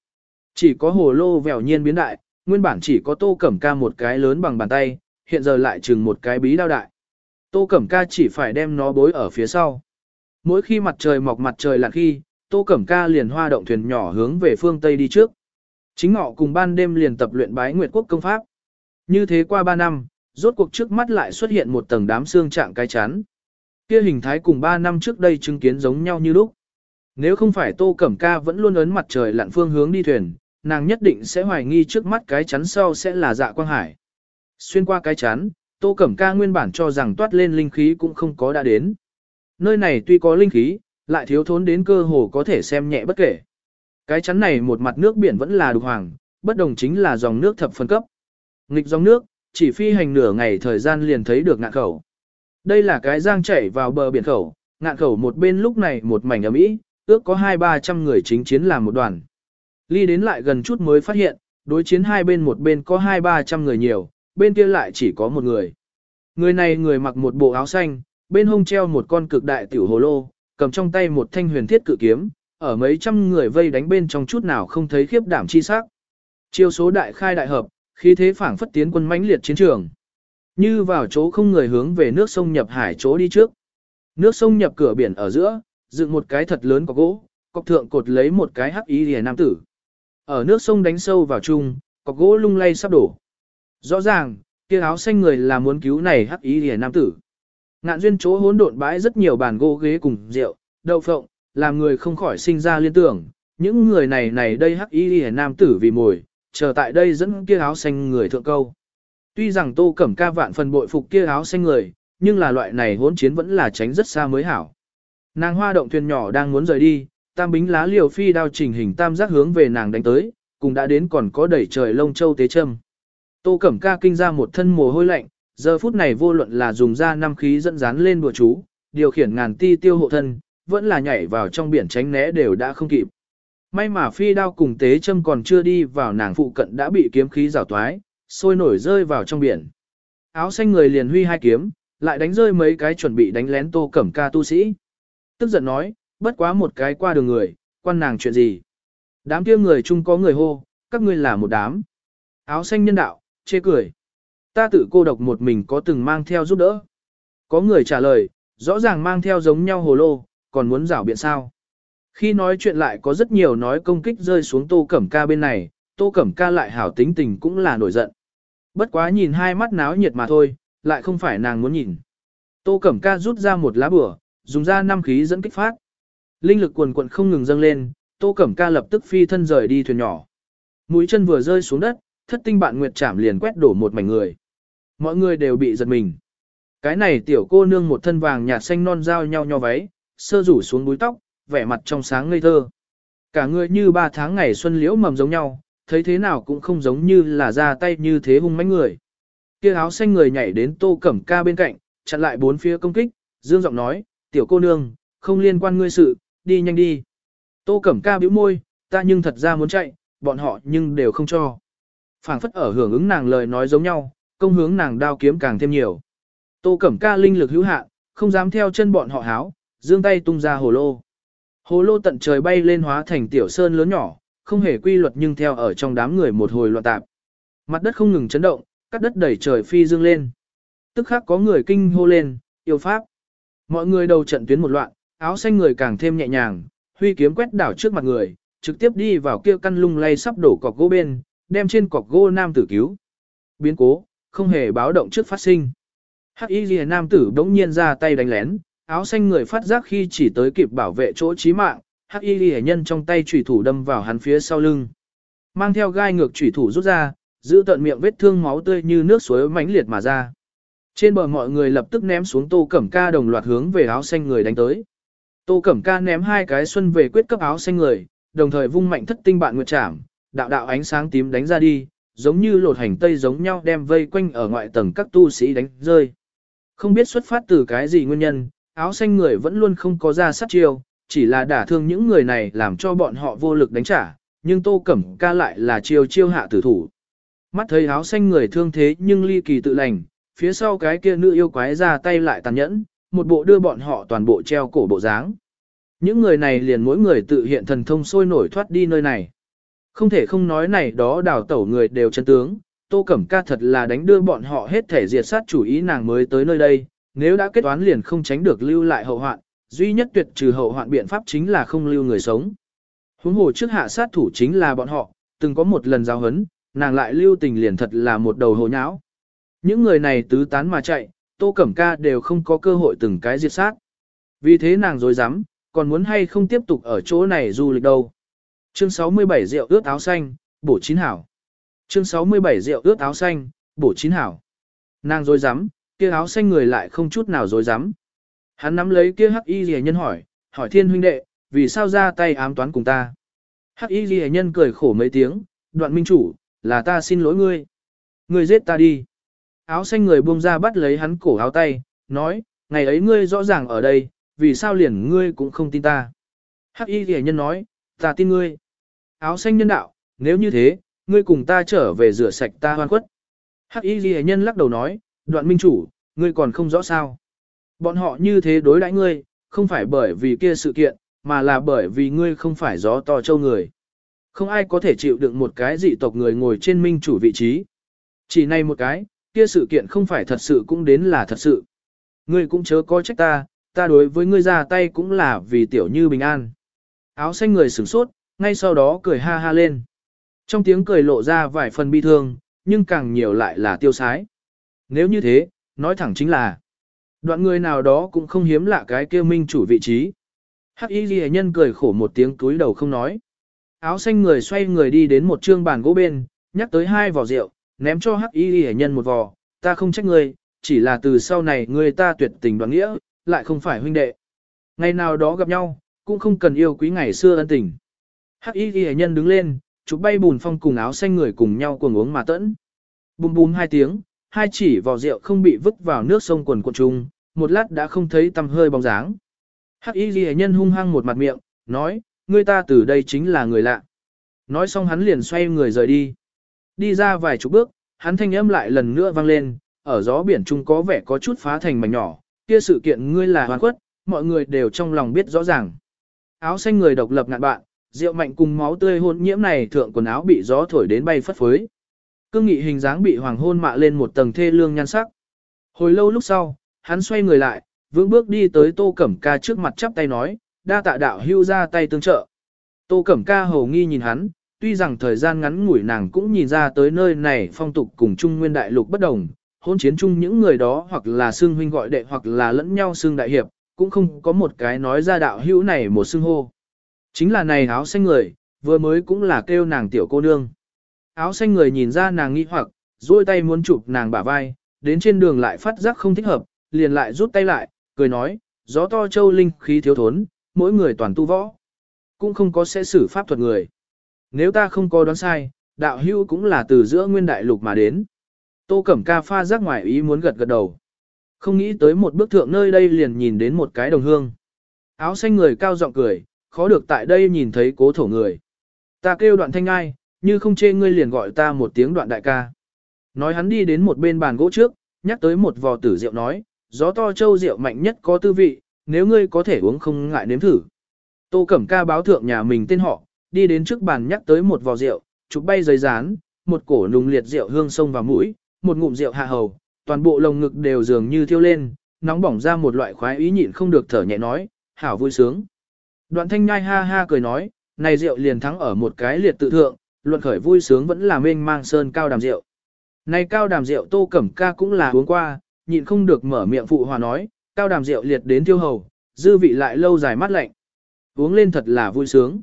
Chỉ có hồ lô vèo nhiên biến đại, nguyên bản chỉ có Tô Cẩm Ca một cái lớn bằng bàn tay, hiện giờ lại chừng một cái bí đao đại. Tô Cẩm Ca chỉ phải đem nó bối ở phía sau. Mỗi khi mặt trời mọc mặt trời lặn khi, Tô Cẩm Ca liền hoa động thuyền nhỏ hướng về phương Tây đi trước. Chính ngọ cùng ban đêm liền tập luyện bái Nguyệt Quốc công pháp. Như thế qua 3 năm, rốt cuộc trước mắt lại xuất hiện một tầng đám xương trạng cái chắn. Kia hình thái cùng 3 năm trước đây chứng kiến giống nhau như lúc. Nếu không phải Tô Cẩm Ca vẫn luôn ấn mặt trời lặn phương hướng đi thuyền, nàng nhất định sẽ hoài nghi trước mắt cái chắn sau sẽ là dạ quang hải. Xuyên qua cái chắn, Tô Cẩm Ca nguyên bản cho rằng toát lên linh khí cũng không có đã đến. Nơi này tuy có linh khí, lại thiếu thốn đến cơ hồ có thể xem nhẹ bất kể. Cái chắn này một mặt nước biển vẫn là đục hoàng, bất đồng chính là dòng nước thập phân cấp. Nghịch dòng nước, chỉ phi hành nửa ngày thời gian liền thấy được ngạn khẩu. Đây là cái giang chảy vào bờ biển khẩu, ngạn khẩu một bên lúc này một mảnh ấm ý, ước có hai ba trăm người chính chiến làm một đoàn. Ly đến lại gần chút mới phát hiện, đối chiến hai bên một bên có hai ba trăm người nhiều, bên kia lại chỉ có một người. Người này người mặc một bộ áo xanh, bên hông treo một con cực đại tiểu hồ lô, cầm trong tay một thanh huyền thiết cự kiếm, ở mấy trăm người vây đánh bên trong chút nào không thấy khiếp đảm chi sắc. Chiêu số đại khai đại hợp, khí thế phảng phất tiến quân mãnh liệt chiến trường. Như vào chỗ không người hướng về nước sông nhập hải chỗ đi trước. Nước sông nhập cửa biển ở giữa, dựng một cái thật lớn có gỗ, cọc thượng cột lấy một cái hắc ý lìa nam tử. Ở nước sông đánh sâu vào chung, cọc gỗ lung lay sắp đổ. Rõ ràng, kia áo xanh người là muốn cứu này hắc ý lìa nam tử. Ngạn duyên chỗ hỗn độn bãi rất nhiều bàn gỗ ghế cùng rượu, đậu phộng, làm người không khỏi sinh ra liên tưởng, những người này này đây hắc y hề nam tử vì mồi, chờ tại đây dẫn kia áo xanh người thượng câu. Tuy rằng tô cẩm ca vạn phần bội phục kia áo xanh người, nhưng là loại này hỗn chiến vẫn là tránh rất xa mới hảo. Nàng hoa động thuyền nhỏ đang muốn rời đi, tam bính lá liều phi đao trình hình tam giác hướng về nàng đánh tới, cùng đã đến còn có đẩy trời lông châu tế châm. Tô cẩm ca kinh ra một thân mồ hôi lạnh, giờ phút này vô luận là dùng ra năm khí dẫn dán lên bùa chú, điều khiển ngàn ti tiêu hộ thân, vẫn là nhảy vào trong biển tránh né đều đã không kịp. May mà phi đao cùng tế châm còn chưa đi vào nàng phụ cận đã bị kiếm khí rào toái, sôi nổi rơi vào trong biển. Áo xanh người liền huy hai kiếm, lại đánh rơi mấy cái chuẩn bị đánh lén tô cẩm ca tu sĩ. Tức giận nói, bất quá một cái qua đường người, quan nàng chuyện gì. Đám kia người chung có người hô, các ngươi là một đám. Áo xanh nhân đạo, chê cười. Ta tự cô độc một mình có từng mang theo giúp đỡ. Có người trả lời, rõ ràng mang theo giống nhau hồ lô, còn muốn rảo biện sao. Khi nói chuyện lại có rất nhiều nói công kích rơi xuống tô cẩm ca bên này, tô cẩm ca lại hảo tính tình cũng là nổi giận. Bất quá nhìn hai mắt náo nhiệt mà thôi, lại không phải nàng muốn nhìn. Tô cẩm ca rút ra một lá bửa, dùng ra năm khí dẫn kích phát. Linh lực quần quận không ngừng dâng lên, Tô Cẩm Ca lập tức phi thân rời đi thuyền nhỏ. Mũi chân vừa rơi xuống đất, thất tinh bạn nguyệt chạm liền quét đổ một mảnh người. Mọi người đều bị giật mình. Cái này tiểu cô nương một thân vàng nhạt xanh non giao nhau nho váy, sơ rủ xuống búi tóc, vẻ mặt trong sáng ngây thơ. Cả người như ba tháng ngày xuân liễu mầm giống nhau, thấy thế nào cũng không giống như là ra tay như thế hung mãnh người. Kia áo xanh người nhảy đến tô cẩm ca bên cạnh, chặn lại bốn phía công kích, dương giọng nói, tiểu cô nương, không liên quan ngươi sự, đi nhanh đi. Tô cẩm ca bĩu môi, ta nhưng thật ra muốn chạy, bọn họ nhưng đều không cho phảng phất ở hưởng ứng nàng lời nói giống nhau, công hướng nàng đao kiếm càng thêm nhiều. Tô cẩm ca linh lực hữu hạn, không dám theo chân bọn họ háo, dương tay tung ra hồ lô. Hồ lô tận trời bay lên hóa thành tiểu sơn lớn nhỏ, không hề quy luật nhưng theo ở trong đám người một hồi loạn tạp. Mặt đất không ngừng chấn động, cắt đất đẩy trời phi dương lên. Tức khắc có người kinh hô lên, yêu pháp. Mọi người đầu trận tuyến một loạn, áo xanh người càng thêm nhẹ nhàng, huy kiếm quét đảo trước mặt người, trực tiếp đi vào kia căn lung lay sắp đổ cọc gỗ bên, đem trên cọc gỗ nam tử cứu. Biến cố, không hề báo động trước phát sinh. Hắc y Liễu nam tử đống nhiên ra tay đánh lén, áo xanh người phát giác khi chỉ tới kịp bảo vệ chỗ chí mạng, hắc y Liễu nhân trong tay chủy thủ đâm vào hắn phía sau lưng. Mang theo gai ngược chủy thủ rút ra, giữ tận miệng vết thương máu tươi như nước suối mãnh liệt mà ra. Trên bờ mọi người lập tức ném xuống tô cẩm ca đồng loạt hướng về áo xanh người đánh tới. Tô cẩm ca ném hai cái xuân về quyết cấp áo xanh người, đồng thời vung mạnh thất tinh bạn nguyệt trảm, đạo đạo ánh sáng tím đánh ra đi, giống như lột hành tây giống nhau đem vây quanh ở ngoại tầng các tu sĩ đánh rơi. Không biết xuất phát từ cái gì nguyên nhân, áo xanh người vẫn luôn không có ra sát chiêu, chỉ là đả thương những người này làm cho bọn họ vô lực đánh trả, nhưng tô cẩm ca lại là chiêu chiêu hạ tử thủ. Mắt thấy áo xanh người thương thế nhưng ly kỳ tự lành, phía sau cái kia nữ yêu quái ra tay lại tàn nhẫn, một bộ đưa bọn họ toàn bộ treo cổ bộ dáng. Những người này liền mỗi người tự hiện thần thông sôi nổi thoát đi nơi này. Không thể không nói này đó đào tẩu người đều chân tướng, Tô Cẩm Ca thật là đánh đưa bọn họ hết thể diệt sát chủ ý nàng mới tới nơi đây, nếu đã kết toán liền không tránh được lưu lại hậu hoạn, duy nhất tuyệt trừ hậu hoạn biện pháp chính là không lưu người sống. Huống hồ trước hạ sát thủ chính là bọn họ, từng có một lần giao hấn, nàng lại lưu tình liền thật là một đầu hồ nháo. Những người này tứ tán mà chạy, Tô Cẩm Ca đều không có cơ hội từng cái diệt sát. Vì thế nàng dối dám, còn muốn hay không tiếp tục ở chỗ này du lịch đâu. Chương 67 rượu ướt áo xanh, bổ chín hảo. Chương 67 rượu ướt áo xanh, bổ chín hảo. Nàng dối rắm kia áo xanh người lại không chút nào dối rắm Hắn nắm lấy kia hắc y rìa nhân hỏi, hỏi thiên huynh đệ, vì sao ra tay ám toán cùng ta. Hắc y rìa nhân cười khổ mấy tiếng, đoạn minh chủ, là ta xin lỗi ngươi. Ngươi giết ta đi. Áo xanh người buông ra bắt lấy hắn cổ áo tay, nói, ngày ấy ngươi rõ ràng ở đây, vì sao liền ngươi cũng không tin ta. Hắc y rìa nhân nói, ta tin ngươi. Áo xanh nhân đạo, nếu như thế, ngươi cùng ta trở về rửa sạch ta hoan khuất. Hắc y ghi nhân lắc đầu nói, đoạn minh chủ, ngươi còn không rõ sao. Bọn họ như thế đối đãi ngươi, không phải bởi vì kia sự kiện, mà là bởi vì ngươi không phải gió to châu người. Không ai có thể chịu đựng một cái dị tộc người ngồi trên minh chủ vị trí. Chỉ này một cái, kia sự kiện không phải thật sự cũng đến là thật sự. Ngươi cũng chớ coi trách ta, ta đối với ngươi ra tay cũng là vì tiểu như bình an. Áo xanh người sửng sốt, ngay sau đó cười ha ha lên. Trong tiếng cười lộ ra vài phần bi thương, nhưng càng nhiều lại là tiêu sái. Nếu như thế, nói thẳng chính là, đoạn người nào đó cũng không hiếm lạ cái kêu minh chủ vị trí. Hắc y ghi nhân cười khổ một tiếng túi đầu không nói. Áo xanh người xoay người đi đến một trương bàn gỗ bên, nhắc tới hai vỏ rượu, ném cho hắc y ghi nhân một vò, ta không trách ngươi, chỉ là từ sau này người ta tuyệt tình đoán nghĩa, lại không phải huynh đệ. Ngày nào đó gặp nhau, cũng không cần yêu quý ngày xưa ân tình. Hắc y ghi nhân đứng lên, chụp bay bùn phong cùng áo xanh người cùng nhau cuồng uống mà tẫn. Bùm bùm hai tiếng, hai chỉ vò rượu không bị vứt vào nước sông quần cuộn chung, một lát đã không thấy tăm hơi bóng dáng. Hắc y ghi nhân hung hăng một mặt miệng, nói, người ta từ đây chính là người lạ. Nói xong hắn liền xoay người rời đi. Đi ra vài chục bước, hắn thanh âm lại lần nữa vang lên, ở gió biển trung có vẻ có chút phá thành mảnh nhỏ, kia sự kiện ngươi là hoàn quất, mọi người đều trong lòng biết rõ ràng. Áo xanh người độc lập ngạn bạn, rượu mạnh cùng máu tươi hôn nhiễm này thượng quần áo bị gió thổi đến bay phất phới. Cương nghị hình dáng bị hoàng hôn mạ lên một tầng thê lương nhan sắc. Hồi lâu lúc sau, hắn xoay người lại, vững bước đi tới Tô Cẩm Ca trước mặt chắp tay nói, đa tạ đạo hưu ra tay tương trợ. Tô Cẩm Ca hầu nghi nhìn hắn, tuy rằng thời gian ngắn ngủi nàng cũng nhìn ra tới nơi này phong tục cùng Trung Nguyên Đại Lục bất đồng, hôn chiến chung những người đó hoặc là xương huynh gọi đệ hoặc là lẫn nhau xương đại hiệp, cũng không có một cái nói ra đạo hữu này một xương hô. Chính là này áo xanh người, vừa mới cũng là kêu nàng tiểu cô nương. Áo xanh người nhìn ra nàng nghi hoặc, duỗi tay muốn chụp nàng bả vai, đến trên đường lại phát giác không thích hợp, liền lại rút tay lại, cười nói, gió to châu linh khí thiếu thốn, mỗi người toàn tu võ. Cũng không có sẽ xử pháp thuật người. Nếu ta không có đoán sai, đạo hưu cũng là từ giữa nguyên đại lục mà đến. Tô Cẩm Ca pha giác ngoài ý muốn gật gật đầu. Không nghĩ tới một bước thượng nơi đây liền nhìn đến một cái đồng hương. Áo xanh người cao giọng cười, khó được tại đây nhìn thấy cố thổ người. Ta kêu đoạn thanh ai, như không chê ngươi liền gọi ta một tiếng đoạn đại ca. Nói hắn đi đến một bên bàn gỗ trước, nhắc tới một vò tử rượu nói, gió to châu rượu mạnh nhất có tư vị, nếu ngươi có thể uống không ngại nếm thử. Tô Cẩm Ca báo thượng nhà mình tên họ, đi đến trước bàn nhắc tới một vò rượu, chụp bay giấy rán, một cổ nùng liệt rượu hương sông vào mũi, một ngụm rượu hạ hầu, toàn bộ lồng ngực đều dường như thiêu lên, nóng bỏng ra một loại khoái ý nhịn không được thở nhẹ nói, hảo vui sướng. Đoạn thanh nhai ha ha cười nói, này rượu liền thắng ở một cái liệt tự thượng, luận khởi vui sướng vẫn là mênh mang sơn cao đàm rượu. Này cao đàm rượu tô cẩm ca cũng là uống qua, nhịn không được mở miệng phụ hòa nói, cao đàm rượu liệt đến tiêu hầu, dư vị lại lâu dài mát lạnh. Uống lên thật là vui sướng.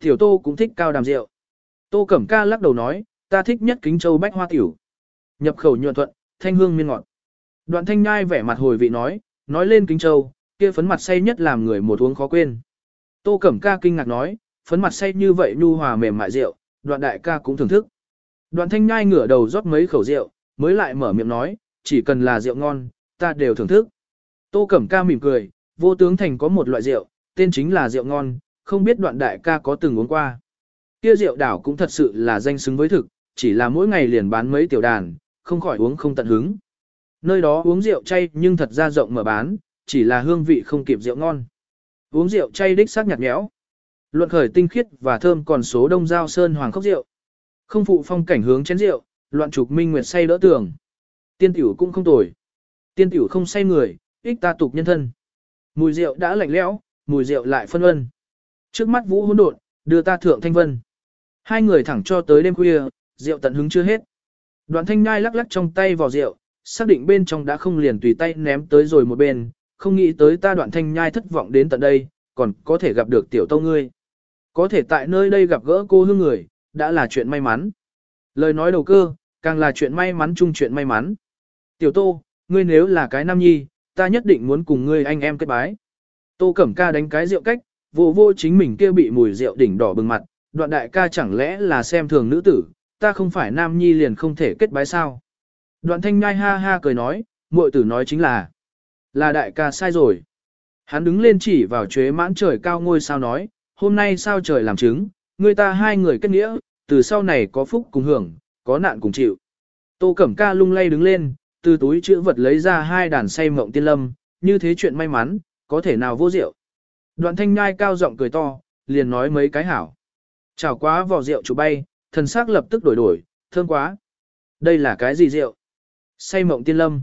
Tiểu tô cũng thích cao đàm rượu. Tô cẩm ca lắc đầu nói, ta thích nhất kính châu bách hoa tiểu. Nhập khẩu nhuận thuận, thanh hương miên ngọt. Đoạn thanh nhai vẻ mặt hồi vị nói, nói lên kính châu, kia phấn mặt say nhất làm người một uống khó quên. Tô cẩm ca kinh ngạc nói, phấn mặt say như vậy nhu hòa mềm mại rượu, đoạn đại ca cũng thưởng thức. Đoạn thanh nhai ngửa đầu rót mấy khẩu rượu, mới lại mở miệng nói, chỉ cần là rượu ngon, ta đều thưởng thức. Tô Cẩm Ca mỉm cười, vô tướng thành có một loại rượu, tên chính là rượu ngon, không biết đoạn đại ca có từng uống qua. Kia rượu đảo cũng thật sự là danh xứng với thực, chỉ là mỗi ngày liền bán mấy tiểu đàn, không khỏi uống không tận hứng. Nơi đó uống rượu chay nhưng thật ra rộng mở bán, chỉ là hương vị không kịp rượu ngon. Uống rượu chay đích xác nhạt nhẽo. Luận khởi tinh khiết và thơm còn số đông giao sơn hoàng khốc rượu. Không phụ phong cảnh hướng chén rượu, loạn trục minh nguyệt say đỡ tường. Tiên tiểu cũng không tồi. Tiên tiểu không say người, ích ta tục nhân thân. Mùi rượu đã lạnh lẽo, mùi rượu lại phân ân. Trước mắt vũ hỗn độn, đưa ta thượng thanh vân. Hai người thẳng cho tới đêm khuya, rượu tận hứng chưa hết. Đoạn thanh nhai lắc lắc trong tay vào rượu, xác định bên trong đã không liền tùy tay ném tới rồi một bên, không nghĩ tới ta đoạn thanh nhai thất vọng đến tận đây, còn có thể gặp được tiểu tâu ngươi. Có thể tại nơi đây gặp gỡ cô hương người, đã là chuyện may mắn. Lời nói đầu cơ, càng là chuyện may mắn chung chuyện may mắn. Tiểu Tô, ngươi nếu là cái nam nhi, ta nhất định muốn cùng ngươi anh em kết bái. Tô Cẩm Ca đánh cái rượu cách, vô vô chính mình kia bị mùi rượu đỉnh đỏ bừng mặt, đoạn đại ca chẳng lẽ là xem thường nữ tử, ta không phải nam nhi liền không thể kết bái sao. Đoạn thanh nhai ha ha cười nói, muội tử nói chính là, là đại ca sai rồi. Hắn đứng lên chỉ vào chuế mãn trời cao ngôi sao nói, hôm nay sao trời làm chứng, người ta hai người kết nghĩa, từ sau này có phúc cùng hưởng, có nạn cùng chịu. Tô Cẩm Ca lung lay đứng lên, từ túi chữ vật lấy ra hai đàn say mộng tiên lâm, như thế chuyện may mắn, có thể nào vô rượu. Đoạn thanh nhai cao giọng cười to, liền nói mấy cái hảo. Chào quá vỏ rượu chủ bay, thần sắc lập tức đổi đổi, thơm quá. Đây là cái gì rượu? Say mộng tiên lâm.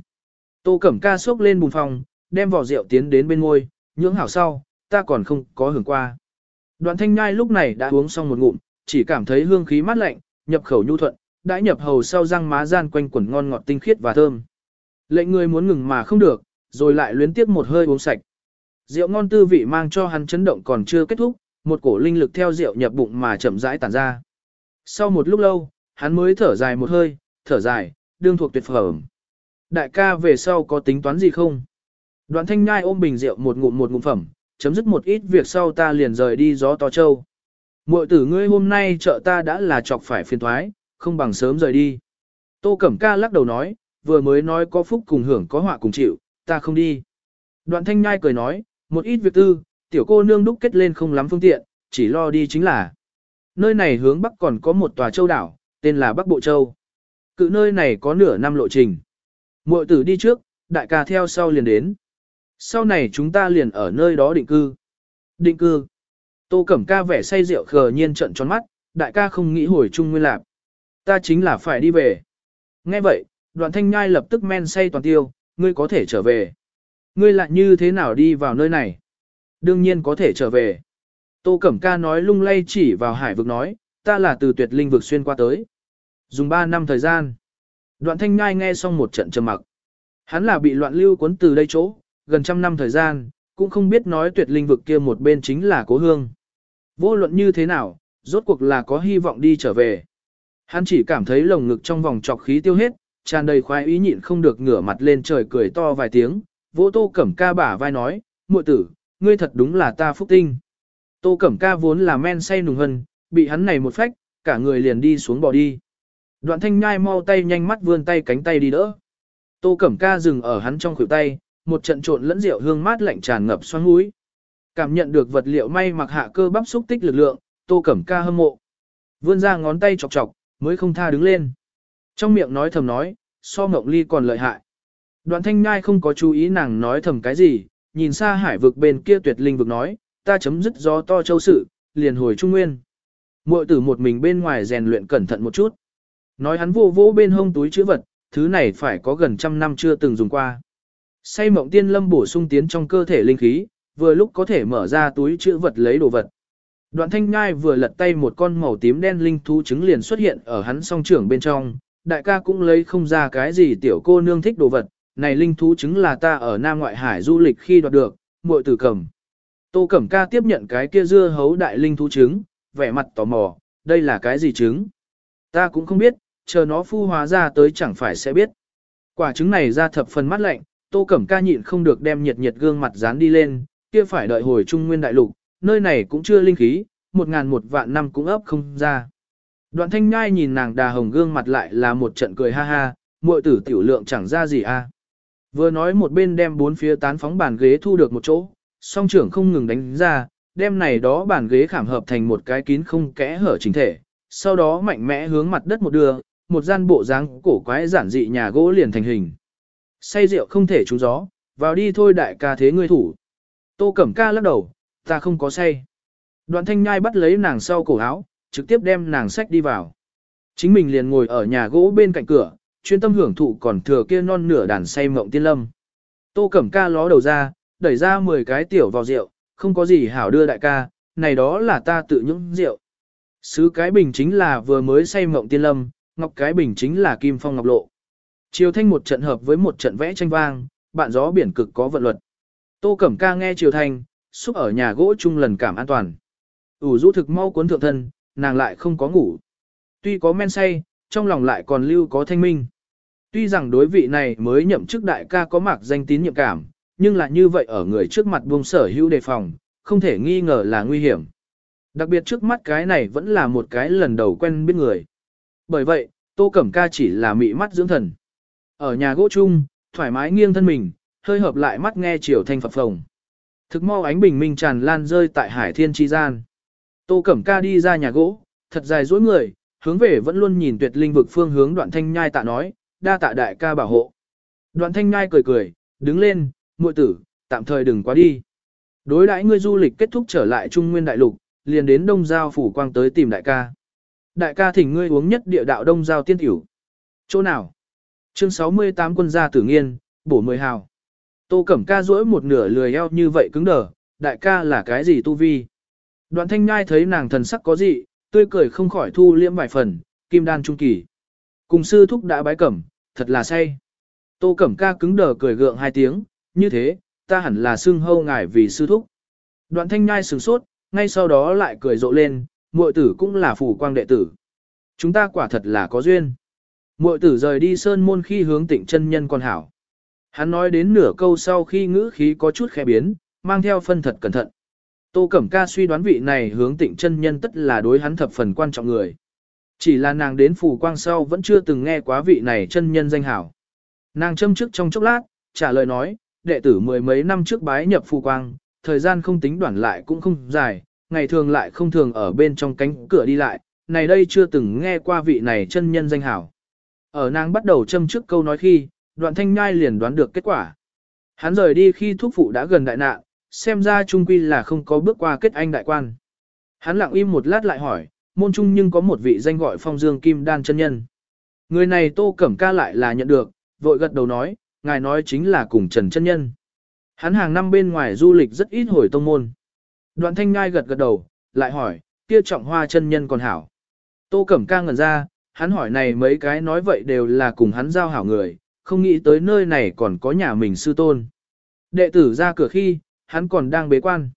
Tô Cẩm Ca xốc lên bùn phòng, đem vỏ rượu tiến đến bên ngôi, nhưỡng hảo sau, ta còn không có hưởng qua. Đoạn thanh nhai lúc này đã uống xong một ngụm, chỉ cảm thấy hương khí mát lạnh, nhập khẩu nhu thuận, đã nhập hầu sau răng má gian quanh quẩn ngon ngọt tinh khiết và thơm. Lệnh người muốn ngừng mà không được, rồi lại luyến tiếp một hơi uống sạch. Rượu ngon tư vị mang cho hắn chấn động còn chưa kết thúc, một cổ linh lực theo rượu nhập bụng mà chậm rãi tản ra. Sau một lúc lâu, hắn mới thở dài một hơi, thở dài, đương thuộc tuyệt phẩm. Đại ca về sau có tính toán gì không? Đoạn thanh nhai ôm bình rượu một ngụm một ngụm phẩm, chấm dứt một ít việc sau ta liền rời đi gió to châu. Mội tử ngươi hôm nay trợ ta đã là chọc phải phiền thoái, không bằng sớm rời đi. Tô Cẩm Ca lắc đầu nói, vừa mới nói có phúc cùng hưởng có họa cùng chịu, ta không đi. Đoạn thanh nhai cười nói, một ít việc tư, tiểu cô nương đúc kết lên không lắm phương tiện, chỉ lo đi chính là. Nơi này hướng bắc còn có một tòa châu đảo, tên là Bắc Bộ Châu. Cự nơi này có nửa năm lộ trình. Muội tử đi trước, đại ca theo sau liền đến. Sau này chúng ta liền ở nơi đó định cư. Định cư. Tô Cẩm Ca vẻ say rượu khờ nhiên trận tròn mắt, đại ca không nghĩ hồi chung nguyên lạc. Ta chính là phải đi về. Nghe vậy, đoạn thanh nhai lập tức men say toàn tiêu, ngươi có thể trở về. Ngươi lại như thế nào đi vào nơi này? Đương nhiên có thể trở về. Tô Cẩm Ca nói lung lay chỉ vào hải vực nói, ta là từ tuyệt linh vực xuyên qua tới. Dùng 3 năm thời gian. Đoạn thanh nhai nghe xong một trận trầm mặc. Hắn là bị loạn lưu cuốn từ đây chỗ, gần trăm năm thời gian, cũng không biết nói tuyệt linh vực kia một bên chính là cố hương. Vô luận như thế nào, rốt cuộc là có hy vọng đi trở về. Hắn chỉ cảm thấy lồng ngực trong vòng trọc khí tiêu hết, tràn đầy khoái ý nhịn không được ngửa mặt lên trời cười to vài tiếng, vỗ tô cẩm ca bả vai nói, muội tử, ngươi thật đúng là ta phúc tinh. Tô cẩm ca vốn là men say nùng hân, bị hắn này một phách, cả người liền đi xuống bỏ đi. Đoạn thanh nhai mau tay nhanh mắt vươn tay cánh tay đi đỡ. Tô cẩm ca dừng ở hắn trong khuỷu tay, một trận trộn lẫn rượu hương mát lạnh tràn ngập xoắn mũi. Cảm nhận được vật liệu may mặc hạ cơ bắp xúc tích lực lượng, Tô Cẩm Ca hâm mộ. Vươn ra ngón tay chọc chọc, mới không tha đứng lên. Trong miệng nói thầm nói, so mộng ly còn lợi hại. Đoạn thanh nhai không có chú ý nàng nói thầm cái gì, nhìn xa hải vực bên kia tuyệt linh vực nói, ta chấm dứt gió to châu sự, liền hồi trung nguyên. Muội tử một mình bên ngoài rèn luyện cẩn thận một chút. Nói hắn vô vỗ bên hông túi chữ vật, thứ này phải có gần trăm năm chưa từng dùng qua. Say mộng tiên lâm bổ sung tiến trong cơ thể linh khí, vừa lúc có thể mở ra túi chữ vật lấy đồ vật. Đoạn thanh ngai vừa lật tay một con màu tím đen linh thú trứng liền xuất hiện ở hắn song trưởng bên trong, đại ca cũng lấy không ra cái gì tiểu cô nương thích đồ vật, này linh thú trứng là ta ở Nam Ngoại Hải du lịch khi đoạt được, muội tử cầm. Tô Cẩm Ca tiếp nhận cái kia dưa hấu đại linh thú trứng, vẻ mặt tò mò, đây là cái gì trứng? Ta cũng không biết, chờ nó phu hóa ra tới chẳng phải sẽ biết. Quả trứng này ra thập phần mắt lạnh, Tô Cẩm Ca nhịn không được đem nhiệt nhiệt gương mặt dán đi lên, kia phải đợi hồi trung nguyên đại lục, nơi này cũng chưa linh khí, một ngàn một vạn năm cũng ấp không ra. Đoạn thanh nhai nhìn nàng đà hồng gương mặt lại là một trận cười ha ha, muội tử tiểu lượng chẳng ra gì a. À. Vừa nói một bên đem bốn phía tán phóng bàn ghế thu được một chỗ, song trưởng không ngừng đánh ra, đem này đó bàn ghế khảm hợp thành một cái kín không kẽ hở chính thể, sau đó mạnh mẽ hướng mặt đất một đường, một gian bộ dáng cổ quái giản dị nhà gỗ liền thành hình. Say rượu không thể trúng gió, vào đi thôi đại ca thế ngươi thủ. Tô Cẩm Ca lắc đầu, ta không có say. Đoạn thanh nhai bắt lấy nàng sau cổ áo, trực tiếp đem nàng sách đi vào. Chính mình liền ngồi ở nhà gỗ bên cạnh cửa, chuyên tâm hưởng thụ còn thừa kia non nửa đàn say mộng tiên lâm. Tô Cẩm Ca ló đầu ra, đẩy ra 10 cái tiểu vào rượu, không có gì hảo đưa đại ca, này đó là ta tự những rượu. Sứ cái bình chính là vừa mới say mộng tiên lâm, ngọc cái bình chính là kim phong ngọc lộ. Triều thanh một trận hợp với một trận vẽ tranh vang, bạn gió biển cực có vận luật. Tô Cẩm Ca nghe Triều Thanh, xúc ở nhà gỗ chung lần cảm an toàn. ủ rũ thực mau cuốn thượng thân, nàng lại không có ngủ. Tuy có men say, trong lòng lại còn lưu có thanh minh. Tuy rằng đối vị này mới nhậm chức đại ca có mạc danh tín nhiệm cảm, nhưng là như vậy ở người trước mặt buông sở hữu đề phòng, không thể nghi ngờ là nguy hiểm. Đặc biệt trước mắt cái này vẫn là một cái lần đầu quen biết người. Bởi vậy, Tô Cẩm Ca chỉ là mị mắt dưỡng thần. Ở nhà gỗ chung, thoải mái nghiêng thân mình, hơi hợp lại mắt nghe chiều thanh phập phồng. Thực mau ánh bình minh tràn lan rơi tại hải thiên chi gian. Tô Cẩm Ca đi ra nhà gỗ, thật dài dối người, hướng về vẫn luôn nhìn tuyệt linh vực phương hướng đoạn thanh nhai tạ nói, đa tạ đại ca bảo hộ. Đoạn thanh nhai cười cười, đứng lên, muội tử, tạm thời đừng quá đi. Đối đãi ngươi du lịch kết thúc trở lại Trung Nguyên Đại Lục, liền đến Đông Giao phủ quang tới tìm đại ca. Đại ca thỉnh ngươi uống nhất địa đạo Đông Giao tiên tiểu. Chỗ nào? Chương 68 quân gia tử nghiên, bổ mười hào. Tô Cẩm Ca duỗi một nửa lười eo như vậy cứng đờ, đại ca là cái gì tu vi? Đoạn thanh nhai thấy nàng thần sắc có gì, tươi cười không khỏi thu liễm vài phần, kim đan trung kỳ. Cùng sư thúc đã bái cẩm, thật là say. Tô Cẩm Ca cứng đờ cười gượng hai tiếng, như thế, ta hẳn là xưng hâu ngài vì sư thúc. Đoạn thanh nhai sửng sốt, ngay sau đó lại cười rộ lên, muội tử cũng là phủ quang đệ tử. Chúng ta quả thật là có duyên. Muội tử rời đi sơn môn khi hướng tịnh chân nhân con hảo. Hắn nói đến nửa câu sau khi ngữ khí có chút khẽ biến, mang theo phân thật cẩn thận. Tô Cẩm Ca suy đoán vị này hướng tịnh chân nhân tất là đối hắn thập phần quan trọng người. Chỉ là nàng đến phủ quang sau vẫn chưa từng nghe quá vị này chân nhân danh hảo. Nàng châm trước trong chốc lát, trả lời nói, đệ tử mười mấy năm trước bái nhập phủ quang, thời gian không tính đoản lại cũng không dài, ngày thường lại không thường ở bên trong cánh cửa đi lại, này đây chưa từng nghe qua vị này chân nhân danh hảo. Ở nàng bắt đầu châm trước câu nói khi, đoạn thanh nhai liền đoán được kết quả. Hắn rời đi khi thuốc phụ đã gần đại nạn, xem ra trung quy là không có bước qua kết anh đại quan. Hắn lặng im một lát lại hỏi, môn trung nhưng có một vị danh gọi phong dương kim đan chân nhân. Người này tô cẩm ca lại là nhận được, vội gật đầu nói, ngài nói chính là cùng trần chân nhân. Hắn hàng năm bên ngoài du lịch rất ít hồi tông môn. Đoạn thanh ngai gật gật đầu, lại hỏi, kia trọng hoa chân nhân còn hảo. Tô cẩm ca ngẩn ra, hắn hỏi này mấy cái nói vậy đều là cùng hắn giao hảo người, không nghĩ tới nơi này còn có nhà mình sư tôn. Đệ tử ra cửa khi, hắn còn đang bế quan.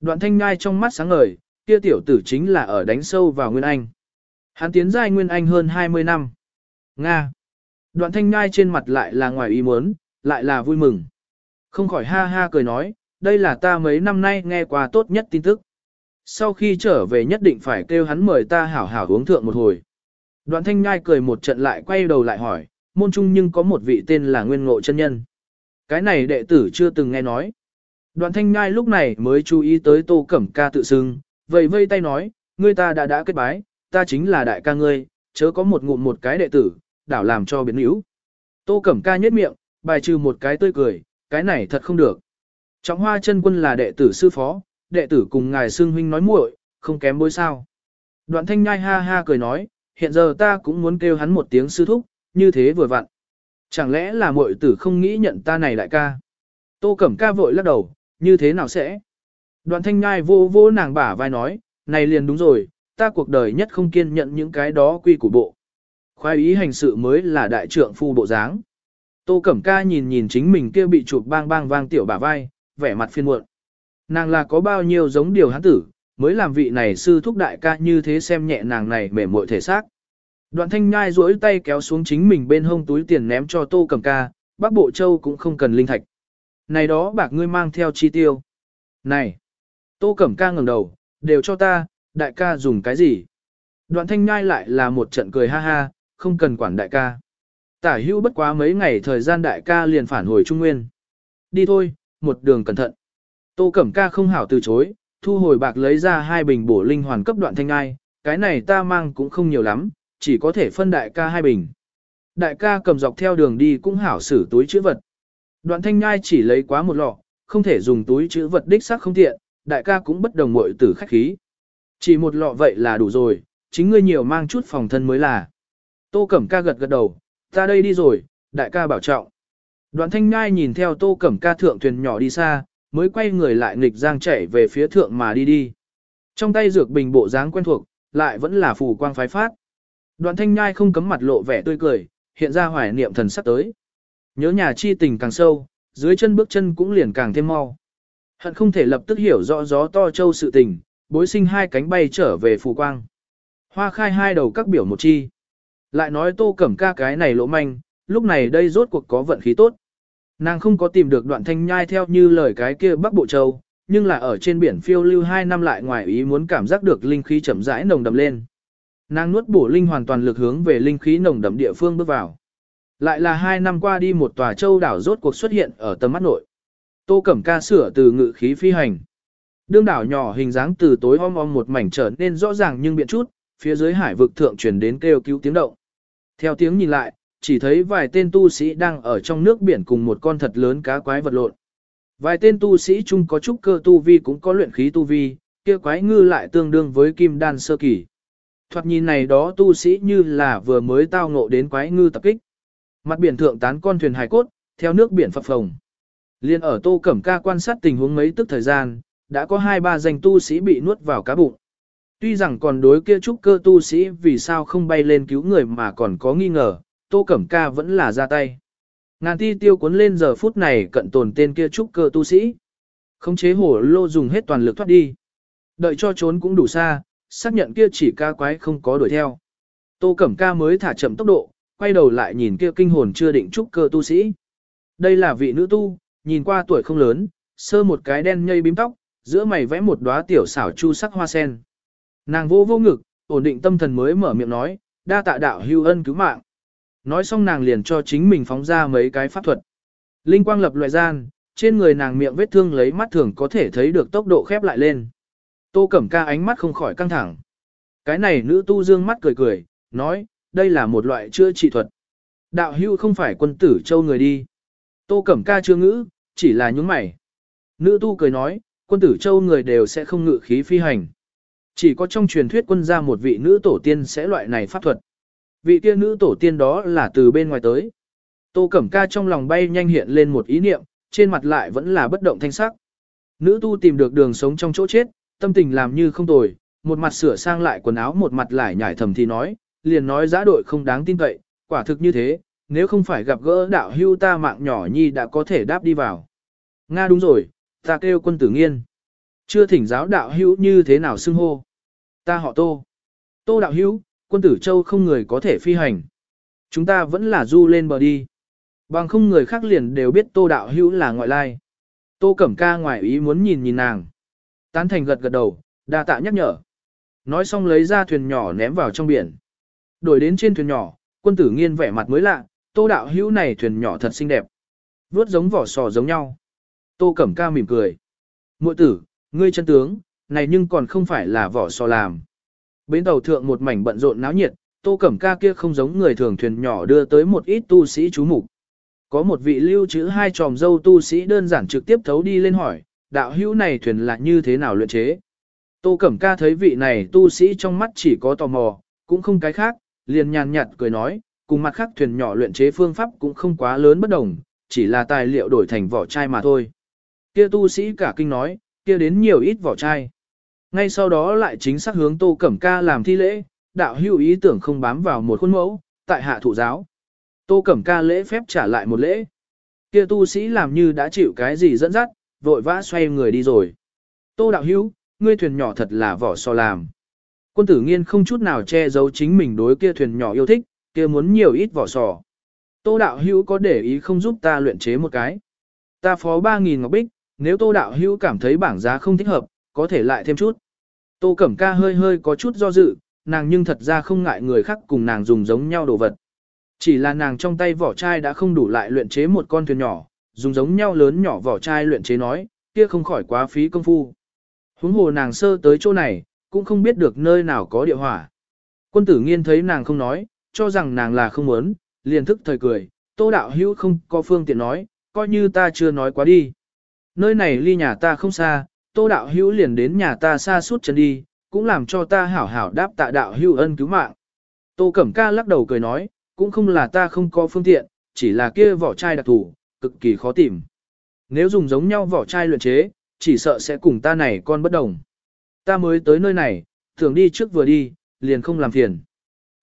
Đoạn thanh ngai trong mắt sáng ngời, kia tiểu tử chính là ở đánh sâu vào Nguyên Anh. Hắn tiến giai Nguyên Anh hơn 20 năm. Nga. Đoạn thanh ngai trên mặt lại là ngoài ý muốn, lại là vui mừng. Không khỏi ha ha cười nói, đây là ta mấy năm nay nghe qua tốt nhất tin tức. Sau khi trở về nhất định phải kêu hắn mời ta hảo hảo uống thượng một hồi. Đoạn thanh nhai cười một trận lại quay đầu lại hỏi, môn trung nhưng có một vị tên là Nguyên Ngộ chân Nhân. Cái này đệ tử chưa từng nghe nói. Đoạn thanh nhai lúc này mới chú ý tới tô cẩm ca tự xưng, vậy vây tay nói, ngươi ta đã đã kết bái, ta chính là đại ca ngươi, chớ có một ngụm một cái đệ tử, đảo làm cho biến yếu. Tô cẩm ca nhất miệng, bài trừ một cái tươi cười, cái này thật không được. Trọng hoa chân quân là đệ tử sư phó, đệ tử cùng ngài xương huynh nói muội, không kém bối sao. Đoạn thanh nhai ha ha cười nói, hiện giờ ta cũng muốn kêu hắn một tiếng sư thúc, như thế vừa vặn. Chẳng lẽ là muội tử không nghĩ nhận ta này lại ca? Tô Cẩm Ca vội lắc đầu, như thế nào sẽ? Đoạn thanh nhai vô vô nàng bả vai nói, này liền đúng rồi, ta cuộc đời nhất không kiên nhận những cái đó quy của bộ. Khoái ý hành sự mới là đại trượng phu bộ dáng. Tô Cẩm Ca nhìn nhìn chính mình kia bị chụp bang bang vang tiểu bả vai, vẻ mặt phiền muộn. Nàng là có bao nhiêu giống điều hắn tử, mới làm vị này sư thúc đại ca như thế xem nhẹ nàng này mềm muội thể xác. Đoạn thanh nhai duỗi tay kéo xuống chính mình bên hông túi tiền ném cho tô cầm ca, bác bộ châu cũng không cần linh thạch. Này đó bạc ngươi mang theo chi tiêu. Này! Tô cẩm ca ngẩng đầu, đều cho ta, đại ca dùng cái gì? Đoạn thanh nhai lại là một trận cười ha ha, không cần quản đại ca. Tả hữu bất quá mấy ngày thời gian đại ca liền phản hồi Trung Nguyên. Đi thôi, một đường cẩn thận. Tô Cẩm Ca không hảo từ chối, thu hồi bạc lấy ra hai bình bổ linh hoàn cấp đoạn thanh ai, cái này ta mang cũng không nhiều lắm, chỉ có thể phân đại ca hai bình. Đại ca cầm dọc theo đường đi cũng hảo xử túi chữ vật. Đoạn thanh nhai chỉ lấy quá một lọ, không thể dùng túi chữ vật đích xác không tiện, đại ca cũng bất đồng muội tử khách khí. Chỉ một lọ vậy là đủ rồi, chính ngươi nhiều mang chút phòng thân mới là. Tô Cẩm Ca gật gật đầu, ta đây đi rồi, đại ca bảo trọng. Đoạn thanh nhai nhìn theo Tô Cẩm Ca thượng thuyền nhỏ đi xa, mới quay người lại nghịch giang chạy về phía thượng mà đi đi. Trong tay dược bình bộ dáng quen thuộc, lại vẫn là phù quang phái phát. Đoạn thanh nhai không cấm mặt lộ vẻ tươi cười, hiện ra hoài niệm thần sắp tới. Nhớ nhà chi tình càng sâu, dưới chân bước chân cũng liền càng thêm mau. Hận không thể lập tức hiểu rõ gió to châu sự tình, bối sinh hai cánh bay trở về phù quang. Hoa khai hai đầu các biểu một chi. Lại nói tô cẩm ca cái này lỗ manh, lúc này đây rốt cuộc có vận khí tốt. Nàng không có tìm được đoạn thanh nhai theo như lời cái kia Bắc Bộ Châu, nhưng là ở trên biển phiêu lưu hai năm lại ngoài ý muốn cảm giác được linh khí chậm rãi nồng đậm lên. Nàng nuốt bổ linh hoàn toàn lực hướng về linh khí nồng đậm địa phương bước vào. Lại là hai năm qua đi một tòa châu đảo rốt cuộc xuất hiện ở tầm mắt nội. Tô Cẩm Ca sửa từ ngự khí phi hành. Đương đảo nhỏ hình dáng từ tối om om một mảnh trở nên rõ ràng nhưng biện chút, phía dưới hải vực thượng truyền đến kêu cứu tiếng động. Theo tiếng nhìn lại, chỉ thấy vài tên tu sĩ đang ở trong nước biển cùng một con thật lớn cá quái vật lộn. Vài tên tu sĩ chung có trúc cơ tu vi cũng có luyện khí tu vi, kia quái ngư lại tương đương với kim đan sơ kỳ. Thoạt nhìn này đó tu sĩ như là vừa mới tao ngộ đến quái ngư tập kích. Mặt biển thượng tán con thuyền hải cốt, theo nước biển phập phồng. Liên ở Tô Cẩm Ca quan sát tình huống mấy tức thời gian, đã có hai ba danh tu sĩ bị nuốt vào cá bụng. Tuy rằng còn đối kia trúc cơ tu sĩ vì sao không bay lên cứu người mà còn có nghi ngờ, Tô Cẩm Ca vẫn là ra tay. Ngàn ti tiêu cuốn lên giờ phút này cận tồn tên kia trúc cơ tu sĩ. Khống chế hổ lô dùng hết toàn lực thoát đi. Đợi cho trốn cũng đủ xa, xác nhận kia chỉ ca quái không có đuổi theo. Tô Cẩm Ca mới thả chậm tốc độ, quay đầu lại nhìn kia kinh hồn chưa định trúc cơ tu sĩ. Đây là vị nữ tu, nhìn qua tuổi không lớn, sơ một cái đen nhây bím tóc, giữa mày vẽ một đóa tiểu xảo chu sắc hoa sen. Nàng vô vô ngực, ổn định tâm thần mới mở miệng nói, đa tạ đạo hưu ân cứu mạng. Nói xong nàng liền cho chính mình phóng ra mấy cái pháp thuật. Linh quang lập loại gian, trên người nàng miệng vết thương lấy mắt thường có thể thấy được tốc độ khép lại lên. Tô Cẩm Ca ánh mắt không khỏi căng thẳng. Cái này nữ tu dương mắt cười cười, nói, đây là một loại chữa trị thuật. Đạo hưu không phải quân tử châu người đi. Tô Cẩm Ca chưa ngữ, chỉ là nhúng mày. Nữ tu cười nói, quân tử châu người đều sẽ không ngự khí phi hành. Chỉ có trong truyền thuyết quân gia một vị nữ tổ tiên sẽ loại này pháp thuật. Vị kia nữ tổ tiên đó là từ bên ngoài tới. Tô Cẩm Ca trong lòng bay nhanh hiện lên một ý niệm, trên mặt lại vẫn là bất động thanh sắc. Nữ tu tìm được đường sống trong chỗ chết, tâm tình làm như không tồi, một mặt sửa sang lại quần áo một mặt lại nhảy thầm thì nói, liền nói giã đội không đáng tin cậy, quả thực như thế, nếu không phải gặp gỡ đạo hưu ta mạng nhỏ nhi đã có thể đáp đi vào. Nga đúng rồi, ta kêu quân tử nghiên. Chưa thỉnh giáo đạo hữu như thế nào xưng hô. Ta họ tô. Tô đạo hữu, quân tử châu không người có thể phi hành. Chúng ta vẫn là du lên bờ đi. Bằng không người khác liền đều biết tô đạo hữu là ngoại lai. Tô cẩm ca ngoài ý muốn nhìn nhìn nàng. Tán thành gật gật đầu, đa tạ nhắc nhở. Nói xong lấy ra thuyền nhỏ ném vào trong biển. Đổi đến trên thuyền nhỏ, quân tử nghiên vẻ mặt mới lạ, tô đạo hữu này thuyền nhỏ thật xinh đẹp. Vuốt giống vỏ sò giống nhau. Tô cẩm ca mỉm cười. Muội tử, ngươi chân tướng, này nhưng còn không phải là vỏ sò làm. Bến tàu thượng một mảnh bận rộn náo nhiệt, tô cẩm ca kia không giống người thường thuyền nhỏ đưa tới một ít tu sĩ chú mục Có một vị lưu trữ hai tròm dâu tu sĩ đơn giản trực tiếp thấu đi lên hỏi, đạo hữu này thuyền là như thế nào luyện chế? Tô Cẩm Ca thấy vị này tu sĩ trong mắt chỉ có tò mò, cũng không cái khác, liền nhàn nhạt cười nói, cùng mặt khác thuyền nhỏ luyện chế phương pháp cũng không quá lớn bất đồng, chỉ là tài liệu đổi thành vỏ chai mà thôi. Kia tu sĩ cả kinh nói, kia đến nhiều ít vỏ chai. Ngay sau đó lại chính xác hướng Tô Cẩm Ca làm thi lễ, đạo hữu ý tưởng không bám vào một khuôn mẫu, tại hạ thụ giáo. Tô Cẩm Ca lễ phép trả lại một lễ. Kia tu sĩ làm như đã chịu cái gì dẫn dắt, vội vã xoay người đi rồi. Tô đạo hữu, ngươi thuyền nhỏ thật là vỏ so làm. Quân tử nghiên không chút nào che giấu chính mình đối kia thuyền nhỏ yêu thích, kia muốn nhiều ít vỏ sò. Tô đạo hữu có để ý không giúp ta luyện chế một cái. Ta phó 3.000 ngọc bích, nếu tô đạo hữu cảm thấy bảng giá không thích hợp, có thể lại thêm chút. Tô cẩm ca hơi hơi có chút do dự, nàng nhưng thật ra không ngại người khác cùng nàng dùng giống nhau đồ vật. Chỉ là nàng trong tay vỏ chai đã không đủ lại luyện chế một con thuyền nhỏ, dùng giống nhau lớn nhỏ vỏ chai luyện chế nói, kia không khỏi quá phí công phu. Huống hồ nàng sơ tới chỗ này, cũng không biết được nơi nào có địa hỏa. Quân tử nghiên thấy nàng không nói, cho rằng nàng là không muốn, liền thức thời cười, tô đạo hữu không có phương tiện nói, coi như ta chưa nói quá đi. Nơi này ly nhà ta không xa, tô đạo hữu liền đến nhà ta xa suốt chân đi, cũng làm cho ta hảo hảo đáp tạ đạo hữu ân cứu mạng. Tô Cẩm Ca lắc đầu cười nói, cũng không là ta không có phương tiện, chỉ là kia vỏ chai đặc thủ, cực kỳ khó tìm. Nếu dùng giống nhau vỏ chai luyện chế, chỉ sợ sẽ cùng ta này con bất đồng. Ta mới tới nơi này, thường đi trước vừa đi, liền không làm phiền.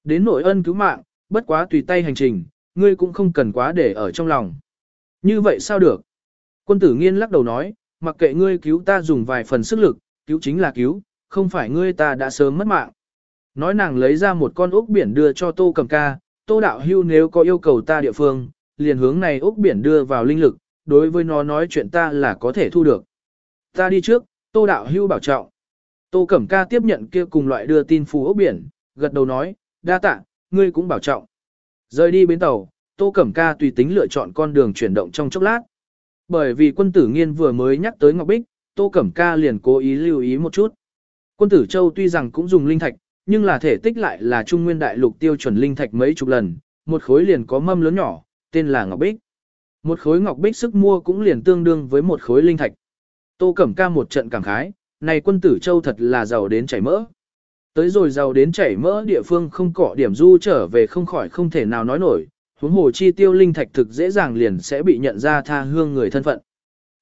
Đến nội ân cứu mạng, bất quá tùy tay hành trình, ngươi cũng không cần quá để ở trong lòng. Như vậy sao được? Quân tử nghiên lắc đầu nói, mặc kệ ngươi cứu ta dùng vài phần sức lực, cứu chính là cứu, không phải ngươi ta đã sớm mất mạng. Nói nàng lấy ra một con ốc biển đưa cho tô cầm ca, tô đạo hưu nếu có yêu cầu ta địa phương, liền hướng này ốc biển đưa vào linh lực, đối với nó nói chuyện ta là có thể thu được. Ta đi trước, tô đạo hưu bảo trọng. Tô Cẩm Ca tiếp nhận kia cùng loại đưa tin phù ốc biển, gật đầu nói, đa tạ, ngươi cũng bảo trọng. Rời đi bến tàu, Tô Cẩm Ca tùy tính lựa chọn con đường chuyển động trong chốc lát. Bởi vì quân tử nghiên vừa mới nhắc tới Ngọc Bích, Tô Cẩm Ca liền cố ý lưu ý một chút. Quân tử Châu tuy rằng cũng dùng linh thạch, nhưng là thể tích lại là trung nguyên đại lục tiêu chuẩn linh thạch mấy chục lần, một khối liền có mâm lớn nhỏ, tên là Ngọc Bích. Một khối Ngọc Bích sức mua cũng liền tương đương với một khối linh thạch. Tô Cẩm Ca một trận cảm khái, này quân tử châu thật là giàu đến chảy mỡ. Tới rồi giàu đến chảy mỡ địa phương không cọ điểm du trở về không khỏi không thể nào nói nổi, huống hồ chi tiêu linh thạch thực dễ dàng liền sẽ bị nhận ra tha hương người thân phận.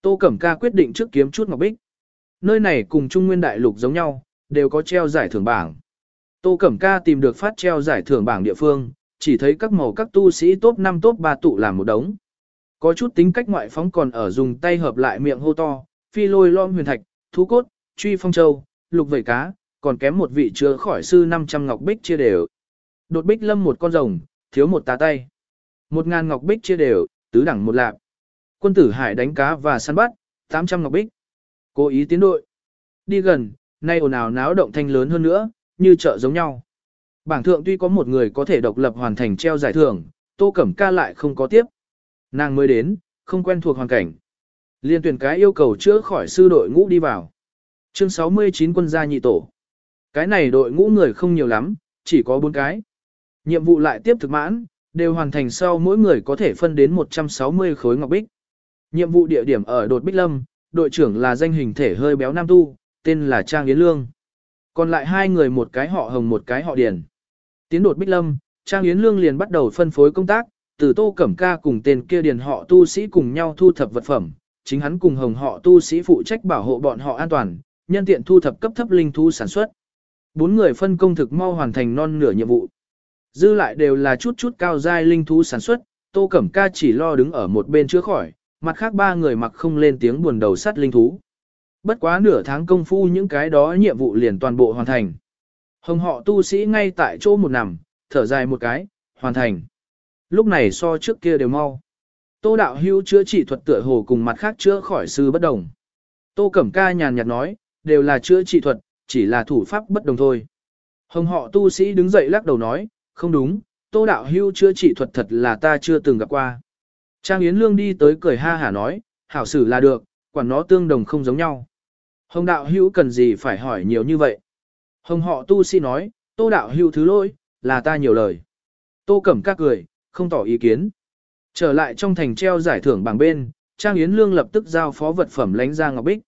Tô Cẩm Ca quyết định trước kiếm chút ngọc bích. Nơi này cùng Trung Nguyên Đại Lục giống nhau, đều có treo giải thưởng bảng. Tô Cẩm Ca tìm được phát treo giải thưởng bảng địa phương, chỉ thấy các màu các tu sĩ top 5 top 3 tụ làm một đống. Có chút tính cách ngoại phóng còn ở dùng tay hợp lại miệng hô to, phi lôi lom huyền thạch, thú cốt, truy phong châu, lục vẩy cá, còn kém một vị chứa khỏi sư 500 ngọc bích chia đều. Đột bích lâm một con rồng, thiếu một tá tay. Một ngàn ngọc bích chia đều, tứ đẳng một lạp. Quân tử hải đánh cá và săn bắt, 800 ngọc bích. Cố ý tiến đội. Đi gần, nay ồn ào náo động thanh lớn hơn nữa, như chợ giống nhau. Bảng thượng tuy có một người có thể độc lập hoàn thành treo giải thưởng, tô cẩm ca lại không có tiếp. Nàng mới đến, không quen thuộc hoàn cảnh. Liên tuyển cái yêu cầu chữa khỏi sư đội ngũ đi vào. Chương 69 quân gia nhị tổ. Cái này đội ngũ người không nhiều lắm, chỉ có 4 cái. Nhiệm vụ lại tiếp thực mãn, đều hoàn thành sau mỗi người có thể phân đến 160 khối ngọc bích. Nhiệm vụ địa điểm ở đột Bích Lâm, đội trưởng là danh hình thể hơi béo nam tu, tên là Trang Yến Lương. Còn lại hai người một cái họ hồng một cái họ điền. Tiến đột Bích Lâm, Trang Yến Lương liền bắt đầu phân phối công tác, từ Tô Cẩm Ca cùng tên kia điền họ tu sĩ cùng nhau thu thập vật phẩm, chính hắn cùng hồng họ tu sĩ phụ trách bảo hộ bọn họ an toàn, nhân tiện thu thập cấp thấp linh thú sản xuất. Bốn người phân công thực mau hoàn thành non nửa nhiệm vụ. Dư lại đều là chút chút cao giai linh thú sản xuất, Tô Cẩm Ca chỉ lo đứng ở một bên chữa khỏi, mặt khác ba người mặc không lên tiếng buồn đầu sắt linh thú. Bất quá nửa tháng công phu những cái đó nhiệm vụ liền toàn bộ hoàn thành. Hồng họ tu sĩ ngay tại chỗ một nằm, thở dài một cái, hoàn thành. Lúc này so trước kia đều mau. Tô đạo hưu chữa trị thuật tựa hồ cùng mặt khác chữa khỏi sư bất đồng. Tô Cẩm Ca nhàn nhạt nói, đều là chữa trị thuật, chỉ là thủ pháp bất đồng thôi. Hồng họ tu sĩ đứng dậy lắc đầu nói, không đúng, tô đạo hưu chữa trị thuật thật là ta chưa từng gặp qua. Trang Yến Lương đi tới cười ha hả nói, hảo xử là được, quản nó tương đồng không giống nhau. Hồng đạo hưu cần gì phải hỏi nhiều như vậy. Hồng họ tu sĩ nói, tô đạo hưu thứ lỗi, là ta nhiều lời. Tô Cẩm các cười, không tỏ ý kiến. Trở lại trong thành treo giải thưởng bằng bên, Trang Yến Lương lập tức giao phó vật phẩm lánh ra Ngọc Bích.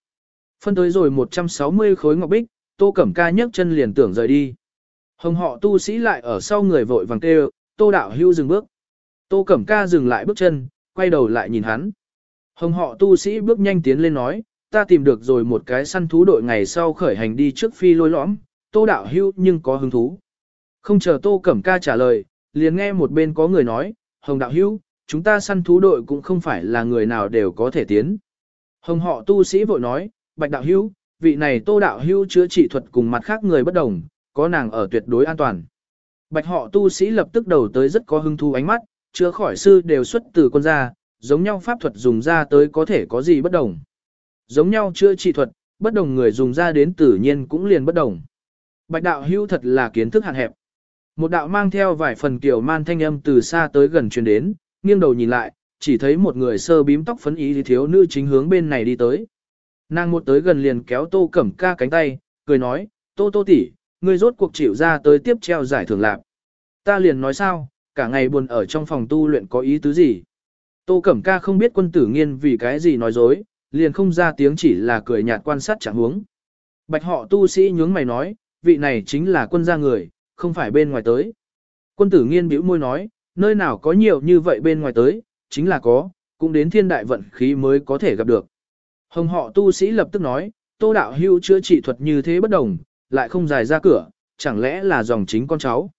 Phân tới rồi 160 khối Ngọc Bích, Tô Cẩm Ca nhấc chân liền tưởng rời đi. Hồng họ tu sĩ lại ở sau người vội vàng kêu, Tô Đạo Hưu dừng bước. Tô Cẩm Ca dừng lại bước chân, quay đầu lại nhìn hắn. Hồng họ tu sĩ bước nhanh tiến lên nói, ta tìm được rồi một cái săn thú đội ngày sau khởi hành đi trước phi lôi lõm, Tô Đạo Hưu nhưng có hứng thú. Không chờ Tô Cẩm Ca trả lời, liền nghe một bên có người nói, Hồng Đạo Hưu, chúng ta săn thú đội cũng không phải là người nào đều có thể tiến. Hồng họ tu sĩ vội nói, Bạch Đạo Hưu, vị này Tô Đạo Hưu chữa trị thuật cùng mặt khác người bất đồng, có nàng ở tuyệt đối an toàn. Bạch họ tu sĩ lập tức đầu tới rất có hứng thú ánh mắt, chữa khỏi sư đều xuất từ con da, giống nhau pháp thuật dùng ra tới có thể có gì bất đồng. Giống nhau chữa trị thuật, bất đồng người dùng ra đến tự nhiên cũng liền bất đồng. Bạch đạo hưu thật là kiến thức hạn hẹp. Một đạo mang theo vài phần kiểu man thanh âm từ xa tới gần truyền đến, nghiêng đầu nhìn lại, chỉ thấy một người sơ bím tóc phấn ý thì thiếu nữ chính hướng bên này đi tới. Nàng một tới gần liền kéo tô cẩm ca cánh tay, cười nói, tô tô tỷ, ngươi rốt cuộc chịu ra tới tiếp treo giải thưởng lạc. Ta liền nói sao, cả ngày buồn ở trong phòng tu luyện có ý tứ gì. Tô Cẩm Ca không biết quân tử nghiên vì cái gì nói dối, liền không ra tiếng chỉ là cười nhạt quan sát chẳng huống. Bạch họ tu sĩ nhướng mày nói, vị này chính là quân gia người, không phải bên ngoài tới. Quân tử nghiên bĩu môi nói, nơi nào có nhiều như vậy bên ngoài tới, chính là có, cũng đến thiên đại vận khí mới có thể gặp được. Hồng họ tu sĩ lập tức nói, tô đạo hưu chữa trị thuật như thế bất đồng, lại không dài ra cửa, chẳng lẽ là dòng chính con cháu.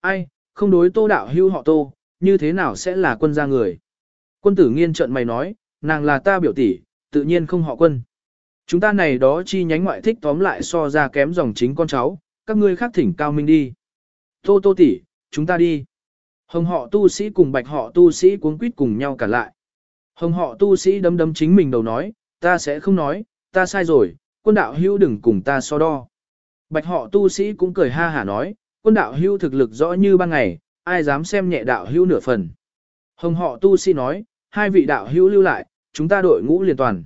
Ai, không đối tô đạo hưu họ tô, như thế nào sẽ là quân gia người. Quân tử nghiên trận mày nói, nàng là ta biểu tỷ, tự nhiên không họ quân. Chúng ta này đó chi nhánh ngoại thích tóm lại so ra kém dòng chính con cháu, các ngươi khác thỉnh cao minh đi. Tô tô tỷ, chúng ta đi. Hồng họ tu sĩ cùng bạch họ tu sĩ cuốn quýt cùng nhau cả lại. Hồng họ tu sĩ đấm đấm chính mình đầu nói, ta sẽ không nói, ta sai rồi, quân đạo hưu đừng cùng ta so đo. Bạch họ tu sĩ cũng cười ha hả nói, quân đạo hưu thực lực rõ như ban ngày, ai dám xem nhẹ đạo hưu nửa phần. Hồng họ tu sĩ nói, hai vị đạo hưu lưu lại, chúng ta đội ngũ liền toàn.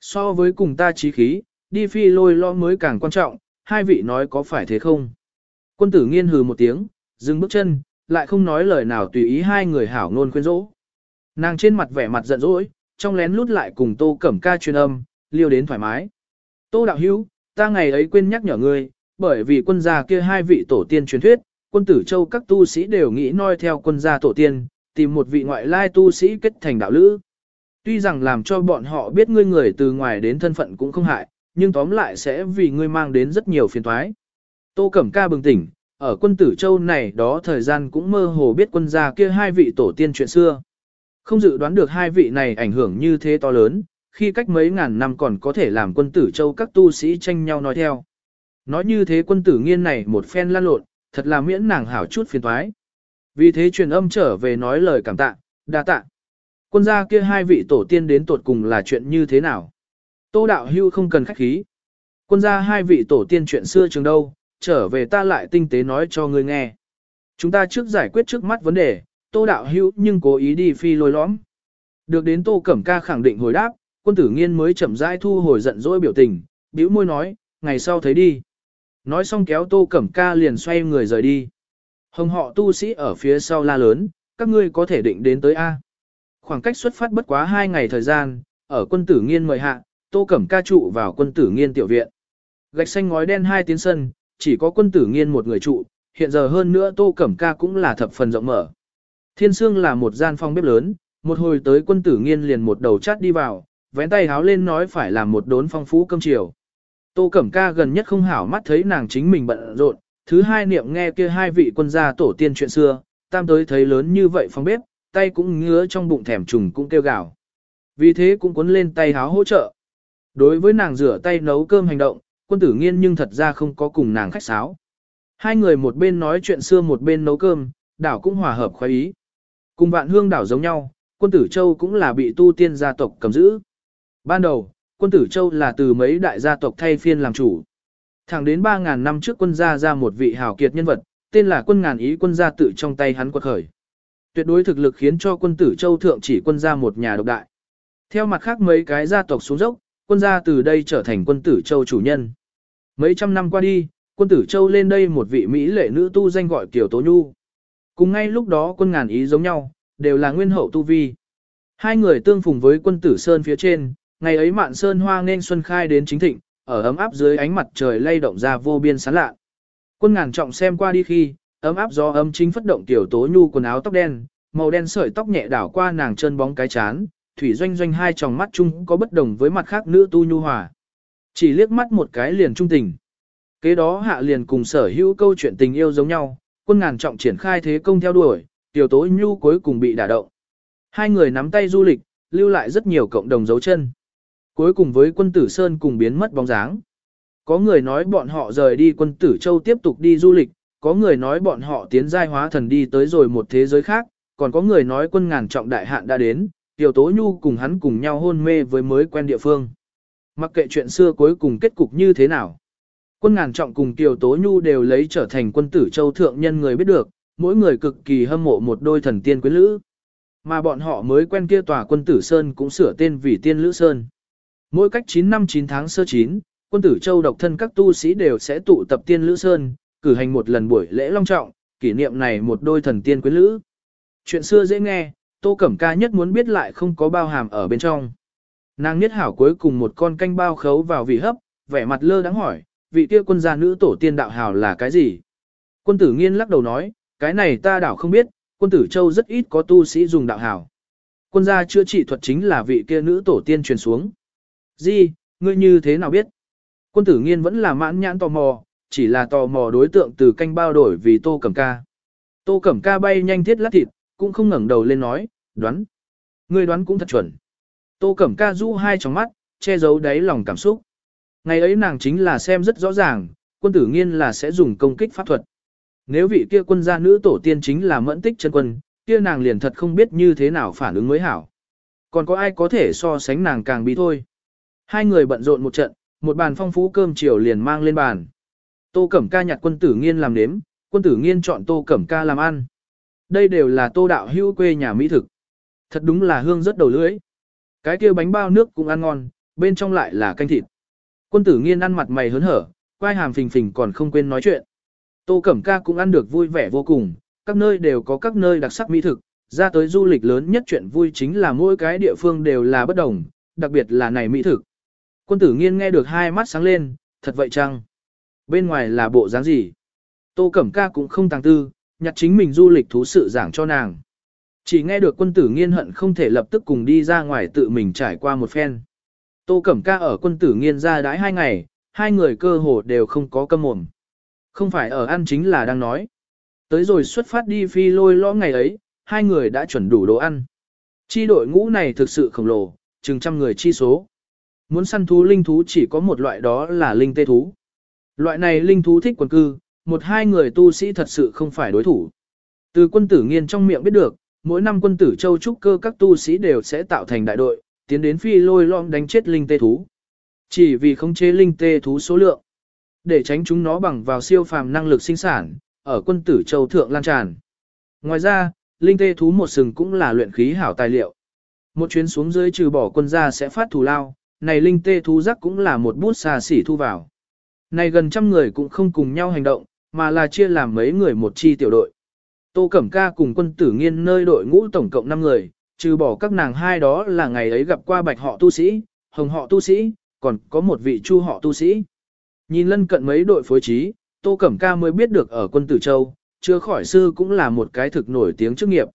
So với cùng ta trí khí, đi phi lôi lo mới càng quan trọng, hai vị nói có phải thế không? Quân tử nghiên hừ một tiếng, dừng bước chân, lại không nói lời nào tùy ý hai người hảo ngôn khuyên rỗ. Nàng trên mặt vẻ mặt giận dỗi, trong lén lút lại cùng tô cẩm ca truyền âm, liêu đến thoải mái. Tô đạo hữu, ta ngày ấy quên nhắc nhở ngươi, bởi vì quân gia kia hai vị tổ tiên truyền thuyết, quân tử châu các tu sĩ đều nghĩ noi theo quân gia tổ tiên, tìm một vị ngoại lai tu sĩ kết thành đạo lữ. Tuy rằng làm cho bọn họ biết ngươi người từ ngoài đến thân phận cũng không hại, nhưng tóm lại sẽ vì ngươi mang đến rất nhiều phiền toái. Tô Cẩm Ca bừng tỉnh, ở quân tử châu này đó thời gian cũng mơ hồ biết quân gia kia hai vị tổ tiên chuyện xưa. Không dự đoán được hai vị này ảnh hưởng như thế to lớn, khi cách mấy ngàn năm còn có thể làm quân tử châu các tu sĩ tranh nhau nói theo. Nói như thế quân tử nghiên này một phen lan lộn, thật là miễn nàng hảo chút phiền toái. Vì thế truyền âm trở về nói lời cảm tạ, đa tạ. Quân gia kia hai vị tổ tiên đến tột cùng là chuyện như thế nào? Tô đạo hưu không cần khách khí. Quân gia hai vị tổ tiên chuyện xưa trường đâu, trở về ta lại tinh tế nói cho ngươi nghe. Chúng ta trước giải quyết trước mắt vấn đề, tô đạo hưu nhưng cố ý đi phi lôi lõm. Được đến tô cẩm ca khẳng định hồi đáp, quân tử nghiên mới chậm rãi thu hồi giận dỗi biểu tình, bĩu môi nói, ngày sau thấy đi. Nói xong kéo tô cẩm ca liền xoay người rời đi. Hồng họ tu sĩ ở phía sau la lớn, các ngươi có thể định đến tới A. Khoảng cách xuất phát bất quá hai ngày thời gian, ở quân tử nghiên mời hạ, tô cẩm ca trụ vào quân tử nghiên tiểu viện. Gạch xanh ngói đen hai tiến sân, chỉ có quân tử nghiên một người trụ, hiện giờ hơn nữa tô cẩm ca cũng là thập phần rộng mở. Thiên sương là một gian phòng bếp lớn, một hồi tới quân tử nghiên liền một đầu chát đi vào, vén tay háo lên nói phải làm một đốn phong phú cơm chiều. Tô Cẩm Ca gần nhất không hảo mắt thấy nàng chính mình bận rộn, thứ hai niệm nghe kia hai vị quân gia tổ tiên chuyện xưa, tam tới thấy lớn như vậy phong bếp, tay cũng ngứa trong bụng thèm trùng cũng kêu gào. Vì thế cũng cuốn lên tay háo hỗ trợ. Đối với nàng rửa tay nấu cơm hành động, quân tử nghiên nhưng thật ra không có cùng nàng khách sáo. Hai người một bên nói chuyện xưa một bên nấu cơm, đảo cũng hòa hợp khoái ý. Cùng vạn hương đảo giống nhau, quân tử châu cũng là bị tu tiên gia tộc cầm giữ. Ban đầu, quân tử châu là từ mấy đại gia tộc thay phiên làm chủ. Thẳng đến 3.000 năm trước quân gia ra một vị hào kiệt nhân vật, tên là quân ngàn ý quân gia tự trong tay hắn quật khởi. Tuyệt đối thực lực khiến cho quân tử châu thượng chỉ quân gia một nhà độc đại. Theo mặt khác mấy cái gia tộc xuống dốc, quân gia từ đây trở thành quân tử châu chủ nhân. Mấy trăm năm qua đi, quân tử châu lên đây một vị Mỹ lệ nữ tu danh gọi Kiều Tố Nhu. Cùng ngay lúc đó quân ngàn ý giống nhau, đều là nguyên hậu tu vi. Hai người tương phùng với quân tử Sơn phía trên, ngày ấy mạn Sơn hoa nên xuân khai đến chính thịnh, ở ấm áp dưới ánh mặt trời lay động ra vô biên sán lạ. Quân ngàn trọng xem qua đi khi, ấm áp gió ấm chính phất động tiểu tố nhu quần áo tóc đen, màu đen sợi tóc nhẹ đảo qua nàng chân bóng cái chán, thủy doanh doanh hai tròng mắt chung có bất đồng với mặt khác nữ tu nhu hòa. Chỉ liếc mắt một cái liền trung tình. Kế đó hạ liền cùng sở hữu câu chuyện tình yêu giống nhau, quân ngàn trọng triển khai thế công theo đuổi, tiểu tố nhu cuối cùng bị đả động. Hai người nắm tay du lịch, lưu lại rất nhiều cộng đồng dấu chân. Cuối cùng với quân tử Sơn cùng biến mất bóng dáng. Có người nói bọn họ rời đi quân tử Châu tiếp tục đi du lịch, có người nói bọn họ tiến giai hóa thần đi tới rồi một thế giới khác, còn có người nói quân ngàn trọng đại hạn đã đến, Tiểu Tố Nhu cùng hắn cùng nhau hôn mê với mới quen địa phương. Mặc kệ chuyện xưa cuối cùng kết cục như thế nào. Quân ngàn trọng cùng Tiểu Tố Nhu đều lấy trở thành quân tử châu thượng nhân người biết được, mỗi người cực kỳ hâm mộ một đôi thần tiên quyến lữ. Mà bọn họ mới quen kia tòa quân tử Sơn cũng sửa tên vì tiên lữ Sơn. Mỗi cách 9 năm 9 tháng sơ 9, quân tử châu độc thân các tu sĩ đều sẽ tụ tập tiên lữ Sơn, cử hành một lần buổi lễ long trọng, kỷ niệm này một đôi thần tiên quyến lữ. Chuyện xưa dễ nghe, Tô Cẩm Ca nhất muốn biết lại không có bao hàm ở bên trong. Nàng nhất hảo cuối cùng một con canh bao khấu vào vị hấp, vẻ mặt lơ đáng hỏi, vị kia quân gia nữ tổ tiên đạo hảo là cái gì? Quân tử nghiên lắc đầu nói, cái này ta đảo không biết, quân tử châu rất ít có tu sĩ dùng đạo hảo. Quân gia chữa trị thuật chính là vị kia nữ tổ tiên truyền xuống. Di, ngươi như thế nào biết? Quân tử nghiên vẫn là mãn nhãn tò mò, chỉ là tò mò đối tượng từ canh bao đổi vì tô cẩm ca. Tô cẩm ca bay nhanh thiết lát thịt, cũng không ngẩng đầu lên nói, đoán. Ngươi đoán cũng thật chuẩn. Tô Cẩm Ca du hai tròng mắt, che giấu đáy lòng cảm xúc. Ngày ấy nàng chính là xem rất rõ ràng, quân tử nghiên là sẽ dùng công kích pháp thuật. Nếu vị kia quân gia nữ tổ tiên chính là mẫn tích chân quân, kia nàng liền thật không biết như thế nào phản ứng mới hảo. Còn có ai có thể so sánh nàng càng bí thôi. Hai người bận rộn một trận, một bàn phong phú cơm chiều liền mang lên bàn. Tô Cẩm Ca nhặt quân tử nghiên làm nếm, quân tử nghiên chọn Tô Cẩm Ca làm ăn. Đây đều là tô đạo hữu quê nhà mỹ thực. Thật đúng là hương rất đầu lưỡi. Cái kia bánh bao nước cũng ăn ngon, bên trong lại là canh thịt. Quân tử nghiên ăn mặt mày hớn hở, quai hàm phình phình còn không quên nói chuyện. Tô Cẩm Ca cũng ăn được vui vẻ vô cùng, các nơi đều có các nơi đặc sắc mỹ thực, ra tới du lịch lớn nhất chuyện vui chính là mỗi cái địa phương đều là bất đồng, đặc biệt là này mỹ thực. Quân tử nghiên nghe được hai mắt sáng lên, thật vậy chăng? Bên ngoài là bộ dáng gì? Tô Cẩm Ca cũng không tàng tư, nhặt chính mình du lịch thú sự giảng cho nàng. Chỉ nghe được quân tử nghiên hận không thể lập tức cùng đi ra ngoài tự mình trải qua một phen. Tô Cẩm Ca ở quân tử nghiên ra đãi hai ngày, hai người cơ hồ đều không có cơm mồm. Không phải ở ăn chính là đang nói. Tới rồi xuất phát đi phi lôi lo ngày ấy, hai người đã chuẩn đủ đồ ăn. Chi đội ngũ này thực sự khổng lồ, chừng trăm người chi số. Muốn săn thú linh thú chỉ có một loại đó là linh tê thú. Loại này linh thú thích quần cư, một hai người tu sĩ thật sự không phải đối thủ. Từ quân tử nghiên trong miệng biết được, mỗi năm quân tử châu trúc cơ các tu sĩ đều sẽ tạo thành đại đội, tiến đến phi lôi lom đánh chết linh tê thú. Chỉ vì không chế linh tê thú số lượng, để tránh chúng nó bằng vào siêu phàm năng lực sinh sản, ở quân tử châu thượng lan tràn. Ngoài ra, linh tê thú một sừng cũng là luyện khí hảo tài liệu. Một chuyến xuống dưới trừ bỏ quân gia sẽ phát thù lao, này linh tê thú rắc cũng là một bút xa xỉ thu vào. Này gần trăm người cũng không cùng nhau hành động, mà là chia làm mấy người một chi tiểu đội. Tô Cẩm Ca cùng quân tử nghiên nơi đội ngũ tổng cộng 5 người, trừ bỏ các nàng hai đó là ngày ấy gặp qua bạch họ tu sĩ, hồng họ tu sĩ, còn có một vị chu họ tu sĩ. Nhìn lân cận mấy đội phối trí, Tô Cẩm Ca mới biết được ở quân tử châu, chưa khỏi sư cũng là một cái thực nổi tiếng chức nghiệp.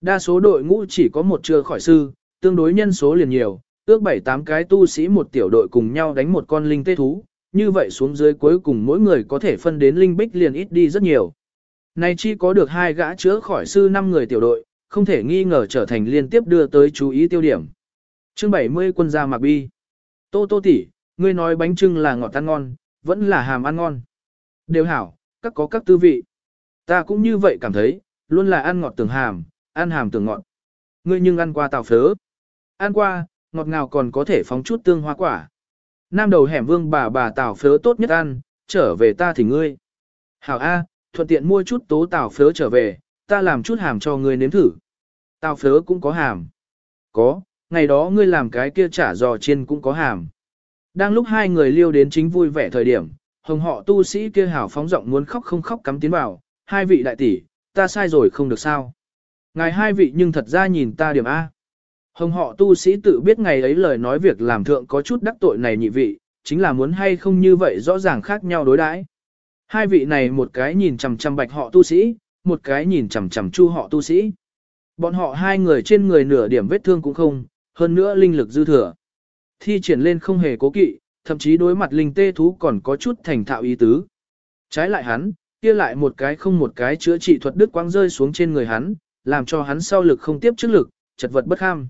Đa số đội ngũ chỉ có một chưa khỏi sư, tương đối nhân số liền nhiều, ước 7-8 cái tu sĩ một tiểu đội cùng nhau đánh một con linh tê thú, như vậy xuống dưới cuối cùng mỗi người có thể phân đến linh bích liền ít đi rất nhiều. Nay chi có được hai gã chữa khỏi sư năm người tiểu đội, không thể nghi ngờ trở thành liên tiếp đưa tới chú ý tiêu điểm. Chương 70 quân gia Mạc Bi Tô tô tỷ, ngươi nói bánh trưng là ngọt ăn ngon, vẫn là hàm ăn ngon. Đều hảo, các có các tư vị. Ta cũng như vậy cảm thấy, luôn là ăn ngọt tưởng hàm, ăn hàm tưởng ngọt. Ngươi nhưng ăn qua tàu phớ. Ăn qua, ngọt ngào còn có thể phóng chút tương hoa quả. Nam đầu hẻm vương bà bà tảo phớ tốt nhất ăn, trở về ta thì ngươi. Hảo A, thuận tiện mua chút tố tảo phớ trở về, ta làm chút hàm cho ngươi nếm thử. Tảo phớ cũng có hàm. Có, ngày đó ngươi làm cái kia chả giò chiên cũng có hàm. Đang lúc hai người liêu đến chính vui vẻ thời điểm, hồng họ tu sĩ kia hảo phóng giọng muốn khóc không khóc cắm tiến vào, hai vị đại tỷ, ta sai rồi không được sao. Ngài hai vị nhưng thật ra nhìn ta điểm A. Hồng họ tu sĩ tự biết ngày ấy lời nói việc làm thượng có chút đắc tội này nhị vị, chính là muốn hay không như vậy rõ ràng khác nhau đối đãi. Hai vị này một cái nhìn chằm chằm bạch họ tu sĩ, một cái nhìn chằm chằm chu họ tu sĩ. Bọn họ hai người trên người nửa điểm vết thương cũng không, hơn nữa linh lực dư thừa. Thi triển lên không hề cố kỵ, thậm chí đối mặt linh tê thú còn có chút thành thạo ý tứ. Trái lại hắn, kia lại một cái không một cái chữa trị thuật đức quang rơi xuống trên người hắn, làm cho hắn sau lực không tiếp trước lực, chật vật bất kham.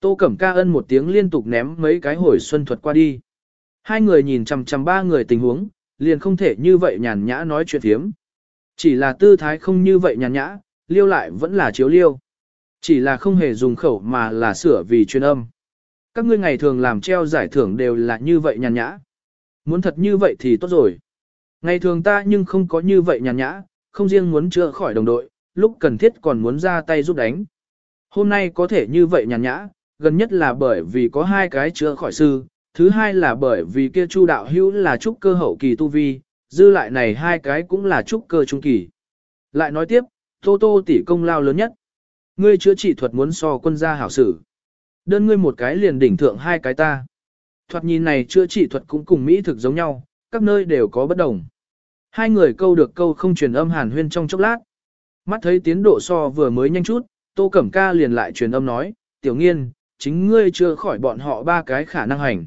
Tô Cẩm Ca ân một tiếng liên tục ném mấy cái hồi xuân thuật qua đi. Hai người nhìn chằm chằm ba người tình huống, liền không thể như vậy nhàn nhã nói chuyện thiếm. Chỉ là tư thái không như vậy nhàn nhã, liêu lại vẫn là chiếu liêu. Chỉ là không hề dùng khẩu mà là sửa vì chuyên âm. Các ngươi ngày thường làm treo giải thưởng đều là như vậy nhàn nhã. Muốn thật như vậy thì tốt rồi. Ngày thường ta nhưng không có như vậy nhàn nhã, không riêng muốn chữa khỏi đồng đội, lúc cần thiết còn muốn ra tay giúp đánh. Hôm nay có thể như vậy nhàn nhã, gần nhất là bởi vì có hai cái chữa khỏi sư, thứ hai là bởi vì kia chu đạo hữu là trúc cơ hậu kỳ tu vi, dư lại này hai cái cũng là trúc cơ trung kỳ. Lại nói tiếp, Tô Tô tỷ công lao lớn nhất. Ngươi chữa trị thuật muốn so quân gia hảo sử. Đơn ngươi một cái liền đỉnh thượng hai cái ta. Thoạt nhìn này chữa trị thuật cũng cùng Mỹ thực giống nhau, các nơi đều có bất đồng. Hai người câu được câu không truyền âm hàn huyên trong chốc lát. Mắt thấy tiến độ so vừa mới nhanh chút, Tô Cẩm Ca liền lại truyền âm nói, tiểu nghiên, chính ngươi chưa khỏi bọn họ ba cái khả năng hành.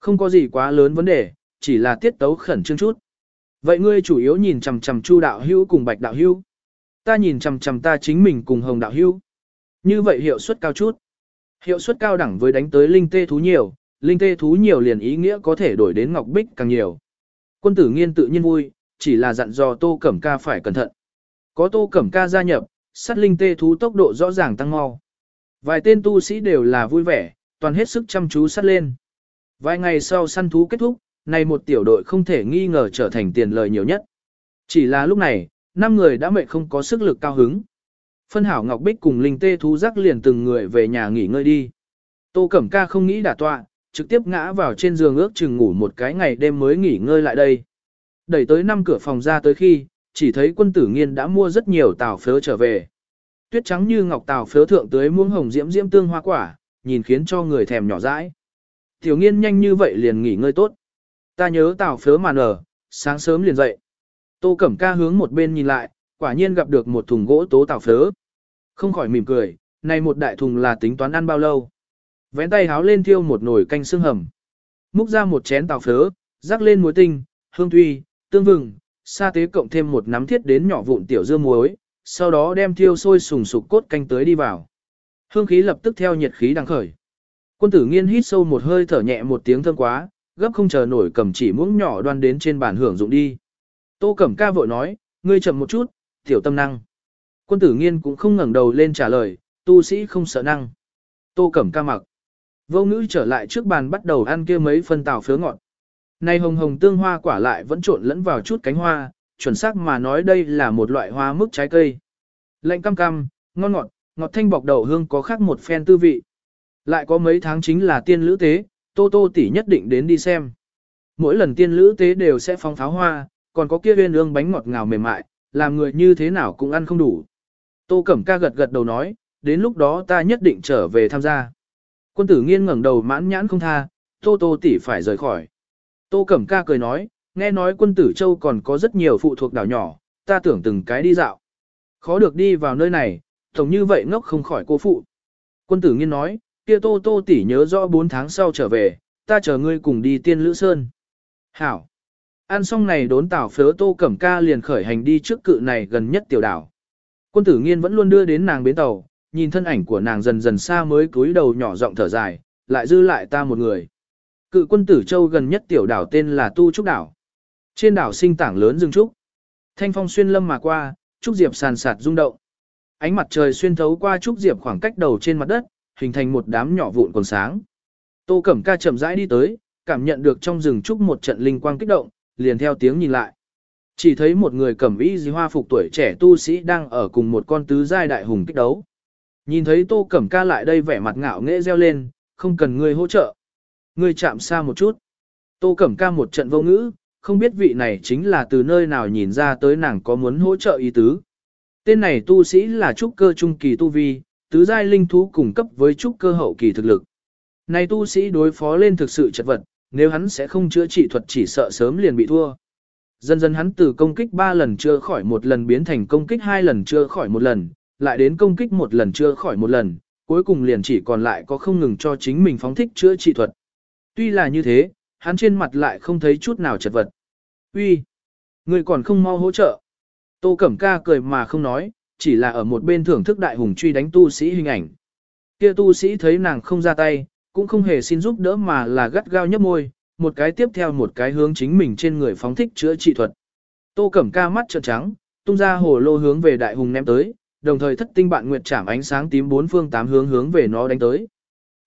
Không có gì quá lớn vấn đề, chỉ là tiết tấu khẩn trương chút. Vậy ngươi chủ yếu nhìn chằm chằm Chu đạo hữu cùng Bạch đạo hữu. Ta nhìn chằm chằm ta chính mình cùng Hồng đạo hữu. Như vậy hiệu suất cao chút. Hiệu suất cao đẳng với đánh tới linh tê thú nhiều, linh tê thú nhiều liền ý nghĩa có thể đổi đến ngọc bích càng nhiều. Quân tử nghiên tự nhiên vui, chỉ là dặn dò Tô Cẩm Ca phải cẩn thận. Có Tô Cẩm Ca gia nhập, sát linh tê thú tốc độ rõ ràng tăng mau. Vài tên tu sĩ đều là vui vẻ, toàn hết sức chăm chú sát lên. Vài ngày sau săn thú kết thúc, này một tiểu đội không thể nghi ngờ trở thành tiền lời nhiều nhất. Chỉ là lúc này, năm người đã mệt không có sức lực cao hứng. Phân hảo Ngọc Bích cùng Linh Tê thú rắc liền từng người về nhà nghỉ ngơi đi. Tô Cẩm Ca không nghĩ đả tọa, trực tiếp ngã vào trên giường ước chừng ngủ một cái ngày đêm mới nghỉ ngơi lại đây. Đẩy tới năm cửa phòng ra tới khi, chỉ thấy quân tử nghiên đã mua rất nhiều tàu phớ trở về. Tuyết trắng như ngọc tàu phớ thượng tới muông hồng diễm diễm tương hoa quả, nhìn khiến cho người thèm nhỏ dãi. Tiểu nghiên nhanh như vậy liền nghỉ ngơi tốt. Ta nhớ tàu phớ mà nở, sáng sớm liền dậy. Tô Cẩm Ca hướng một bên nhìn lại, quả nhiên gặp được một thùng gỗ tố tàu phớ. Không khỏi mỉm cười, này một đại thùng là tính toán ăn bao lâu. Vén tay háo lên thiêu một nồi canh xương hầm. Múc ra một chén tàu phớ, rắc lên muối tinh, hương thuy, tương vừng, sa tế cộng thêm một nắm thiết đến nhỏ vụn tiểu dưa muối, sau đó đem thiêu sôi sùng sục cốt canh tới đi vào. Hương khí lập tức theo nhiệt khí đang khởi. Quân tử nghiên hít sâu một hơi thở nhẹ một tiếng thơm quá, gấp không chờ nổi cầm chỉ muỗng nhỏ đoan đến trên bàn hưởng dụng đi. Tô Cẩm Ca vội nói, ngươi chậm một chút, tiểu tâm năng. Quân tử nghiên cũng không ngẩng đầu lên trả lời, tu sĩ không sợ năng. Tô Cẩm Ca mặc. Vô ngữ trở lại trước bàn bắt đầu ăn kia mấy phân tàu phớ ngọt. Này hồng hồng tương hoa quả lại vẫn trộn lẫn vào chút cánh hoa, chuẩn xác mà nói đây là một loại hoa mức trái cây. Lạnh cam cam, ngon ngọt, ngọt thanh bọc đầu hương có khác một phen tư vị. Lại có mấy tháng chính là tiên lữ tế, tô tô tỷ nhất định đến đi xem. Mỗi lần tiên lữ tế đều sẽ phong pháo hoa, còn có kia viên ương bánh ngọt ngào mềm mại, làm người như thế nào cũng ăn không đủ. Tô Cẩm Ca gật gật đầu nói, đến lúc đó ta nhất định trở về tham gia. Quân tử nghiên ngẩng đầu mãn nhãn không tha, Tô Tô tỷ phải rời khỏi. Tô Cẩm Ca cười nói, nghe nói quân tử châu còn có rất nhiều phụ thuộc đảo nhỏ, ta tưởng từng cái đi dạo. Khó được đi vào nơi này, tổng như vậy ngốc không khỏi cô phụ. Quân tử nghiên nói, kia Tô Tô tỷ nhớ rõ 4 tháng sau trở về, ta chờ ngươi cùng đi tiên lữ sơn. Hảo. Ăn xong này đốn tảo phớ Tô Cẩm Ca liền khởi hành đi trước cự này gần nhất tiểu đảo. Quân tử nghiên vẫn luôn đưa đến nàng bến tàu, nhìn thân ảnh của nàng dần dần xa mới cúi đầu nhỏ giọng thở dài, lại dư lại ta một người. Cự quân tử châu gần nhất tiểu đảo tên là Tu Trúc Đảo. Trên đảo sinh tảng lớn rừng trúc. Thanh phong xuyên lâm mà qua, trúc diệp sàn sạt rung động. Ánh mặt trời xuyên thấu qua trúc diệp khoảng cách đầu trên mặt đất, hình thành một đám nhỏ vụn còn sáng. Tô Cẩm Ca chậm rãi đi tới, cảm nhận được trong rừng trúc một trận linh quang kích động, liền theo tiếng nhìn lại. Chỉ thấy một người cẩm y dì hoa phục tuổi trẻ tu sĩ đang ở cùng một con tứ giai đại hùng kích đấu. Nhìn thấy Tô Cẩm Ca lại đây vẻ mặt ngạo nghễ reo lên, không cần người hỗ trợ. Người chạm xa một chút. Tô Cẩm Ca một trận vô ngữ, không biết vị này chính là từ nơi nào nhìn ra tới nàng có muốn hỗ trợ ý tứ. Tên này tu sĩ là trúc cơ trung kỳ tu vi, tứ giai linh thú cùng cấp với trúc cơ hậu kỳ thực lực. Này tu sĩ đối phó lên thực sự chật vật, nếu hắn sẽ không chữa trị thuật chỉ sợ sớm liền bị thua. Dần dần hắn từ công kích 3 lần chưa khỏi một lần biến thành công kích 2 lần chưa khỏi một lần, lại đến công kích một lần chưa khỏi một lần, cuối cùng liền chỉ còn lại có không ngừng cho chính mình phóng thích chữa trị thuật. Tuy là như thế, hắn trên mặt lại không thấy chút nào chật vật. Uy, người còn không mau hỗ trợ. Tô Cẩm Ca cười mà không nói, chỉ là ở một bên thưởng thức đại hùng truy đánh tu sĩ hình ảnh. Kia tu sĩ thấy nàng không ra tay, cũng không hề xin giúp đỡ mà là gắt gao nhấp môi, một cái tiếp theo một cái hướng chính mình trên người phóng thích chữa trị thuật. Tô Cẩm Ca mắt trợn trắng, tung ra hồ lô hướng về đại hùng ném tới, đồng thời thất tinh bạn nguyệt chạm ánh sáng tím bốn phương tám hướng hướng về nó đánh tới.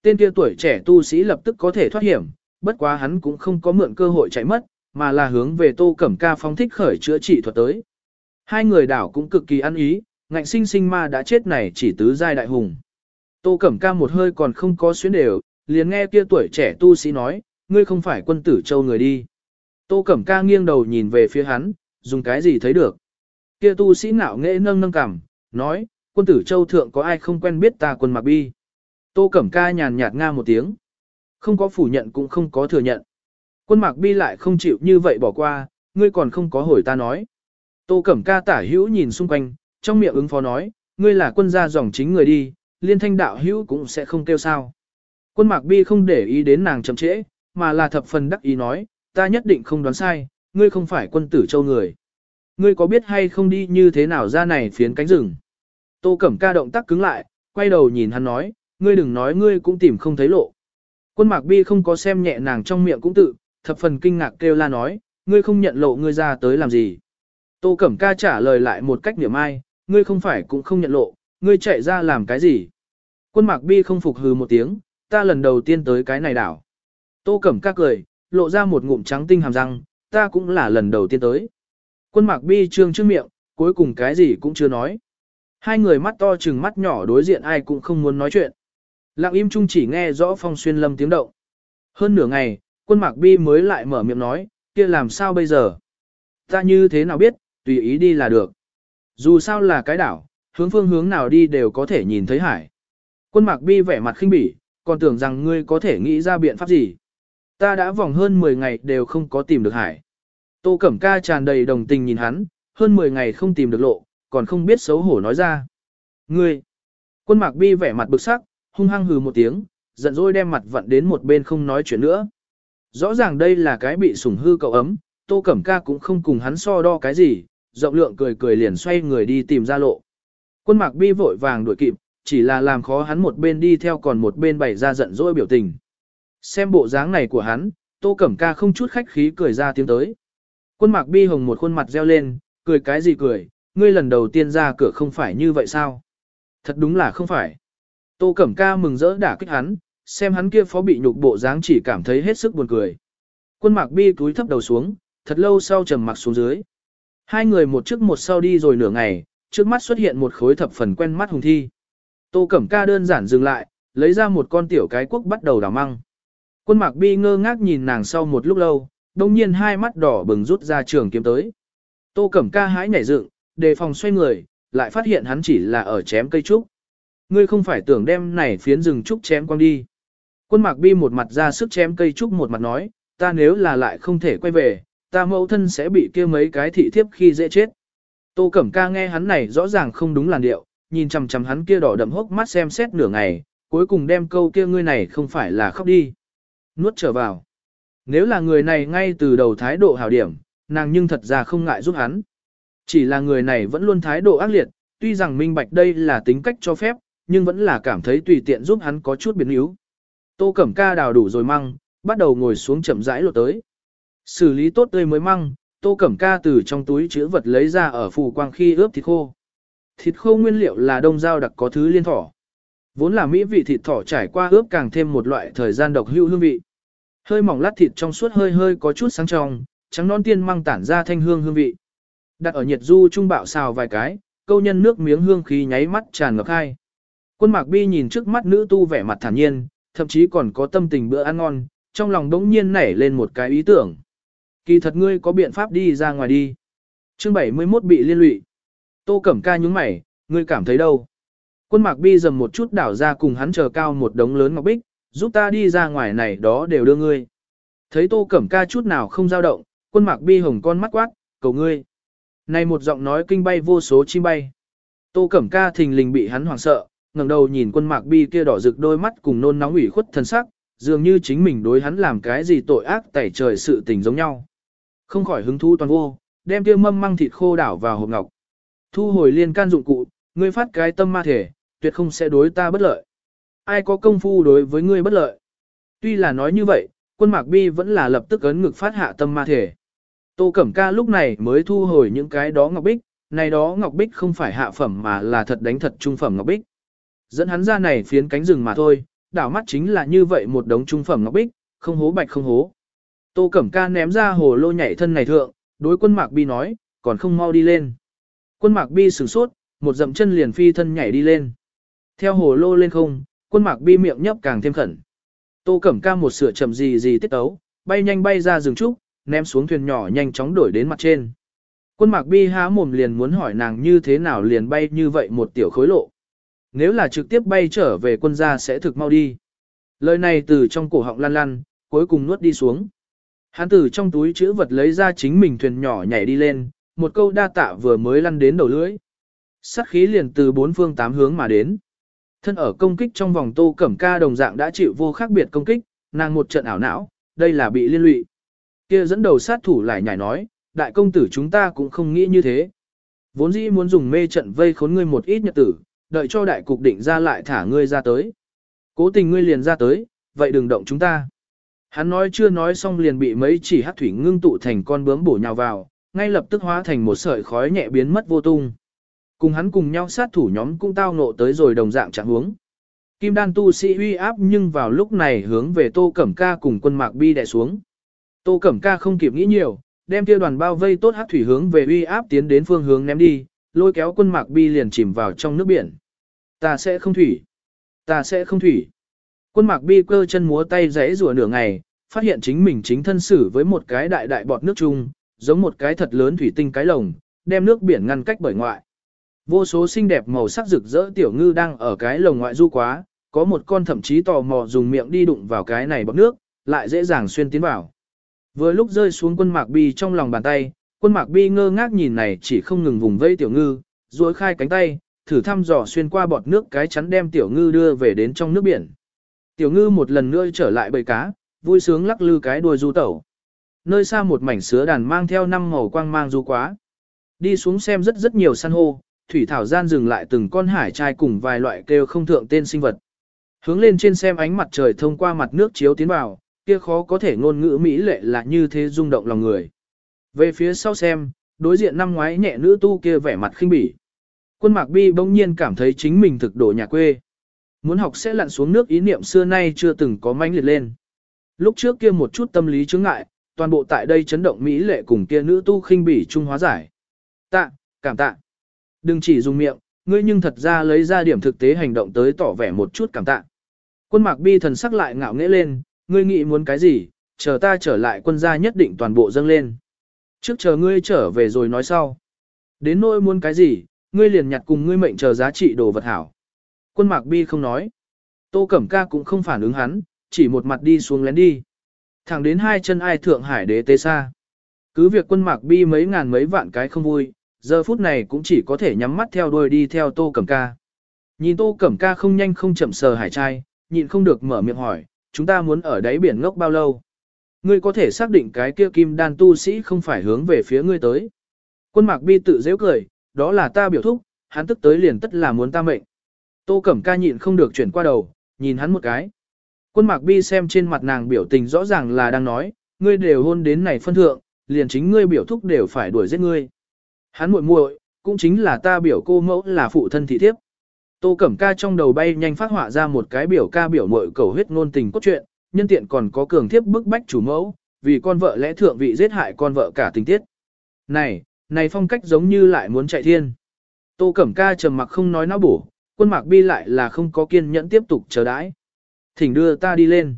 Tên kia tuổi trẻ tu sĩ lập tức có thể thoát hiểm, bất quá hắn cũng không có mượn cơ hội chạy mất, mà là hướng về Tô Cẩm Ca phóng thích khởi chữa trị thuật tới. Hai người đảo cũng cực kỳ ăn ý, ngạnh sinh sinh ma đã chết này chỉ tứ giai đại hùng. Tô Cẩm Ca một hơi còn không có xuyến đều, liền nghe kia tuổi trẻ tu sĩ nói, ngươi không phải quân tử châu người đi. Tô Cẩm Ca nghiêng đầu nhìn về phía hắn, dùng cái gì thấy được. Kia tu sĩ nạo nghệ nâng nâng cằm, nói, quân tử châu thượng có ai không quen biết ta quân mặc bi. Tô Cẩm Ca nhàn nhạt nga một tiếng. Không có phủ nhận cũng không có thừa nhận. Quân mạc bi lại không chịu như vậy bỏ qua, ngươi còn không có hồi ta nói. Tô Cẩm Ca tả hữu nhìn xung quanh, trong miệng ứng phó nói, ngươi là quân gia dòng chính người đi, liên thanh đạo hữu cũng sẽ không kêu sao. Quân mạc bi không để ý đến nàng chậm trễ, mà là thập phần đắc ý nói, ta nhất định không đoán sai, ngươi không phải quân tử châu người. Ngươi có biết hay không đi như thế nào ra này phiến cánh rừng. Tô Cẩm Ca động tác cứng lại, quay đầu nhìn hắn nói, ngươi đừng nói ngươi cũng tìm không thấy lộ. Quân mạc bi không có xem nhẹ nàng trong miệng cũng tự, thập phần kinh ngạc kêu la nói, ngươi không nhận lộ ngươi ra tới làm gì. Tô Cẩm Ca trả lời lại một cách niệm ai, ngươi không phải cũng không nhận lộ, ngươi chạy ra làm cái gì. Quân mạc bi không phục hừ một tiếng, ta lần đầu tiên tới cái này đảo. Tô Cẩm Ca cười, lộ ra một ngụm trắng tinh hàm răng, ta cũng là lần đầu tiên tới. Quân mạc bi trương trước miệng, cuối cùng cái gì cũng chưa nói. Hai người mắt to chừng mắt nhỏ đối diện ai cũng không muốn nói chuyện. Lặng im chung chỉ nghe rõ phong xuyên lâm tiếng động. Hơn nửa ngày, quân mạc bi mới lại mở miệng nói, kia làm sao bây giờ? Ta như thế nào biết, tùy ý đi là được. Dù sao là cái đảo, hướng phương hướng nào đi đều có thể nhìn thấy hải. Quân mạc bi vẻ mặt khinh bỉ, còn tưởng rằng ngươi có thể nghĩ ra biện pháp gì. Ta đã vòng hơn 10 ngày đều không có tìm được hải. Tô Cẩm Ca tràn đầy đồng tình nhìn hắn, hơn 10 ngày không tìm được lộ, còn không biết xấu hổ nói ra. Ngươi! Quân mạc bi vẻ mặt bực sắc, hung hăng hừ một tiếng, giận dỗi đem mặt vặn đến một bên không nói chuyện nữa. Rõ ràng đây là cái bị sủng hư cậu ấm, Tô Cẩm Ca cũng không cùng hắn so đo cái gì, rộng lượng cười cười liền xoay người đi tìm ra lộ. Quân mạc bi vội vàng đuổi kịp, chỉ là làm khó hắn một bên đi theo còn một bên bày ra giận dỗi biểu tình. Xem bộ dáng này của hắn, Tô Cẩm Ca không chút khách khí cười ra tiếng tới. Quân mạc bi hồng một khuôn mặt reo lên, cười cái gì cười, ngươi lần đầu tiên ra cửa không phải như vậy sao? Thật đúng là không phải. Tô Cẩm Ca mừng rỡ đả kích hắn, xem hắn kia phó bị nhục bộ dáng chỉ cảm thấy hết sức buồn cười. Quân mạc bi túi thấp đầu xuống, thật lâu sau trầm mặc xuống dưới. Hai người một trước một sau đi rồi nửa ngày, trước mắt xuất hiện một khối thập phần quen mắt hùng thi. Tô Cẩm Ca đơn giản dừng lại, lấy ra một con tiểu cái quốc bắt đầu đào măng. Quân mạc bi ngơ ngác nhìn nàng sau một lúc lâu, đồng nhiên hai mắt đỏ bừng rút ra trường kiếm tới. Tô Cẩm Ca hái nhảy dựng, đề phòng xoay người, lại phát hiện hắn chỉ là ở chém cây trúc. Ngươi không phải tưởng đem này phiến rừng trúc chém quang đi. Quân mạc bi một mặt ra sức chém cây trúc một mặt nói, ta nếu là lại không thể quay về, ta mẫu thân sẽ bị kia mấy cái thị thiếp khi dễ chết. Tô Cẩm Ca nghe hắn này rõ ràng không đúng làn điệu, nhìn chằm chằm hắn kia đỏ đậm hốc mắt xem xét nửa ngày, cuối cùng đem câu kia ngươi này không phải là khóc đi. Nuốt trở vào. Nếu là người này ngay từ đầu thái độ hảo điểm, nàng nhưng thật ra không ngại giúp hắn. Chỉ là người này vẫn luôn thái độ ác liệt, tuy rằng minh bạch đây là tính cách cho phép, nhưng vẫn là cảm thấy tùy tiện giúp hắn có chút biến yếu. Tô Cẩm Ca đào đủ rồi măng, bắt đầu ngồi xuống chậm rãi lột tới. Xử lý tốt tươi mới măng, Tô Cẩm Ca từ trong túi chứa vật lấy ra ở phù quang khi ướp thịt khô. Thịt khô nguyên liệu là đông dao đặc có thứ liên thỏ. Vốn là mỹ vị thịt thỏ trải qua ướp càng thêm một loại thời gian độc hữu hương vị. Hơi mỏng lát thịt trong suốt hơi hơi có chút sáng trong, trắng non tiên măng tản ra thanh hương hương vị. Đặt ở nhiệt du trung bạo xào vài cái, câu nhân nước miếng hương khí nháy mắt tràn ngập hai. Quân Mạc Bi nhìn trước mắt nữ tu vẻ mặt thản nhiên, thậm chí còn có tâm tình bữa ăn ngon, trong lòng đống nhiên nảy lên một cái ý tưởng. Kỳ thật ngươi có biện pháp đi ra ngoài đi. Chương 71 bị liên lụy. Tô Cẩm Ca nhúng mày, ngươi cảm thấy đâu? Quân Mạc Bi dầm một chút đảo ra cùng hắn chờ cao một đống lớn ngọc bích, giúp ta đi ra ngoài này đó đều đưa ngươi. Thấy Tô Cẩm Ca chút nào không dao động, quân Mạc Bi hồng con mắt quát, cầu ngươi. Này một giọng nói kinh bay vô số chim bay. Tô Cẩm Ca thình lình bị hắn hoảng sợ, ngẩng đầu nhìn quân Mạc Bi kia đỏ rực đôi mắt cùng nôn nóng ủy khuất thân sắc, dường như chính mình đối hắn làm cái gì tội ác tẩy trời sự tình giống nhau. Không khỏi hứng thú toàn vô, đem kia mâm măng thịt khô đảo vào hộp ngọc. Thu hồi liên can dụng cụ, ngươi phát cái tâm ma thể, tuyệt không sẽ đối ta bất lợi. Ai có công phu đối với ngươi bất lợi. Tuy là nói như vậy, quân mạc bi vẫn là lập tức ấn ngực phát hạ tâm ma thể. Tô Cẩm Ca lúc này mới thu hồi những cái đó ngọc bích, này đó ngọc bích không phải hạ phẩm mà là thật đánh thật trung phẩm ngọc bích. Dẫn hắn ra này phiến cánh rừng mà thôi, đảo mắt chính là như vậy một đống trung phẩm ngọc bích, không hố bạch không hố. Tô Cẩm Ca ném ra hồ lô nhảy thân này thượng, đối quân Mạc Bi nói, còn không mau đi lên. Quân Mạc Bi sửng sốt, một dậm chân liền phi thân nhảy đi lên. Theo hồ lô lên không, quân Mạc Bi miệng nhấp càng thêm khẩn. Tô Cẩm Ca một sửa chậm gì gì tiết tấu, bay nhanh bay ra rừng trúc, ném xuống thuyền nhỏ nhanh chóng đổi đến mặt trên. Quân Mạc Bi há mồm liền muốn hỏi nàng như thế nào liền bay như vậy một tiểu khối lộ. Nếu là trực tiếp bay trở về quân gia sẽ thực mau đi. Lời này từ trong cổ họng lăn lăn, cuối cùng nuốt đi xuống. Hắn từ trong túi chữ vật lấy ra chính mình thuyền nhỏ nhảy đi lên, một câu đa tạ vừa mới lăn đến đầu lưỡi. Sát khí liền từ bốn phương tám hướng mà đến. Thân ở công kích trong vòng tô cẩm ca đồng dạng đã chịu vô khác biệt công kích, nàng một trận ảo não, đây là bị liên lụy. Kia dẫn đầu sát thủ lại nhảy nói, đại công tử chúng ta cũng không nghĩ như thế. Vốn dĩ muốn dùng mê trận vây khốn ngươi một ít nhật tử, đợi cho đại cục định ra lại thả ngươi ra tới. Cố tình ngươi liền ra tới, vậy đừng động chúng ta. Hắn nói chưa nói xong liền bị mấy chỉ hát thủy ngưng tụ thành con bướm bổ nhào vào, ngay lập tức hóa thành một sợi khói nhẹ biến mất vô tung. Cùng hắn cùng nhau sát thủ nhóm cũng tao nộ tới rồi đồng dạng trạng huống. Kim đan tu sĩ uy áp nhưng vào lúc này hướng về Tô Cẩm Ca cùng quân mạc bi đè xuống. Tô Cẩm Ca không kịp nghĩ nhiều, đem kia đoàn bao vây tốt hát thủy hướng về uy áp tiến đến phương hướng ném đi, lôi kéo quân mạc bi liền chìm vào trong nước biển. Ta sẽ không thủy. Ta sẽ không thủy. Quân mạc bi cơ chân múa tay rẽ rùa nửa ngày, phát hiện chính mình chính thân xử với một cái đại đại bọt nước chung, giống một cái thật lớn thủy tinh cái lồng, đem nước biển ngăn cách bởi ngoại. Vô số xinh đẹp màu sắc rực rỡ tiểu ngư đang ở cái lồng ngoại du quá, có một con thậm chí tò mò dùng miệng đi đụng vào cái này bọt nước, lại dễ dàng xuyên tiến vào. Vừa lúc rơi xuống quân mạc bi trong lòng bàn tay, quân mạc bi ngơ ngác nhìn này chỉ không ngừng vùng vây tiểu ngư, duỗi khai cánh tay, thử thăm dò xuyên qua bọt nước cái chắn đem tiểu ngư đưa về đến trong nước biển. Tiểu ngư một lần nữa trở lại bầy cá, vui sướng lắc lư cái đuôi du tẩu. Nơi xa một mảnh sứa đàn mang theo năm màu quang mang du quá. Đi xuống xem rất rất nhiều san hô, thủy thảo gian dừng lại từng con hải trai cùng vài loại kêu không thượng tên sinh vật. Hướng lên trên xem ánh mặt trời thông qua mặt nước chiếu tiến vào, kia khó có thể ngôn ngữ mỹ lệ là như thế rung động lòng người. Về phía sau xem, đối diện năm ngoái nhẹ nữ tu kia vẻ mặt khinh bỉ. Quân Mạc Bi bỗng nhiên cảm thấy chính mình thực đổ nhà quê. Muốn học sẽ lặn xuống nước ý niệm xưa nay chưa từng có mãnh liệt lên. Lúc trước kia một chút tâm lý chướng ngại, toàn bộ tại đây chấn động mỹ lệ cùng kia nữ tu khinh bỉ trung hóa giải. Tạ, cảm tạ. Đừng chỉ dùng miệng, ngươi nhưng thật ra lấy ra điểm thực tế hành động tới tỏ vẻ một chút cảm tạ. Quân Mạc Bi thần sắc lại ngạo nghễ lên, ngươi nghĩ muốn cái gì, chờ ta trở lại quân gia nhất định toàn bộ dâng lên. Trước chờ ngươi trở về rồi nói sau. Đến nỗi muốn cái gì, ngươi liền nhặt cùng ngươi mệnh chờ giá trị đồ vật hảo. Quân Mạc Bi không nói. Tô Cẩm Ca cũng không phản ứng hắn, chỉ một mặt đi xuống lén đi. Thẳng đến hai chân ai thượng hải đế tế xa. Cứ việc quân Mạc Bi mấy ngàn mấy vạn cái không vui, giờ phút này cũng chỉ có thể nhắm mắt theo đuôi đi theo Tô Cẩm Ca. Nhìn Tô Cẩm Ca không nhanh không chậm sờ hải trai, nhịn không được mở miệng hỏi, chúng ta muốn ở đáy biển ngốc bao lâu? Ngươi có thể xác định cái kia kim đan tu sĩ không phải hướng về phía ngươi tới. Quân Mạc Bi tự dễ cười, đó là ta biểu thúc, hắn tức tới liền tất là muốn ta mệnh. Tô Cẩm Ca nhịn không được chuyển qua đầu, nhìn hắn một cái. Quân mạc bi xem trên mặt nàng biểu tình rõ ràng là đang nói, ngươi đều hôn đến này phân thượng, liền chính ngươi biểu thúc đều phải đuổi giết ngươi. Hắn muội muội, cũng chính là ta biểu cô mẫu là phụ thân thị thiếp. Tô Cẩm Ca trong đầu bay nhanh phát họa ra một cái biểu ca biểu muội cầu huyết ngôn tình cốt truyện, nhân tiện còn có cường thiếp bức bách chủ mẫu, vì con vợ lẽ thượng vị giết hại con vợ cả tình tiết. Này, này phong cách giống như lại muốn chạy thiên. Tô Cẩm Ca trầm mặc không nói não bổ, quân mạc bi lại là không có kiên nhẫn tiếp tục chờ đãi. Thỉnh đưa ta đi lên.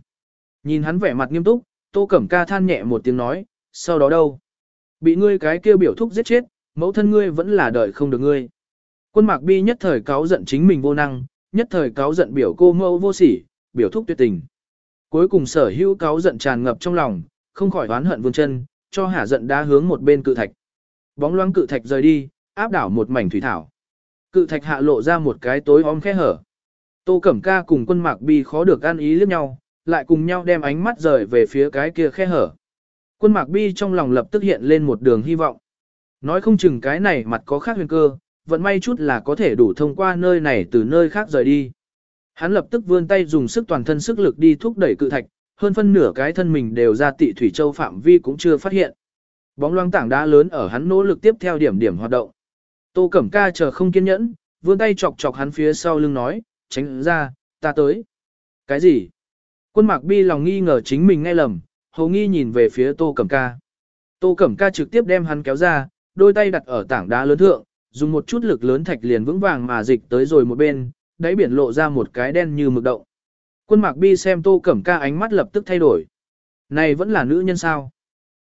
Nhìn hắn vẻ mặt nghiêm túc, Tô Cẩm Ca than nhẹ một tiếng nói, sau đó đâu? Bị ngươi cái kêu biểu thúc giết chết, mẫu thân ngươi vẫn là đợi không được ngươi. Quân mạc bi nhất thời cáo giận chính mình vô năng, nhất thời cáo giận biểu cô mẫu vô sỉ, biểu thúc tuyệt tình. Cuối cùng sở hữu cáo giận tràn ngập trong lòng, không khỏi oán hận vương chân, cho hả giận đá hướng một bên cự thạch. Bóng loáng cự thạch rời đi, áp đảo một mảnh thủy thảo. Cự thạch hạ lộ ra một cái tối om khe hở. Tô Cẩm Ca cùng quân mạc bi khó được an ý liếc nhau, lại cùng nhau đem ánh mắt rời về phía cái kia khe hở. Quân mạc bi trong lòng lập tức hiện lên một đường hy vọng. Nói không chừng cái này mặt có khác huyền cơ, vận may chút là có thể đủ thông qua nơi này từ nơi khác rời đi. Hắn lập tức vươn tay dùng sức toàn thân sức lực đi thúc đẩy cự thạch, hơn phân nửa cái thân mình đều ra tị thủy châu phạm vi cũng chưa phát hiện. Bóng loang tảng đá lớn ở hắn nỗ lực tiếp theo điểm điểm hoạt động. Tô Cẩm Ca chờ không kiên nhẫn, vươn tay chọc chọc hắn phía sau lưng nói, tránh ra, ta tới. Cái gì? Quân mạc bi lòng nghi ngờ chính mình nghe lầm, hầu nghi nhìn về phía Tô Cẩm Ca. Tô Cẩm Ca trực tiếp đem hắn kéo ra, đôi tay đặt ở tảng đá lớn thượng, dùng một chút lực lớn thạch liền vững vàng mà dịch tới rồi một bên, đáy biển lộ ra một cái đen như mực động. Quân mạc bi xem Tô Cẩm Ca ánh mắt lập tức thay đổi. Này vẫn là nữ nhân sao?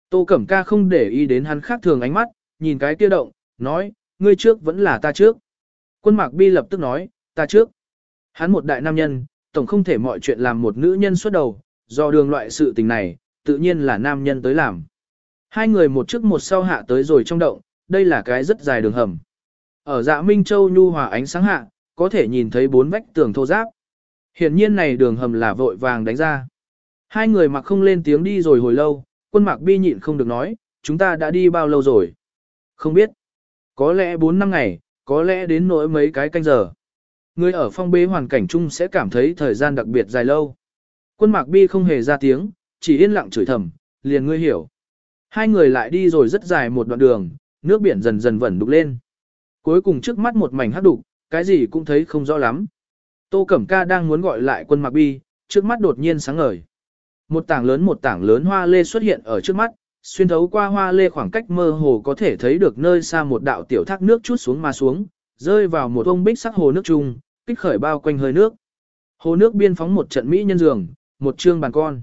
Tô Cẩm Ca không để ý đến hắn khác thường ánh mắt, nhìn cái kia động, nói, ngươi trước vẫn là ta trước. Quân mạc bi lập tức nói, ta trước. Hắn một đại nam nhân, tổng không thể mọi chuyện làm một nữ nhân xuất đầu, do đường loại sự tình này, tự nhiên là nam nhân tới làm. Hai người một trước một sau hạ tới rồi trong động, đây là cái rất dài đường hầm. Ở dạ Minh Châu nhu hòa ánh sáng hạ, có thể nhìn thấy bốn vách tường thô giáp. Hiển nhiên này đường hầm là vội vàng đánh ra. Hai người mặc không lên tiếng đi rồi hồi lâu, quân mạc bi nhịn không được nói, chúng ta đã đi bao lâu rồi? Không biết. Có lẽ 4 năm ngày, có lẽ đến nỗi mấy cái canh giờ. Người ở phong bế hoàn cảnh chung sẽ cảm thấy thời gian đặc biệt dài lâu. Quân mạc bi không hề ra tiếng, chỉ yên lặng chửi thầm, liền ngươi hiểu. Hai người lại đi rồi rất dài một đoạn đường, nước biển dần dần vẩn đục lên. Cuối cùng trước mắt một mảnh hắc đục, cái gì cũng thấy không rõ lắm. Tô Cẩm Ca đang muốn gọi lại quân Mạc Bi, trước mắt đột nhiên sáng ngời. Một tảng lớn một tảng lớn hoa lê xuất hiện ở trước mắt, xuyên thấu qua hoa lê khoảng cách mơ hồ có thể thấy được nơi xa một đạo tiểu thác nước chút xuống mà xuống, rơi vào một ông bích sắc hồ nước chung, kích khởi bao quanh hơi nước. Hồ nước biên phóng một trận mỹ nhân giường, một trương bàn con.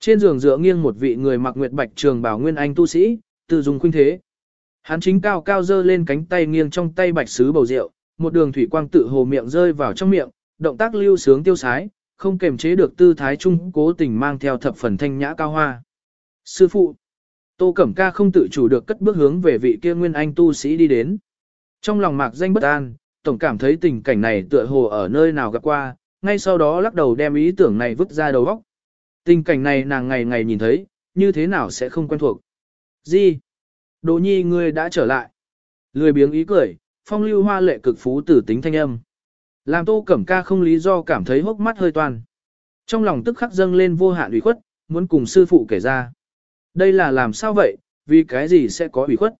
Trên giường dựa nghiêng một vị người mặc nguyệt bạch trường bảo nguyên anh tu sĩ, tự dùng khuynh thế. Hắn chính cao cao dơ lên cánh tay nghiêng trong tay bạch sứ bầu rượu, một đường thủy quang tự hồ miệng rơi vào trong miệng, động tác lưu sướng tiêu sái, không kềm chế được tư thái trung cố tình mang theo thập phần thanh nhã cao hoa. Sư phụ, Tô Cẩm Ca không tự chủ được cất bước hướng về vị kia nguyên anh tu sĩ đi đến. Trong lòng mạc danh bất an, tổng cảm thấy tình cảnh này tựa hồ ở nơi nào gặp qua, ngay sau đó lắc đầu đem ý tưởng này vứt ra đầu óc. Tình cảnh này nàng ngày ngày nhìn thấy, như thế nào sẽ không quen thuộc. Gì? Đồ nhi ngươi đã trở lại. Lười biếng ý cười, phong lưu hoa lệ cực phú tử tính thanh âm. Làm tô cẩm ca không lý do cảm thấy hốc mắt hơi toan. Trong lòng tức khắc dâng lên vô hạn ủy khuất, muốn cùng sư phụ kể ra. Đây là làm sao vậy, vì cái gì sẽ có ủy khuất.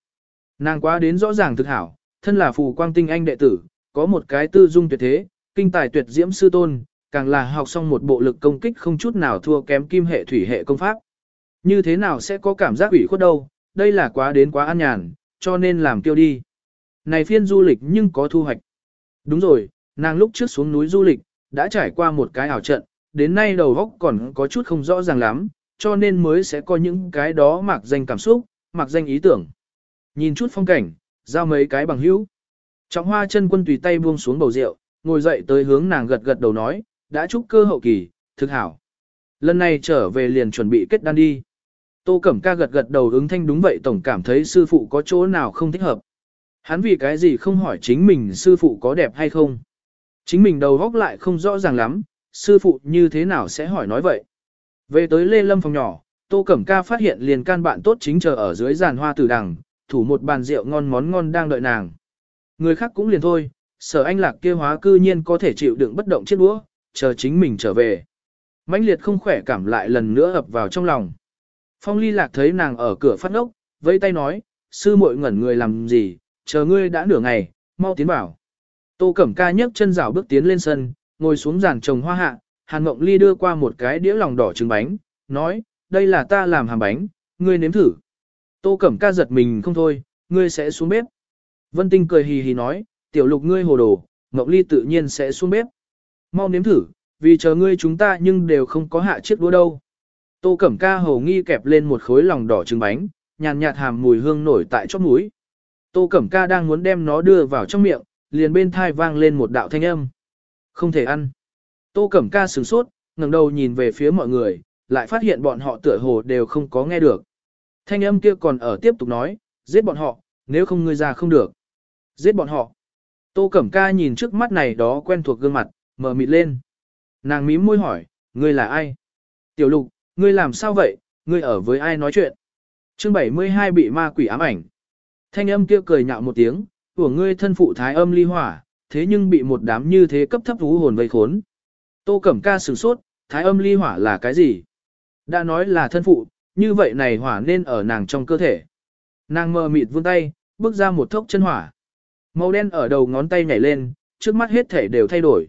Nàng quá đến rõ ràng thực hảo, thân là phù quang tinh anh đệ tử, có một cái tư dung tuyệt thế, kinh tài tuyệt diễm sư tôn, càng là học xong một bộ lực công kích không chút nào thua kém kim hệ thủy hệ công pháp. Như thế nào sẽ có cảm giác ủy khuất đâu, đây là quá đến quá an nhàn, cho nên làm tiêu đi. Này phiên du lịch nhưng có thu hoạch. Đúng rồi, nàng lúc trước xuống núi du lịch, đã trải qua một cái ảo trận, đến nay đầu óc còn có chút không rõ ràng lắm, cho nên mới sẽ có những cái đó mặc danh cảm xúc, mặc danh ý tưởng. Nhìn chút phong cảnh, giao mấy cái bằng hữu. Trọng hoa chân quân tùy tay buông xuống bầu rượu, ngồi dậy tới hướng nàng gật gật đầu nói, đã chúc cơ hậu kỳ, thực hảo. Lần này trở về liền chuẩn bị kết đan đi. Tô Cẩm Ca gật gật đầu ứng thanh đúng vậy tổng cảm thấy sư phụ có chỗ nào không thích hợp. Hắn vì cái gì không hỏi chính mình sư phụ có đẹp hay không. Chính mình đầu góc lại không rõ ràng lắm, sư phụ như thế nào sẽ hỏi nói vậy. Về tới Lê Lâm phòng nhỏ, Tô Cẩm Ca phát hiện liền can bạn tốt chính chờ ở dưới giàn hoa tử đằng, thủ một bàn rượu ngon món ngon đang đợi nàng. Người khác cũng liền thôi, sở anh lạc kia hóa cư nhiên có thể chịu đựng bất động chiếc đũa, chờ chính mình trở về. mãnh liệt không khỏe cảm lại lần nữa ập vào trong lòng. Phong ly lạc thấy nàng ở cửa phát ốc, vẫy tay nói, sư muội ngẩn người làm gì, chờ ngươi đã nửa ngày, mau tiến vào. Tô Cẩm Ca nhấc chân rảo bước tiến lên sân, ngồi xuống giàn trồng hoa hạ, Hàn Ngộng Ly đưa qua một cái đĩa lòng đỏ trứng bánh, nói, đây là ta làm hàm bánh, ngươi nếm thử. Tô Cẩm Ca giật mình không thôi, ngươi sẽ xuống bếp. Vân Tinh cười hì hì nói, tiểu lục ngươi hồ đồ, Ngộng Ly tự nhiên sẽ xuống bếp. Mau nếm thử, vì chờ ngươi chúng ta nhưng đều không có hạ chiếc đũa đâu. Tô Cẩm Ca hầu nghi kẹp lên một khối lòng đỏ trứng bánh, nhàn nhạt hàm mùi hương nổi tại chóp mũi. Tô Cẩm Ca đang muốn đem nó đưa vào trong miệng, liền bên thai vang lên một đạo thanh âm. Không thể ăn. Tô Cẩm Ca sửng sốt, ngẩng đầu nhìn về phía mọi người, lại phát hiện bọn họ tựa hồ đều không có nghe được. Thanh âm kia còn ở tiếp tục nói, giết bọn họ, nếu không ngươi ra không được. Giết bọn họ. Tô Cẩm Ca nhìn trước mắt này đó quen thuộc gương mặt, mở mịt lên. Nàng mím môi hỏi, ngươi là ai? Tiểu lục, ngươi làm sao vậy, ngươi ở với ai nói chuyện? chương 72 bị ma quỷ ám ảnh. Thanh âm kia cười nhạo một tiếng, của ngươi thân phụ thái âm ly hỏa, thế nhưng bị một đám như thế cấp thấp vũ hồn vây khốn. Tô Cẩm Ca sửng sốt, thái âm ly hỏa là cái gì? Đã nói là thân phụ, như vậy này hỏa nên ở nàng trong cơ thể. Nàng mờ mịt vươn tay, bước ra một thốc chân hỏa. Màu đen ở đầu ngón tay nhảy lên, trước mắt hết thể đều thay đổi.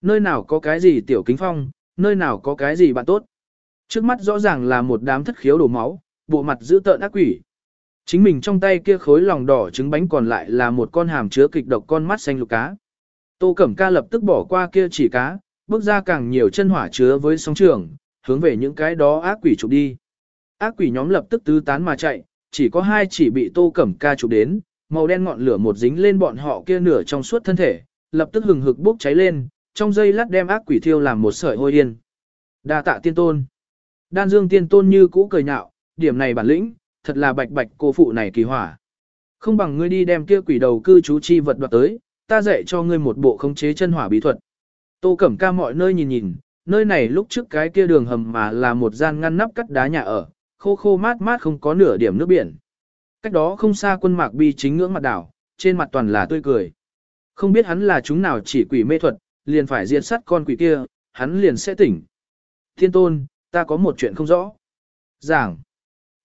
Nơi nào có cái gì tiểu kính phong, nơi nào có cái gì bạn tốt. Trước mắt rõ ràng là một đám thất khiếu đổ máu, bộ mặt giữ tợn ác quỷ. Chính mình trong tay kia khối lòng đỏ trứng bánh còn lại là một con hàm chứa kịch độc con mắt xanh lục cá. Tô Cẩm Ca lập tức bỏ qua kia chỉ cá, bước ra càng nhiều chân hỏa chứa với sóng trường, hướng về những cái đó ác quỷ chụp đi. Ác quỷ nhóm lập tức tứ tán mà chạy, chỉ có hai chỉ bị Tô Cẩm Ca chụp đến, màu đen ngọn lửa một dính lên bọn họ kia nửa trong suốt thân thể, lập tức hừng hực bốc cháy lên, trong giây lát đem ác quỷ thiêu làm một sợi hôi yên. Đa tạ tiên tôn. Đan Dương tiên tôn như cũ cười nhạo, điểm này bản lĩnh, thật là bạch bạch cô phụ này kỳ hỏa. Không bằng ngươi đi đem kia quỷ đầu cư trú chi vật đoạt tới, ta dạy cho ngươi một bộ khống chế chân hỏa bí thuật. Tô Cẩm Ca mọi nơi nhìn nhìn, nơi này lúc trước cái kia đường hầm mà là một gian ngăn nắp cắt đá nhà ở, khô khô mát mát không có nửa điểm nước biển. Cách đó không xa quân mạc bi chính ngưỡng mặt đảo, trên mặt toàn là tươi cười. Không biết hắn là chúng nào chỉ quỷ mê thuật, liền phải diệt sát con quỷ kia, hắn liền sẽ tỉnh. Thiên tôn, ta có một chuyện không rõ. Giảng,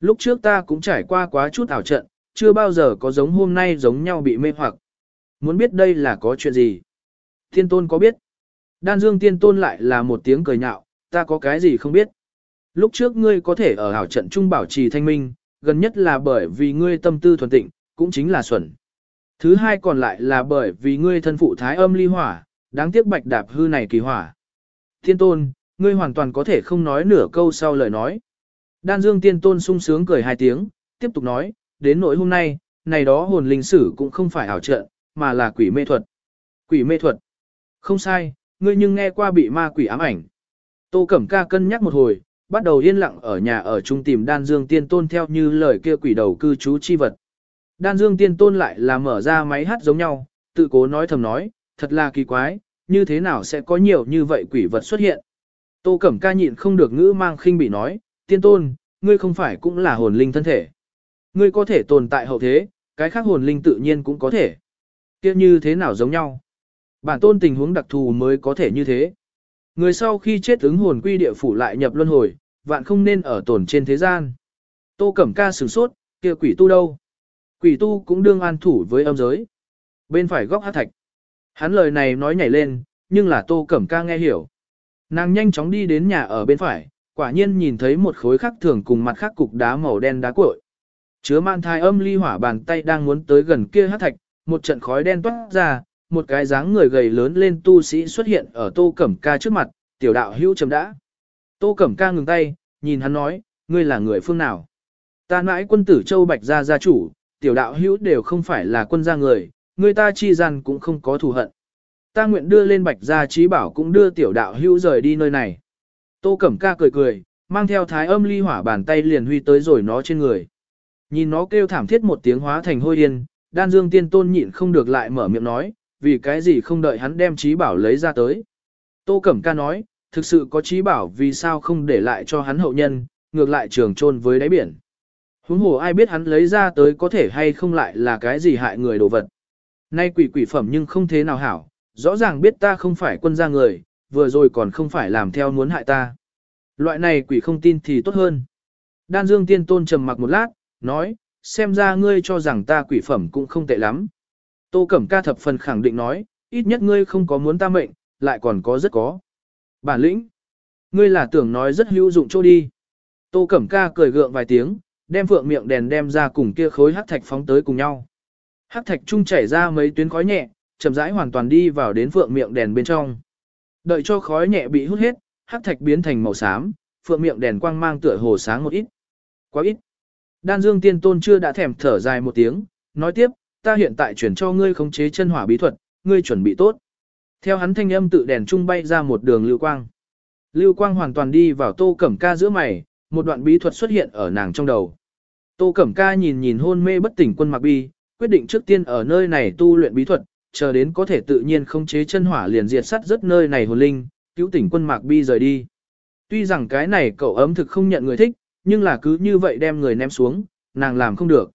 lúc trước ta cũng trải qua quá chút ảo trận, chưa bao giờ có giống hôm nay giống nhau bị mê hoặc. Muốn biết đây là có chuyện gì? Thiên tôn có biết? Đan dương tiên tôn lại là một tiếng cười nhạo, ta có cái gì không biết? Lúc trước ngươi có thể ở ảo trận trung bảo trì thanh minh, gần nhất là bởi vì ngươi tâm tư thuần tịnh, cũng chính là xuẩn. Thứ hai còn lại là bởi vì ngươi thân phụ thái âm ly hỏa, đáng tiếc bạch đạp hư này kỳ hỏa. Thiên tôn, ngươi hoàn toàn có thể không nói nửa câu sau lời nói. Đan Dương Tiên Tôn sung sướng cười hai tiếng, tiếp tục nói, đến nỗi hôm nay, này đó hồn linh sử cũng không phải ảo trận, mà là quỷ mê thuật. Quỷ mê thuật. Không sai, ngươi nhưng nghe qua bị ma quỷ ám ảnh. Tô Cẩm Ca cân nhắc một hồi, bắt đầu yên lặng ở nhà ở trung tìm Đan Dương Tiên Tôn theo như lời kia quỷ đầu cư trú chi vật. Đan Dương Tiên Tôn lại là mở ra máy hát giống nhau, tự cố nói thầm nói, thật là kỳ quái, như thế nào sẽ có nhiều như vậy quỷ vật xuất hiện. Tô Cẩm Ca nhịn không được ngữ mang khinh bị nói, Tiên Tôn, ngươi không phải cũng là hồn linh thân thể. Ngươi có thể tồn tại hậu thế, cái khác hồn linh tự nhiên cũng có thể. Kia như thế nào giống nhau? Bản tôn tình huống đặc thù mới có thể như thế. Người sau khi chết ứng hồn quy địa phủ lại nhập luân hồi, vạn không nên ở tồn trên thế gian. Tô Cẩm Ca sửng sốt, kia quỷ tu đâu? Quỷ tu cũng đương an thủ với âm giới. Bên phải góc hát thạch. Hắn lời này nói nhảy lên, nhưng là Tô Cẩm Ca nghe hiểu. Nàng nhanh chóng đi đến nhà ở bên phải, quả nhiên nhìn thấy một khối khắc thường cùng mặt khác cục đá màu đen đá cuội. Chứa man thai âm ly hỏa bàn tay đang muốn tới gần kia hát thạch, một trận khói đen toát ra, một cái dáng người gầy lớn lên tu sĩ xuất hiện ở Tô Cẩm Ca trước mặt, tiểu đạo hữu chấm đã. Tô Cẩm Ca ngừng tay, nhìn hắn nói, ngươi là người phương nào? Ta mãi quân tử Châu Bạch gia gia chủ, tiểu đạo hữu đều không phải là quân gia người, người ta chi gian cũng không có thù hận. Ta nguyện đưa lên Bạch gia trí bảo cũng đưa tiểu đạo hữu rời đi nơi này. Tô Cẩm Ca cười cười, mang theo thái âm ly hỏa bàn tay liền huy tới rồi nó trên người. Nhìn nó kêu thảm thiết một tiếng hóa thành hôi điên, đan dương tiên tôn nhịn không được lại mở miệng nói, vì cái gì không đợi hắn đem trí bảo lấy ra tới. Tô Cẩm Ca nói, thực sự có trí bảo vì sao không để lại cho hắn hậu nhân, ngược lại trường trôn với đáy biển. Huống hồ ai biết hắn lấy ra tới có thể hay không lại là cái gì hại người đồ vật. Nay quỷ quỷ phẩm nhưng không thế nào hảo, rõ ràng biết ta không phải quân gia người, vừa rồi còn không phải làm theo muốn hại ta. Loại này quỷ không tin thì tốt hơn. Đan Dương Tiên Tôn trầm mặc một lát, nói, xem ra ngươi cho rằng ta quỷ phẩm cũng không tệ lắm. Tô Cẩm Ca thập phần khẳng định nói, ít nhất ngươi không có muốn ta mệnh, lại còn có rất có. Bản lĩnh, ngươi là tưởng nói rất hữu dụng chỗ đi. Tô Cẩm Ca cười gượng vài tiếng, đem phượng miệng đèn đem ra cùng kia khối hắc thạch phóng tới cùng nhau. Hắc thạch trung chảy ra mấy tuyến khói nhẹ, chậm rãi hoàn toàn đi vào đến phượng miệng đèn bên trong. Đợi cho khói nhẹ bị hút hết, hắc thạch biến thành màu xám, phượng miệng đèn quang mang tựa hồ sáng một ít. Quá ít. Đan Dương Tiên Tôn chưa đã thèm thở dài một tiếng, nói tiếp, ta hiện tại chuyển cho ngươi khống chế chân hỏa bí thuật, ngươi chuẩn bị tốt. Theo hắn thanh âm tự đèn trung bay ra một đường lưu quang. Lưu quang hoàn toàn đi vào tô cẩm ca giữa mày, một đoạn bí thuật xuất hiện ở nàng trong đầu. Tô cẩm ca nhìn nhìn hôn mê bất tỉnh quân mặc bi, quyết định trước tiên ở nơi này tu luyện bí thuật, chờ đến có thể tự nhiên khống chế chân hỏa liền diệt sát rất nơi này hồn linh, cứu tỉnh quân mạc bi rời đi. Tuy rằng cái này cậu ấm thực không nhận người thích, nhưng là cứ như vậy đem người ném xuống, nàng làm không được.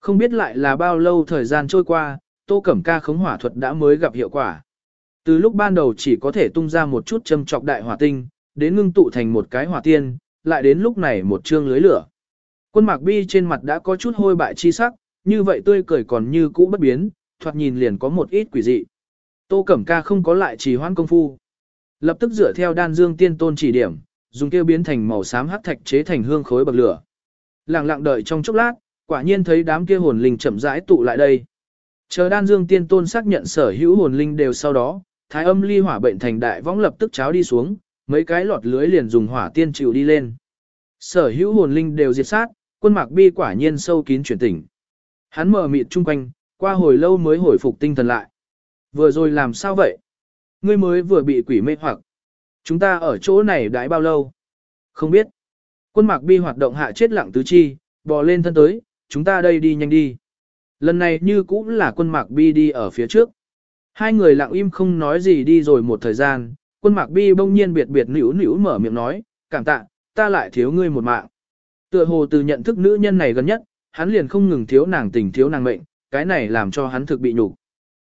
Không biết lại là bao lâu thời gian trôi qua, tô cẩm ca khống hỏa thuật đã mới gặp hiệu quả. Từ lúc ban đầu chỉ có thể tung ra một chút châm trọc đại hỏa tinh, đến ngưng tụ thành một cái hỏa tiên, lại đến lúc này một chương lưới lửa. Quân mạc bi trên mặt đã có chút hôi bại chi sắc, như vậy tươi cười còn như cũ bất biến, thoạt nhìn liền có một ít quỷ dị. Tô Cẩm Ca không có lại trì hoãn công phu. Lập tức dựa theo đan dương tiên tôn chỉ điểm, dùng kia biến thành màu xám hắc thạch chế thành hương khối bậc lửa. Lặng lặng đợi trong chốc lát, quả nhiên thấy đám kia hồn linh chậm rãi tụ lại đây. Chờ đan dương tiên tôn xác nhận sở hữu hồn linh đều sau đó, thái âm ly hỏa bệnh thành đại võng lập tức cháo đi xuống, mấy cái lọt lưới liền dùng hỏa tiên chịu đi lên. Sở hữu hồn linh đều diệt sát, quân mạc bi quả nhiên sâu kín chuyển tỉnh. Hắn mở mịt chung quanh, qua hồi lâu mới hồi phục tinh thần lại. Vừa rồi làm sao vậy? Ngươi mới vừa bị quỷ mê hoặc. Chúng ta ở chỗ này đãi bao lâu? Không biết. Quân mạc bi hoạt động hạ chết lặng tứ chi, bò lên thân tới, chúng ta đây đi nhanh đi. Lần này như cũng là quân mạc bi đi ở phía trước. Hai người lặng im không nói gì đi rồi một thời gian, quân mạc bi bỗng nhiên biệt biệt nỉu nỉu mở miệng nói, cảm tạ, ta lại thiếu ngươi một mạng. Tựa hồ từ nhận thức nữ nhân này gần nhất, hắn liền không ngừng thiếu nàng tình thiếu nàng mệnh, cái này làm cho hắn thực bị nhục.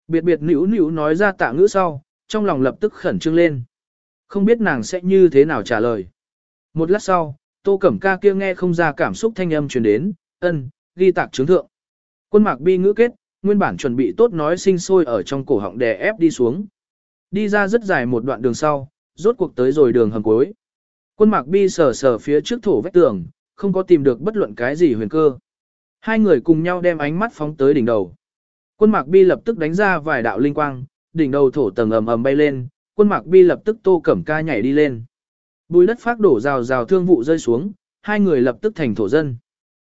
Biệt biệt nữu nữu nói ra tạ ngữ sau, trong lòng lập tức khẩn trương lên. Không biết nàng sẽ như thế nào trả lời. Một lát sau, tô cẩm ca kia nghe không ra cảm xúc thanh âm truyền đến, ân, ghi tạc chứng thượng. Quân mạc bi ngữ kết, nguyên bản chuẩn bị tốt nói sinh sôi ở trong cổ họng đè ép đi xuống. Đi ra rất dài một đoạn đường sau, rốt cuộc tới rồi đường hầm cuối. Quân mạc bi sờ sờ phía trước thổ vách tường, không có tìm được bất luận cái gì huyền cơ. Hai người cùng nhau đem ánh mắt phóng tới đỉnh đầu. Quân mạc bi lập tức đánh ra vài đạo linh quang, đỉnh đầu thổ tầng ầm ầm bay lên, quân mạc bi lập tức tô cẩm ca nhảy đi lên. Bùi đất phát đổ rào rào thương vụ rơi xuống, hai người lập tức thành thổ dân.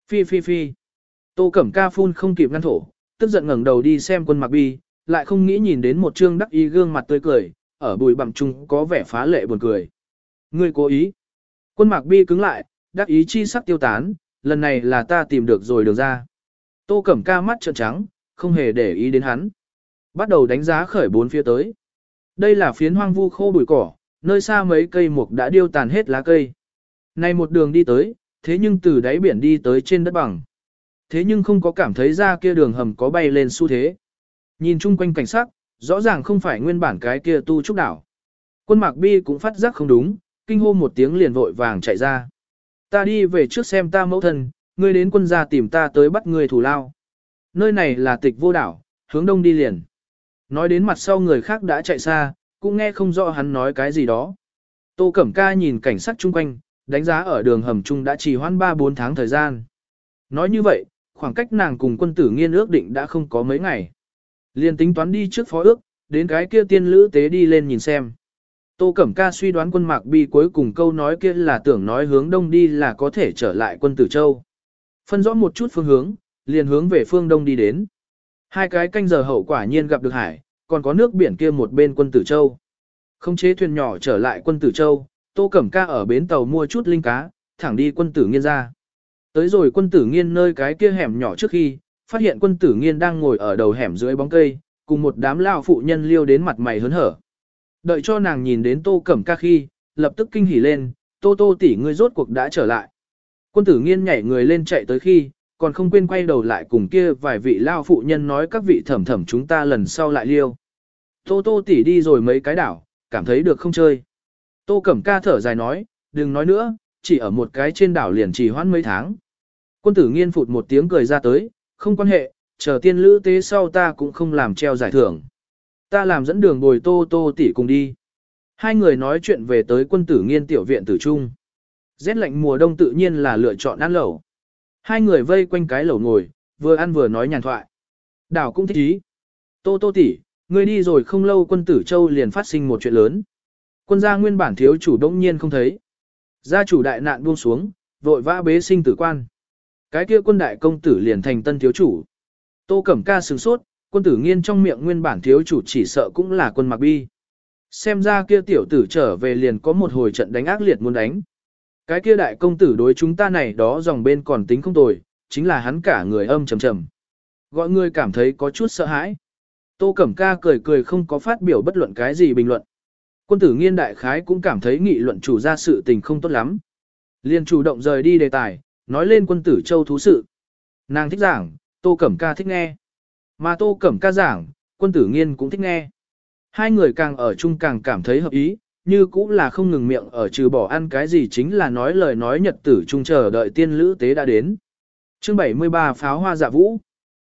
Phi phi phi. Tô cẩm ca phun không kịp ngăn thổ, tức giận ngẩng đầu đi xem quân mạc bi, lại không nghĩ nhìn đến một trương đắc ý gương mặt tươi cười, ở bùi bặm trung có vẻ phá lệ buồn cười. Ngươi cố ý. Quân mạc bi cứng lại, đắc ý chi sắc tiêu tán, lần này là ta tìm được rồi đường ra. Tô Cẩm ca mắt trợn trắng, không hề để ý đến hắn. Bắt đầu đánh giá khởi bốn phía tới. Đây là phiến hoang vu khô bụi cỏ, nơi xa mấy cây mục đã điêu tàn hết lá cây. Này một đường đi tới, thế nhưng từ đáy biển đi tới trên đất bằng. Thế nhưng không có cảm thấy ra kia đường hầm có bay lên xu thế. Nhìn chung quanh cảnh sắc, rõ ràng không phải nguyên bản cái kia tu trúc đảo. Quân mạc bi cũng phát giác không đúng, kinh hô một tiếng liền vội vàng chạy ra. Ta đi về trước xem ta mẫu thân, ngươi đến quân gia tìm ta tới bắt ngươi thủ lao. Nơi này là tịch vô đảo, hướng đông đi liền. Nói đến mặt sau người khác đã chạy xa, cũng nghe không rõ hắn nói cái gì đó. Tô Cẩm Ca nhìn cảnh sát chung quanh, đánh giá ở đường hầm chung đã trì hoãn 3-4 tháng thời gian. Nói như vậy, khoảng cách nàng cùng quân tử nghiên ước định đã không có mấy ngày. Liền tính toán đi trước phó ước, đến cái kia tiên lữ tế đi lên nhìn xem. Tô Cẩm Ca suy đoán quân Mạc Bi cuối cùng câu nói kia là tưởng nói hướng đông đi là có thể trở lại quân Tử Châu. Phân rõ một chút phương hướng, liền hướng về phương đông đi đến. Hai cái canh giờ hậu quả nhiên gặp được hải, còn có nước biển kia một bên quân Tử Châu. Không chế thuyền nhỏ trở lại quân Tử Châu, Tô Cẩm Ca ở bến tàu mua chút linh cá, thẳng đi quân Tử Nghiên ra. Tới rồi quân Tử Nghiên nơi cái kia hẻm nhỏ trước khi, phát hiện quân Tử Nghiên đang ngồi ở đầu hẻm dưới bóng cây, cùng một đám lao phụ nhân liêu đến mặt mày hớn hở. Đợi cho nàng nhìn đến tô cẩm ca khi, lập tức kinh hỉ lên, tô tô tỷ ngươi rốt cuộc đã trở lại. Quân tử nghiên nhảy người lên chạy tới khi, còn không quên quay đầu lại cùng kia vài vị lao phụ nhân nói các vị thẩm thẩm chúng ta lần sau lại liêu. Tô tô tỷ đi rồi mấy cái đảo, cảm thấy được không chơi. Tô cẩm ca thở dài nói, đừng nói nữa, chỉ ở một cái trên đảo liền trì hoãn mấy tháng. Quân tử nghiên phụt một tiếng cười ra tới, không quan hệ, chờ tiên lữ tế sau ta cũng không làm treo giải thưởng. Ta làm dẫn đường bồi tô tô tỷ cùng đi. Hai người nói chuyện về tới quân tử nghiên tiểu viện tử trung. Rét lạnh mùa đông tự nhiên là lựa chọn ăn lẩu. Hai người vây quanh cái lẩu ngồi, vừa ăn vừa nói nhàn thoại. Đảo cũng thích ý. Tô tô tỷ, ngươi đi rồi không lâu quân tử châu liền phát sinh một chuyện lớn. Quân gia nguyên bản thiếu chủ đông nhiên không thấy. Gia chủ đại nạn buông xuống, vội vã bế sinh tử quan. Cái kia quân đại công tử liền thành tân thiếu chủ. Tô Cẩm Ca sừng sốt, quân tử nghiên trong miệng nguyên bản thiếu chủ chỉ sợ cũng là quân mặc bi. Xem ra kia tiểu tử trở về liền có một hồi trận đánh ác liệt muốn đánh. Cái kia đại công tử đối chúng ta này đó dòng bên còn tính không tồi, chính là hắn cả người âm trầm trầm. Gọi người cảm thấy có chút sợ hãi. Tô Cẩm Ca cười cười không có phát biểu bất luận cái gì bình luận. Quân tử nghiên đại khái cũng cảm thấy nghị luận chủ ra sự tình không tốt lắm. Liền chủ động rời đi đề tài, nói lên quân tử châu thú sự. Nàng thích giảng, Tô Cẩm Ca thích nghe. Mà Tô Cẩm Ca giảng, quân tử nghiên cũng thích nghe. Hai người càng ở chung càng cảm thấy hợp ý, như cũng là không ngừng miệng ở trừ bỏ ăn cái gì chính là nói lời nói nhật tử chung chờ đợi tiên lữ tế đã đến. chương 73 pháo hoa dạ vũ.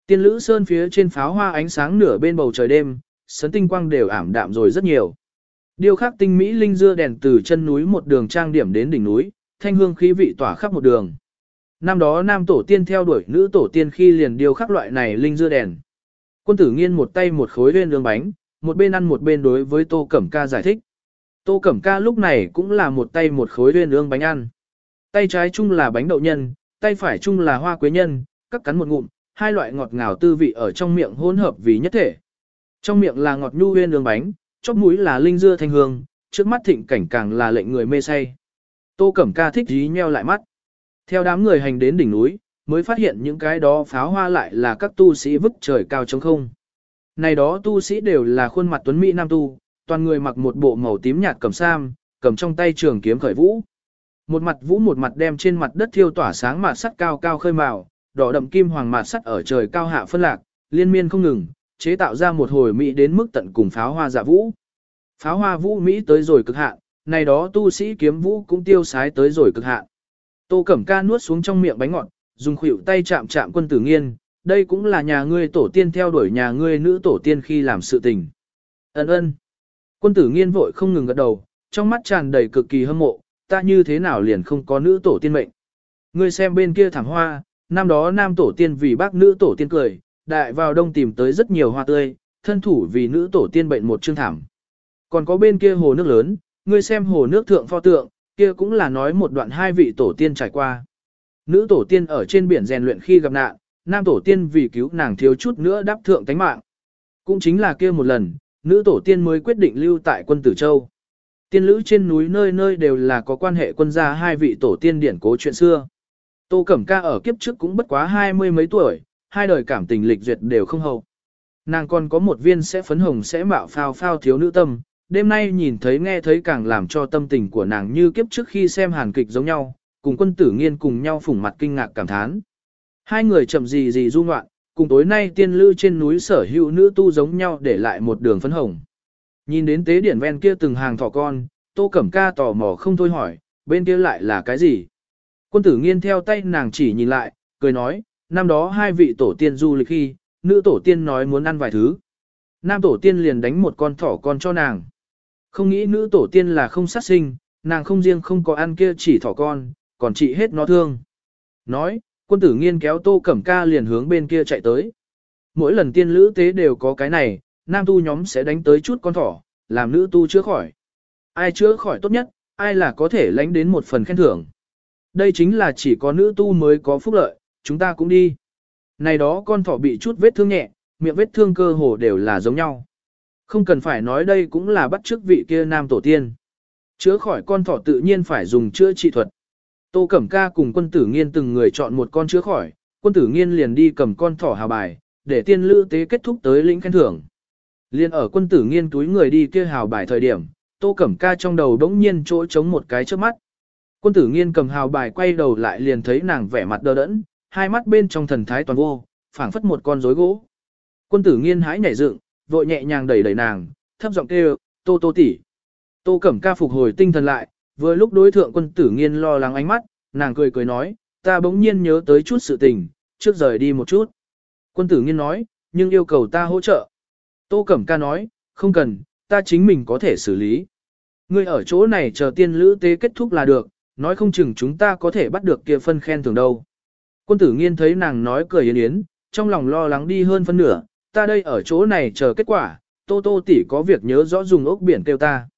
Tiên lữ sơn phía trên pháo hoa ánh sáng nửa bên bầu trời đêm, sấn tinh quang đều ảm đạm rồi rất nhiều. Điêu khắc tinh mỹ linh dưa đèn từ chân núi một đường trang điểm đến đỉnh núi, thanh hương khí vị tỏa khắp một đường. Năm đó nam tổ tiên theo đuổi nữ tổ tiên khi liền điêu khắc loại này linh dưa đèn. Quân tử nghiên một tay một khối lên lương bánh, một bên ăn một bên đối với Tô Cẩm Ca giải thích. Tô Cẩm Ca lúc này cũng là một tay một khối lên lương bánh ăn. Tay trái chung là bánh đậu nhân, tay phải chung là hoa quế nhân, cắt cắn một ngụm, hai loại ngọt ngào tư vị ở trong miệng hỗn hợp vì nhất thể. Trong miệng là ngọt nhu huyên đường bánh, chóp mũi là linh dưa thanh hương, trước mắt thịnh cảnh càng là lệnh người mê say. Tô Cẩm Ca thích dí nheo lại mắt. Theo đám người hành đến đỉnh núi, mới phát hiện những cái đó pháo hoa lại là các tu sĩ vứt trời cao trống không. Này đó tu sĩ đều là khuôn mặt tuấn mỹ nam tu, toàn người mặc một bộ màu tím nhạt cầm sam, cầm trong tay trường kiếm khởi vũ. Một mặt vũ một mặt đem trên mặt đất thiêu tỏa sáng mạt sắt cao cao khơi màu, đỏ đậm kim hoàng mạt sắt ở trời cao hạ phân lạc, liên miên không ngừng, chế tạo ra một hồi mỹ đến mức tận cùng pháo hoa dạ vũ. Pháo hoa vũ mỹ tới rồi cực hạn, này đó tu sĩ kiếm vũ cũng tiêu sái tới rồi cực hạn. Tô Cẩm Ca nuốt xuống trong miệng bánh ngọt, dùng khuỷu tay chạm chạm quân tử nghiên, đây cũng là nhà ngươi tổ tiên theo đuổi nhà ngươi nữ tổ tiên khi làm sự tình. Ấn ơn. Quân tử nghiên vội không ngừng gật đầu, trong mắt tràn đầy cực kỳ hâm mộ, ta như thế nào liền không có nữ tổ tiên mệnh. Ngươi xem bên kia thảm hoa, năm đó nam tổ tiên vì bác nữ tổ tiên cười, đại vào đông tìm tới rất nhiều hoa tươi, thân thủ vì nữ tổ tiên bệnh một chương thảm. Còn có bên kia hồ nước lớn, ngươi xem hồ nước thượng pho tượng, kia cũng là nói một đoạn hai vị tổ tiên trải qua. Nữ tổ tiên ở trên biển rèn luyện khi gặp nạn, nam tổ tiên vì cứu nàng thiếu chút nữa đáp thượng tánh mạng. Cũng chính là kia một lần, nữ tổ tiên mới quyết định lưu tại quân tử châu. Tiên lữ trên núi nơi nơi đều là có quan hệ quân gia hai vị tổ tiên điển cố chuyện xưa. Tô Cẩm Ca ở kiếp trước cũng bất quá hai mươi mấy tuổi, hai đời cảm tình lịch duyệt đều không hậu. Nàng còn có một viên sẽ phấn hồng sẽ mạo phao phao thiếu nữ tâm, đêm nay nhìn thấy nghe thấy càng làm cho tâm tình của nàng như kiếp trước khi xem hàn kịch giống nhau, cùng quân tử nghiên cùng nhau phủng mặt kinh ngạc cảm thán. Hai người chậm gì gì du ngoạn, cùng tối nay tiên lư trên núi sở hữu nữ tu giống nhau để lại một đường phấn hồng. Nhìn đến tế điển ven kia từng hàng thỏ con, tô cẩm ca tò mò không thôi hỏi, bên kia lại là cái gì? Quân tử nghiên theo tay nàng chỉ nhìn lại, cười nói, năm đó hai vị tổ tiên du lịch khi, nữ tổ tiên nói muốn ăn vài thứ. Nam tổ tiên liền đánh một con thỏ con cho nàng. Không nghĩ nữ tổ tiên là không sát sinh, nàng không riêng không có ăn kia chỉ thỏ con, còn trị hết nó thương. Nói, quân tử nghiên kéo tô cẩm ca liền hướng bên kia chạy tới. Mỗi lần tiên lữ tế đều có cái này, nam tu nhóm sẽ đánh tới chút con thỏ, làm nữ tu chữa khỏi. Ai chữa khỏi tốt nhất, ai là có thể lãnh đến một phần khen thưởng. Đây chính là chỉ có nữ tu mới có phúc lợi, chúng ta cũng đi. Này đó con thỏ bị chút vết thương nhẹ, miệng vết thương cơ hồ đều là giống nhau. Không cần phải nói đây cũng là bắt chước vị kia nam tổ tiên. Chữa khỏi con thỏ tự nhiên phải dùng chữa trị thuật. Tô Cẩm Ca cùng quân tử nghiên từng người chọn một con chữa khỏi, quân tử nghiên liền đi cầm con thỏ hào bài, để tiên lữ tế kết thúc tới lĩnh khen thưởng. Liên ở quân tử nghiên túi người đi kia hào bài thời điểm, Tô Cẩm Ca trong đầu đống nhiên chỗ trống một cái trước mắt. Quân tử nghiên cầm hào bài quay đầu lại liền thấy nàng vẻ mặt đờ đẫn, hai mắt bên trong thần thái toàn vô, phảng phất một con rối gỗ. Quân tử nghiên hãi nhảy dựng, vội nhẹ nhàng đẩy đẩy nàng, thấp giọng kêu, tô tô tỷ. Tô cẩm ca phục hồi tinh thần lại, Vừa lúc đối thượng quân tử nghiên lo lắng ánh mắt, nàng cười cười nói, ta bỗng nhiên nhớ tới chút sự tình, trước rời đi một chút. Quân tử nghiên nói, nhưng yêu cầu ta hỗ trợ. Tô Cẩm Ca nói, không cần, ta chính mình có thể xử lý. Ngươi ở chỗ này chờ tiên lữ tế kết thúc là được, nói không chừng chúng ta có thể bắt được kia phân khen thưởng đâu. Quân tử nghiên thấy nàng nói cười yến yến, trong lòng lo lắng đi hơn phân nửa, ta đây ở chỗ này chờ kết quả, tô tô tỷ có việc nhớ rõ dùng ốc biển kêu ta.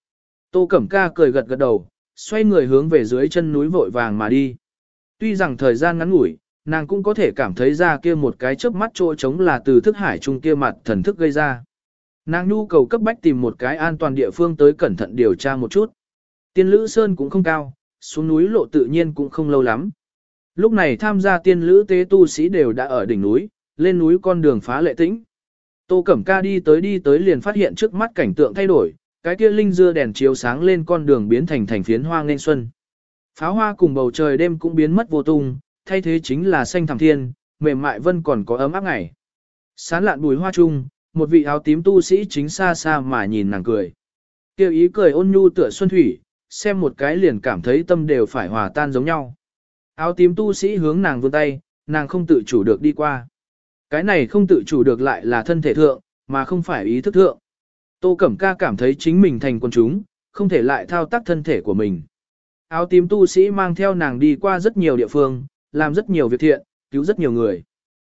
Tô Cẩm Ca cười gật gật đầu, xoay người hướng về dưới chân núi vội vàng mà đi. Tuy rằng thời gian ngắn ngủi, nàng cũng có thể cảm thấy ra kia một cái chớp mắt chỗ trống là từ thức hải trung kia mặt thần thức gây ra. Nàng nhu cầu cấp bách tìm một cái an toàn địa phương tới cẩn thận điều tra một chút. Tiên Lữ Sơn cũng không cao, xuống núi lộ tự nhiên cũng không lâu lắm. Lúc này tham gia tiên lữ tế tu sĩ đều đã ở đỉnh núi, lên núi con đường phá lệ tĩnh. Tô Cẩm Ca đi tới đi tới liền phát hiện trước mắt cảnh tượng thay đổi, cái kia linh dưa đèn chiếu sáng lên con đường biến thành thành phiến hoa nên xuân. Pháo hoa cùng bầu trời đêm cũng biến mất vô tung, thay thế chính là xanh thẳm thiên, mềm mại vân còn có ấm áp ngày. Sán lạn bùi hoa chung, một vị áo tím tu sĩ chính xa xa mà nhìn nàng cười. Kêu ý cười ôn nhu tựa xuân thủy, xem một cái liền cảm thấy tâm đều phải hòa tan giống nhau. Áo tím tu sĩ hướng nàng vươn tay, nàng không tự chủ được đi qua. Cái này không tự chủ được lại là thân thể thượng, mà không phải ý thức thượng. Tô Cẩm Ca cảm thấy chính mình thành quân chúng, không thể lại thao tác thân thể của mình. Áo tím tu sĩ mang theo nàng đi qua rất nhiều địa phương, làm rất nhiều việc thiện, cứu rất nhiều người.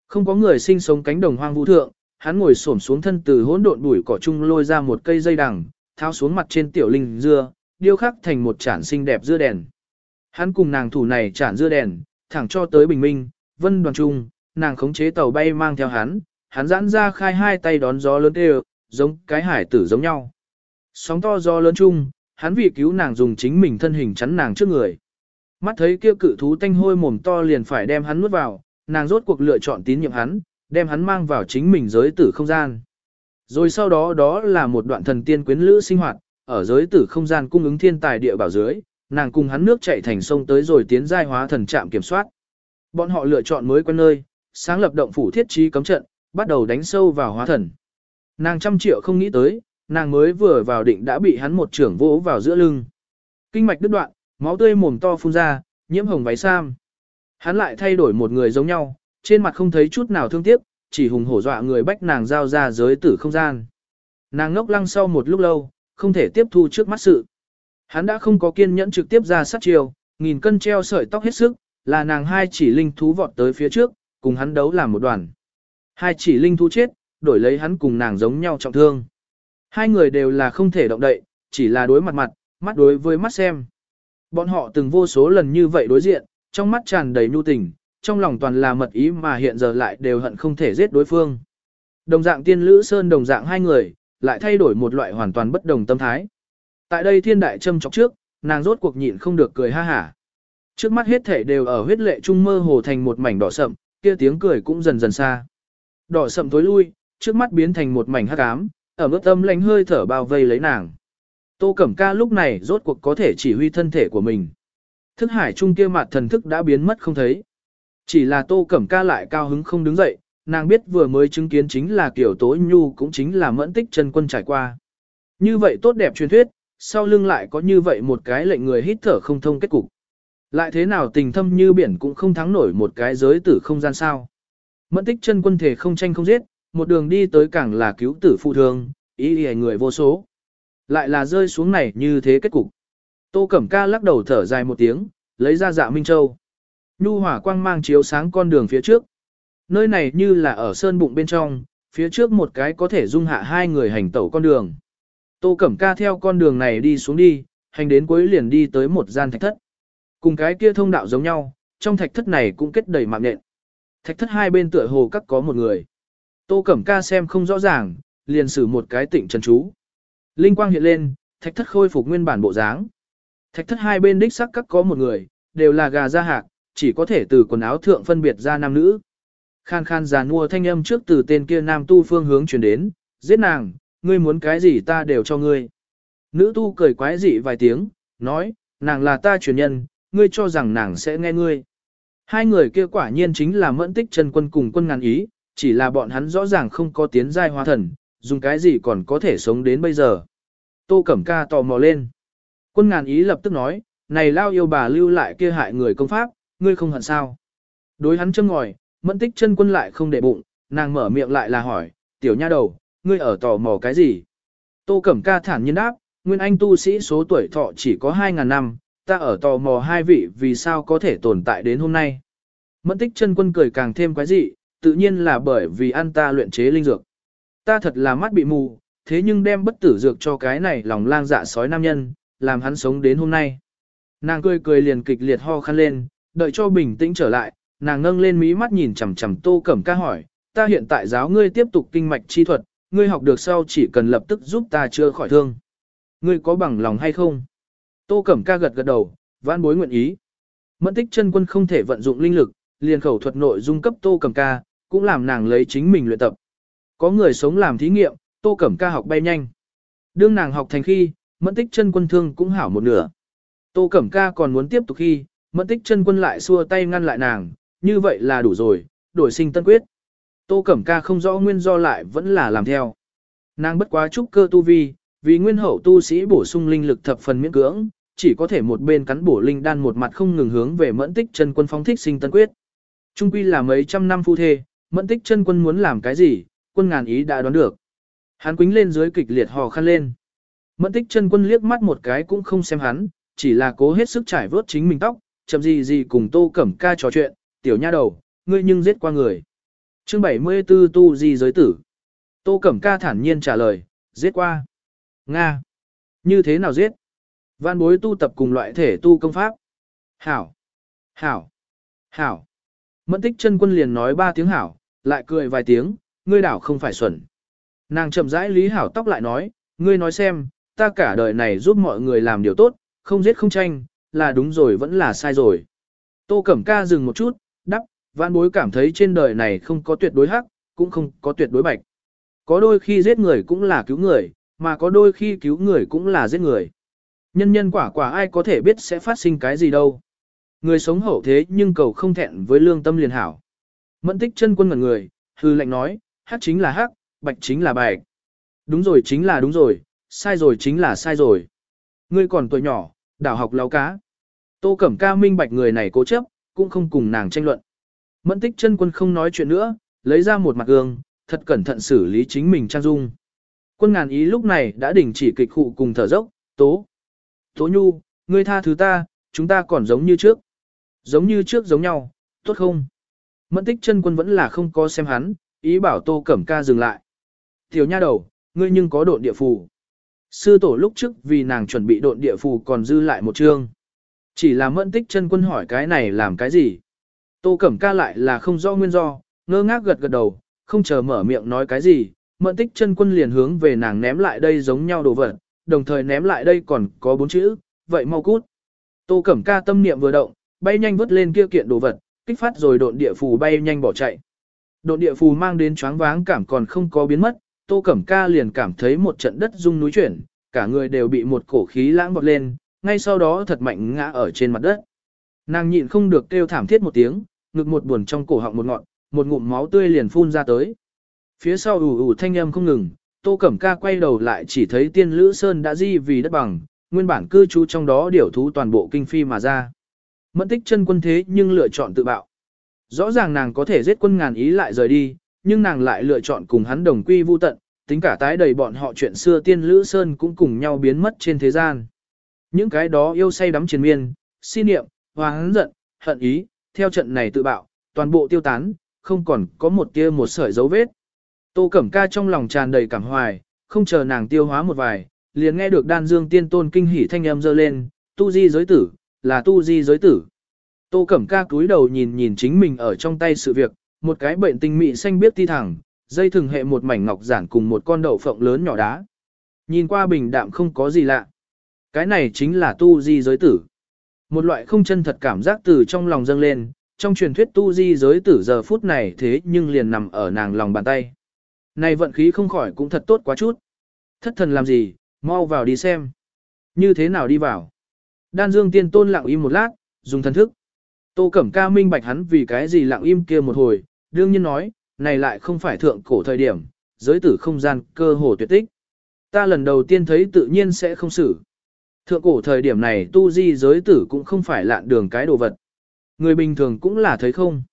Không có người sinh sống cánh đồng hoang vũ thượng, hắn ngồi xổm xuống thân từ hỗn độn bụi cỏ chung lôi ra một cây dây đằng, tháo xuống mặt trên tiểu linh dưa, điêu khắc thành một chản xinh đẹp dưa đèn. Hắn cùng nàng thủ này chản dưa đèn, thẳng cho tới bình minh, vân đoàn trung, nàng khống chế tàu bay mang theo hắn, hắn giãn ra khai hai tay đón gió lớn đều, giống cái hải tử giống nhau. Sóng to do lớn chung, hắn vì cứu nàng dùng chính mình thân hình chắn nàng trước người. Mắt thấy kia cự thú tanh hôi mồm to liền phải đem hắn nuốt vào, nàng rốt cuộc lựa chọn tín nhiệm hắn, đem hắn mang vào chính mình giới tử không gian. Rồi sau đó đó là một đoạn thần tiên quyến lữ sinh hoạt, ở giới tử không gian cung ứng thiên tài địa bảo dưới, nàng cùng hắn nước chạy thành sông tới rồi tiến giai hóa thần trạm kiểm soát. Bọn họ lựa chọn mới quen nơi, sáng lập động phủ thiết trí cấm trận, bắt đầu đánh sâu vào hóa thần. Nàng trăm triệu không nghĩ tới, nàng mới vừa vào định đã bị hắn một trưởng vỗ vào giữa lưng. Kinh mạch đứt đoạn, máu tươi mồm to phun ra, nhiễm hồng váy sam. Hắn lại thay đổi một người giống nhau, trên mặt không thấy chút nào thương tiếc, chỉ hùng hổ dọa người bách nàng giao ra giới tử không gian. Nàng ngốc lăng sau một lúc lâu, không thể tiếp thu trước mắt sự. Hắn đã không có kiên nhẫn trực tiếp ra sát chiều, nghìn cân treo sợi tóc hết sức, là nàng hai chỉ linh thú vọt tới phía trước, cùng hắn đấu làm một đoàn. Hai chỉ linh thú chết, đổi lấy hắn cùng nàng giống nhau trọng thương. Hai người đều là không thể động đậy, chỉ là đối mặt mặt, mắt đối với mắt xem. Bọn họ từng vô số lần như vậy đối diện, trong mắt tràn đầy nhu tình, trong lòng toàn là mật ý mà hiện giờ lại đều hận không thể giết đối phương. Đồng dạng tiên lữ sơn đồng dạng hai người, lại thay đổi một loại hoàn toàn bất đồng tâm thái. Tại đây thiên đại châm chọc trước, nàng rốt cuộc nhịn không được cười ha hả. Trước mắt hết thể đều ở huyết lệ trung mơ hồ thành một mảnh đỏ sậm, kia tiếng cười cũng dần dần xa. Đỏ sậm tối lui, trước mắt biến thành một mảnh hắc ám, ở mức âm lánh hơi thở bao vây lấy nàng. Tô Cẩm Ca lúc này rốt cuộc có thể chỉ huy thân thể của mình. Thức hải trung kia mặt thần thức đã biến mất không thấy. Chỉ là Tô Cẩm Ca lại cao hứng không đứng dậy, nàng biết vừa mới chứng kiến chính là kiểu tố nhu cũng chính là mẫn tích chân quân trải qua. Như vậy tốt đẹp truyền thuyết, sau lưng lại có như vậy một cái lệnh người hít thở không thông kết cục. Lại thế nào tình thâm như biển cũng không thắng nổi một cái giới tử không gian sao. Mẫn tích chân quân thể không tranh không giết, một đường đi tới càng là cứu tử phụ thương, ý ý người vô số. Lại là rơi xuống này như thế kết cục. Tô Cẩm Ca lắc đầu thở dài một tiếng, lấy ra dạ Minh Châu. Nhu hỏa quang mang chiếu sáng con đường phía trước. Nơi này như là ở sơn bụng bên trong, phía trước một cái có thể dung hạ hai người hành tẩu con đường. Tô Cẩm Ca theo con đường này đi xuống đi, hành đến cuối liền đi tới một gian thạch thất. Cùng cái kia thông đạo giống nhau, trong thạch thất này cũng kết đầy mạng nện. Thạch thất hai bên tựa hồ các có một người. Tô Cẩm Ca xem không rõ ràng, liền sử một cái tịnh trần chú. Linh quang hiện lên, thạch thất khôi phục nguyên bản bộ dáng. Thạch thất hai bên đích sắc các có một người, đều là gà da hạc, chỉ có thể từ quần áo thượng phân biệt ra nam nữ. Khan khan già nua thanh âm trước từ tên kia nam tu phương hướng chuyển đến, giết nàng, ngươi muốn cái gì ta đều cho ngươi. Nữ tu cười quái dị vài tiếng, nói, nàng là ta truyền nhân, ngươi cho rằng nàng sẽ nghe ngươi. Hai người kia quả nhiên chính là mẫn tích chân quân cùng quân ngàn ý, chỉ là bọn hắn rõ ràng không có tiến giai hóa thần, dùng cái gì còn có thể sống đến bây giờ. Tô Cẩm Ca tò mò lên. Quân ngàn ý lập tức nói, này lao yêu bà lưu lại kia hại người công pháp, ngươi không hận sao. Đối hắn châm ngòi, mẫn tích chân quân lại không để bụng, nàng mở miệng lại là hỏi, tiểu nha đầu, ngươi ở tò mò cái gì? Tô Cẩm Ca thản nhiên đáp, nguyên anh tu sĩ số tuổi thọ chỉ có 2.000 năm, ta ở tò mò hai vị vì sao có thể tồn tại đến hôm nay. Mẫn tích chân quân cười càng thêm quái dị, tự nhiên là bởi vì ăn ta luyện chế linh dược. Ta thật là mắt bị mù, thế nhưng đem bất tử dược cho cái này lòng lang dạ sói nam nhân, làm hắn sống đến hôm nay. Nàng cười cười liền kịch liệt ho khăn lên, đợi cho bình tĩnh trở lại, nàng ngâng lên mí mắt nhìn chằm chằm Tô Cẩm Ca hỏi, ta hiện tại giáo ngươi tiếp tục kinh mạch chi thuật, ngươi học được sau chỉ cần lập tức giúp ta chữa khỏi thương. Ngươi có bằng lòng hay không? Tô Cẩm Ca gật gật đầu, vãn bối nguyện ý. Mẫn tích chân quân không thể vận dụng linh lực, liền khẩu thuật nội dung cấp Tô Cẩm Ca, cũng làm nàng lấy chính mình luyện tập. Có người sống làm thí nghiệm, Tô Cẩm Ca học bay nhanh. Đương nàng học thành khi, mẫn tích chân quân thương cũng hảo một nửa. Tô Cẩm Ca còn muốn tiếp tục khi, mẫn tích chân quân lại xua tay ngăn lại nàng, như vậy là đủ rồi, đổi sinh tân quyết. Tô Cẩm Ca không rõ nguyên do lại vẫn là làm theo. Nàng bất quá trúc cơ tu vi, vì nguyên hậu tu sĩ bổ sung linh lực thập phần miễn cưỡng, chỉ có thể một bên cắn bổ linh đan một mặt không ngừng hướng về mẫn tích chân quân phóng thích sinh tân quyết. Trung quy là mấy trăm năm phu thê, mẫn tích chân quân muốn làm cái gì, quân ngàn ý đã đoán được. Hắn quính lên dưới kịch liệt hò khăn lên. Mẫn tích chân quân liếc mắt một cái cũng không xem hắn, chỉ là cố hết sức trải vớt chính mình tóc, chậm gì gì cùng tô cẩm ca trò chuyện, tiểu nha đầu, ngươi nhưng giết qua người. Chương 74 tu di giới tử. Tô cẩm ca thản nhiên trả lời, giết qua. Nga. Như thế nào giết? Văn bối tu tập cùng loại thể tu công pháp. Hảo. Hảo. Hảo. Mẫn tích chân quân liền nói ba tiếng hảo, lại cười vài tiếng, ngươi đảo không phải xuẩn. Nàng chậm rãi lý hảo tóc lại nói, ngươi nói xem, ta cả đời này giúp mọi người làm điều tốt, không giết không tranh, là đúng rồi vẫn là sai rồi. Tô Cẩm Ca dừng một chút, đắp, vãn bối cảm thấy trên đời này không có tuyệt đối hắc, cũng không có tuyệt đối bạch. Có đôi khi giết người cũng là cứu người, mà có đôi khi cứu người cũng là giết người. Nhân nhân quả quả ai có thể biết sẽ phát sinh cái gì đâu. Người sống hậu thế nhưng cầu không thẹn với lương tâm liền hảo. Mẫn tích chân quân ngẩn người, hư lệnh nói, hắc chính là hắc, bạch chính là bạch. Đúng rồi chính là đúng rồi, sai rồi chính là sai rồi. Ngươi còn tuổi nhỏ, đảo học lao cá. Tô Cẩm Ca minh bạch người này cố chấp, cũng không cùng nàng tranh luận. Mẫn tích chân quân không nói chuyện nữa, lấy ra một mặt gương, thật cẩn thận xử lý chính mình trang dung. Quân ngàn ý lúc này đã đình chỉ kịch khụ cùng thở dốc, tố. Tố nhu, ngươi tha thứ ta, chúng ta còn giống như trước. Giống như trước giống nhau, tốt không? Mẫn tích chân quân vẫn là không có xem hắn, ý bảo tô cẩm ca dừng lại. Tiểu nha đầu, ngươi nhưng có độn địa phù. Sư tổ lúc trước vì nàng chuẩn bị độn địa phù còn dư lại một chương. Chỉ là mẫn tích chân quân hỏi cái này làm cái gì? Tô cẩm ca lại là không do nguyên do, ngơ ngác gật gật đầu, không chờ mở miệng nói cái gì, mẫn tích chân quân liền hướng về nàng ném lại đây giống nhau đồ vật, đồng thời ném lại đây còn có bốn chữ, vậy mau cút. Tô cẩm ca tâm niệm vừa động, bay nhanh vứt lên kia kiện đồ vật, kích phát rồi độn địa phù bay nhanh bỏ chạy. Độn địa phù mang đến choáng váng cảm còn không có biến mất, Tô Cẩm Ca liền cảm thấy một trận đất rung núi chuyển, cả người đều bị một cổ khí lãng bọt lên, ngay sau đó thật mạnh ngã ở trên mặt đất. Nàng nhịn không được kêu thảm thiết một tiếng, ngực một buồn trong cổ họng một ngọn, một ngụm máu tươi liền phun ra tới. Phía sau ù ù thanh âm không ngừng, Tô Cẩm Ca quay đầu lại chỉ thấy tiên lữ sơn đã di vì đất bằng, nguyên bản cư trú trong đó điểu thú toàn bộ kinh phi mà ra. Mẫn tích chân quân thế nhưng lựa chọn tự bạo. Rõ ràng nàng có thể giết quân ngàn ý lại rời đi, nhưng nàng lại lựa chọn cùng hắn đồng quy vu tận, tính cả tái đầy bọn họ chuyện xưa tiên lữ sơn cũng cùng nhau biến mất trên thế gian. Những cái đó yêu say đắm triền miên, si niệm, hoáng giận, hận ý, theo trận này tự bạo, toàn bộ tiêu tán, không còn có một tia một sợi dấu vết. Tô Cẩm Ca trong lòng tràn đầy cảm hoài, không chờ nàng tiêu hóa một vài, liền nghe được đan dương tiên tôn kinh hỉ thanh âm dơ lên, tu di giới tử, là tu di giới tử. Tô Cẩm Ca cúi đầu nhìn nhìn chính mình ở trong tay sự việc, một cái bệnh tinh mị xanh biết ti thẳng, dây thường hệ một mảnh ngọc giản cùng một con đậu phộng lớn nhỏ đá. Nhìn qua bình đạm không có gì lạ. Cái này chính là tu di giới tử. Một loại không chân thật cảm giác từ trong lòng dâng lên, trong truyền thuyết tu di giới tử giờ phút này thế nhưng liền nằm ở nàng lòng bàn tay. Này vận khí không khỏi cũng thật tốt quá chút. Thất thần làm gì, mau vào đi xem. Như thế nào đi vào. Đan dương tiên tôn lặng im một lát, dùng thần thức. Tô Cẩm Ca minh bạch hắn vì cái gì lặng im kia một hồi, đương nhiên nói, này lại không phải thượng cổ thời điểm, giới tử không gian cơ hồ tuyệt tích. Ta lần đầu tiên thấy tự nhiên sẽ không xử. Thượng cổ thời điểm này tu di giới tử cũng không phải lạn đường cái đồ vật. Người bình thường cũng là thấy không.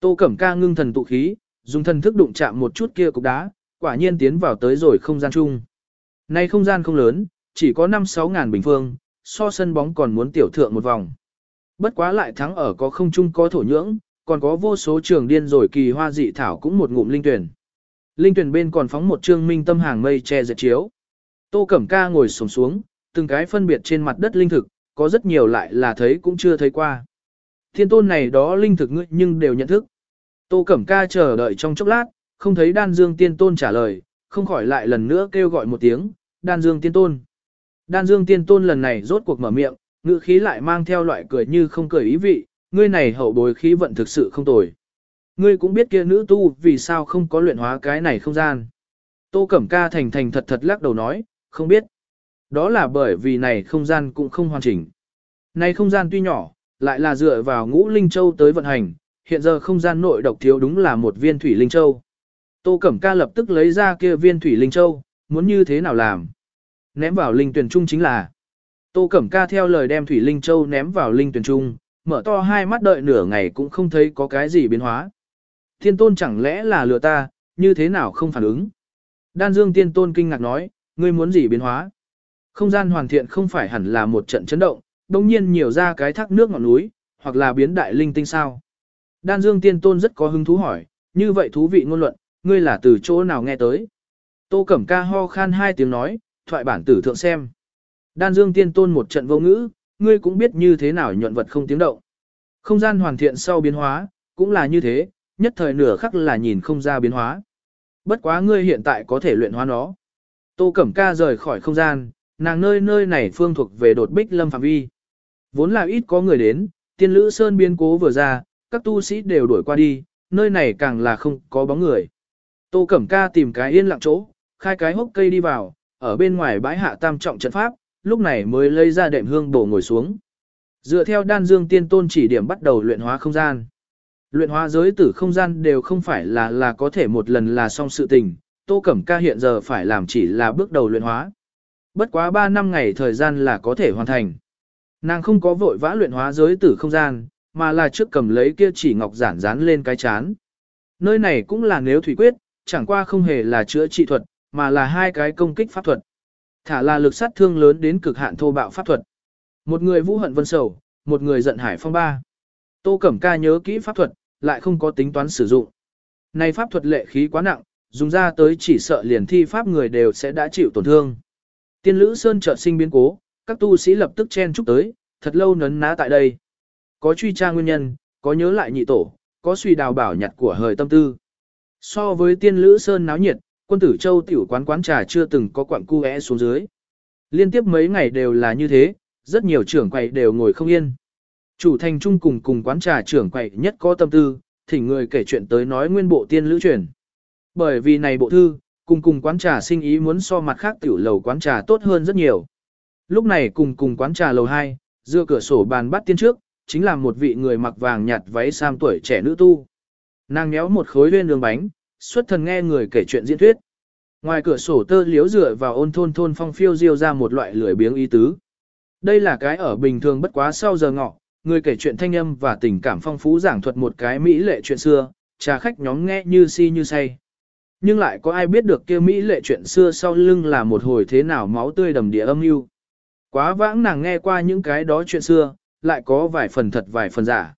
Tô Cẩm Ca ngưng thần tụ khí, dùng thần thức đụng chạm một chút kia cục đá, quả nhiên tiến vào tới rồi không gian chung. Nay không gian không lớn, chỉ có 5-6 ngàn bình phương, so sân bóng còn muốn tiểu thượng một vòng. Bất quá lại thắng ở có không chung có thổ nhưỡng, còn có vô số trường điên rồi kỳ hoa dị thảo cũng một ngụm linh tuyển. Linh tuyển bên còn phóng một trương minh tâm hàng mây che dệt chiếu. Tô Cẩm Ca ngồi xổm xuống, từng cái phân biệt trên mặt đất linh thực, có rất nhiều lại là thấy cũng chưa thấy qua. Thiên tôn này đó linh thực ngươi nhưng đều nhận thức. Tô Cẩm Ca chờ đợi trong chốc lát, không thấy đan dương tiên tôn trả lời, không khỏi lại lần nữa kêu gọi một tiếng, đan dương tiên tôn. Đan dương tiên tôn lần này rốt cuộc mở miệng, ngữ khí lại mang theo loại cười như không cười ý vị, ngươi này hậu bối khí vận thực sự không tồi. Ngươi cũng biết kia nữ tu vì sao không có luyện hóa cái này không gian. Tô Cẩm Ca thành thành thật thật lắc đầu nói, không biết. Đó là bởi vì này không gian cũng không hoàn chỉnh. Này không gian tuy nhỏ, lại là dựa vào ngũ linh châu tới vận hành, hiện giờ không gian nội độc thiếu đúng là một viên thủy linh châu. Tô Cẩm Ca lập tức lấy ra kia viên thủy linh châu, muốn như thế nào làm? Ném vào linh tuyển trung chính là. Tô Cẩm Ca theo lời đem thủy linh châu ném vào linh tuyển trung, mở to hai mắt đợi nửa ngày cũng không thấy có cái gì biến hóa. Thiên tôn chẳng lẽ là lừa ta, như thế nào không phản ứng? Đan Dương tiên tôn kinh ngạc nói, ngươi muốn gì biến hóa? Không gian hoàn thiện không phải hẳn là một trận chấn động, đồng nhiên nhiều ra cái thác nước ngọn núi, hoặc là biến đại linh tinh sao. Đan Dương Tiên Tôn rất có hứng thú hỏi, như vậy thú vị ngôn luận, ngươi là từ chỗ nào nghe tới. Tô Cẩm Ca ho khan hai tiếng nói, thoại bản tử thượng xem. Đan Dương Tiên Tôn một trận vô ngữ, ngươi cũng biết như thế nào nhuận vật không tiếng động. Không gian hoàn thiện sau biến hóa, cũng là như thế, nhất thời nửa khắc là nhìn không ra biến hóa. Bất quá ngươi hiện tại có thể luyện hóa nó. Tô Cẩm Ca rời khỏi không gian, nàng nơi nơi này phương thuộc về đột bích lâm phạm vi. Vốn là ít có người đến, tiên lữ sơn biên cố vừa ra, các tu sĩ đều đuổi qua đi, nơi này càng là không có bóng người. Tô Cẩm Ca tìm cái yên lặng chỗ, khai cái hốc cây đi vào, ở bên ngoài bãi hạ tam trọng trận pháp, lúc này mới lấy ra đệm hương bổ ngồi xuống. Dựa theo đan dương tiên tôn chỉ điểm bắt đầu luyện hóa không gian. Luyện hóa giới tử không gian đều không phải là là có thể một lần là xong sự tình, Tô Cẩm Ca hiện giờ phải làm chỉ là bước đầu luyện hóa. Bất quá 3 năm ngày thời gian là có thể hoàn thành. Nàng không có vội vã luyện hóa giới tử không gian, mà là trước cầm lấy kia chỉ ngọc giản dán lên cái chán. Nơi này cũng là nếu thủy quyết, chẳng qua không hề là chữa trị thuật, mà là hai cái công kích pháp thuật. Thả là lực sát thương lớn đến cực hạn thô bạo pháp thuật. Một người vũ hận vân sầu, một người giận hải phong ba. Tô Cẩm Ca nhớ kỹ pháp thuật, lại không có tính toán sử dụng. Này pháp thuật lệ khí quá nặng, dùng ra tới chỉ sợ liền thi pháp người đều sẽ đã chịu tổn thương. Tiên Lữ Sơn chợt sinh biến cố, các tu sĩ lập tức chen chúc tới, thật lâu nấn ná tại đây. Có truy tra nguyên nhân, có nhớ lại nhị tổ, có suy đào bảo nhặt của hời tâm tư. So với tiên lữ sơn náo nhiệt, quân tử châu tiểu quán quán trà chưa từng có quặng cu é xuống dưới. Liên tiếp mấy ngày đều là như thế, rất nhiều trưởng quầy đều ngồi không yên. Chủ thành trung cùng cùng quán trà trưởng quầy nhất có tâm tư, thỉnh người kể chuyện tới nói nguyên bộ tiên lữ truyền. Bởi vì này bộ thư, cùng cùng quán trà sinh ý muốn so mặt khác tiểu lầu quán trà tốt hơn rất nhiều. Lúc này cùng cùng quán trà lầu 2, dựa cửa sổ bàn bắt tiên trước, chính là một vị người mặc vàng nhạt váy sam tuổi trẻ nữ tu. Nàng nhéo một khối lên đường bánh, xuất thần nghe người kể chuyện diễn thuyết. Ngoài cửa sổ tơ liếu dựa vào ôn thôn thôn phong phiêu diêu ra một loại lười biếng ý tứ. Đây là cái ở bình thường bất quá sau giờ ngọ, người kể chuyện thanh âm và tình cảm phong phú giảng thuật một cái mỹ lệ chuyện xưa, trà khách nhóm nghe như si như say. Nhưng lại có ai biết được kia mỹ lệ chuyện xưa sau lưng là một hồi thế nào máu tươi đầm địa âm u. Quá vãng nàng nghe qua những cái đó chuyện xưa, lại có vài phần thật vài phần giả.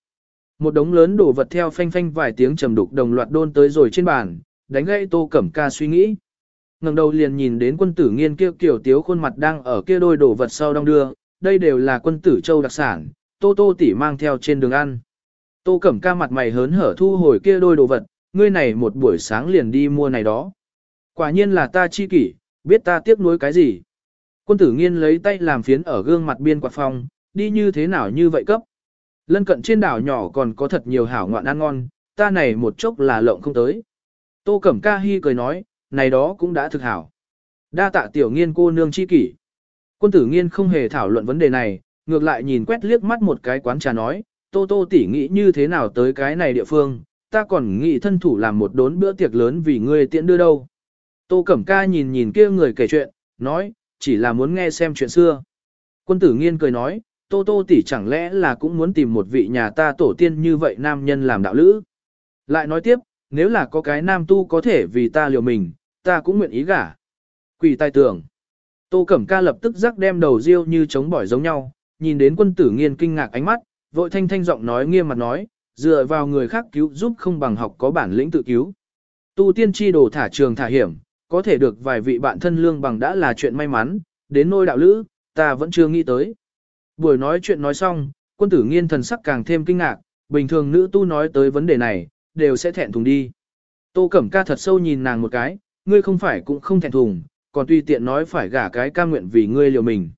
Một đống lớn đồ vật theo phanh phanh vài tiếng trầm đục đồng loạt đôn tới rồi trên bàn, đánh gãy Tô Cẩm Ca suy nghĩ. Ngẩng đầu liền nhìn đến quân tử nghiên kia kiểu tiếu khuôn mặt đang ở kia đôi đồ vật sau đông đưa, đây đều là quân tử châu đặc sản, Tô Tô tỷ mang theo trên đường ăn. Tô Cẩm Ca mặt mày hớn hở thu hồi kia đôi đồ vật, ngươi này một buổi sáng liền đi mua này đó. Quả nhiên là ta chi kỷ, biết ta tiếc nuối cái gì. Quân tử nghiên lấy tay làm phiến ở gương mặt biên quạt phòng, đi như thế nào như vậy cấp. Lân cận trên đảo nhỏ còn có thật nhiều hảo ngoạn ăn ngon, ta này một chốc là lộng không tới. Tô Cẩm Ca Hi cười nói, này đó cũng đã thực hảo. Đa tạ tiểu nghiên cô nương chi kỷ. Quân tử nghiên không hề thảo luận vấn đề này, ngược lại nhìn quét liếc mắt một cái quán trà nói, tô tô tỷ nghĩ như thế nào tới cái này địa phương, ta còn nghĩ thân thủ làm một đốn bữa tiệc lớn vì ngươi tiện đưa đâu. Tô Cẩm Ca nhìn nhìn kia người kể chuyện, nói, chỉ là muốn nghe xem chuyện xưa. Quân tử nghiên cười nói, tô tô tỷ chẳng lẽ là cũng muốn tìm một vị nhà ta tổ tiên như vậy nam nhân làm đạo lữ. Lại nói tiếp, nếu là có cái nam tu có thể vì ta liều mình, ta cũng nguyện ý gả. Quỷ tai tưởng. Tô Cẩm Ca lập tức rắc đem đầu riêu như chống bỏi giống nhau, nhìn đến quân tử nghiên kinh ngạc ánh mắt, vội thanh thanh giọng nói nghiêm mặt nói, dựa vào người khác cứu giúp không bằng học có bản lĩnh tự cứu. Tu tiên chi đồ thả trường thả hiểm, có thể được vài vị bạn thân lương bằng đã là chuyện may mắn, đến nôi đạo lữ, ta vẫn chưa nghĩ tới. Buổi nói chuyện nói xong, quân tử nghiên thần sắc càng thêm kinh ngạc, bình thường nữ tu nói tới vấn đề này, đều sẽ thẹn thùng đi. Tô Cẩm Ca thật sâu nhìn nàng một cái, ngươi không phải cũng không thẹn thùng, còn tùy tiện nói phải gả cái ca nguyện vì ngươi liều mình.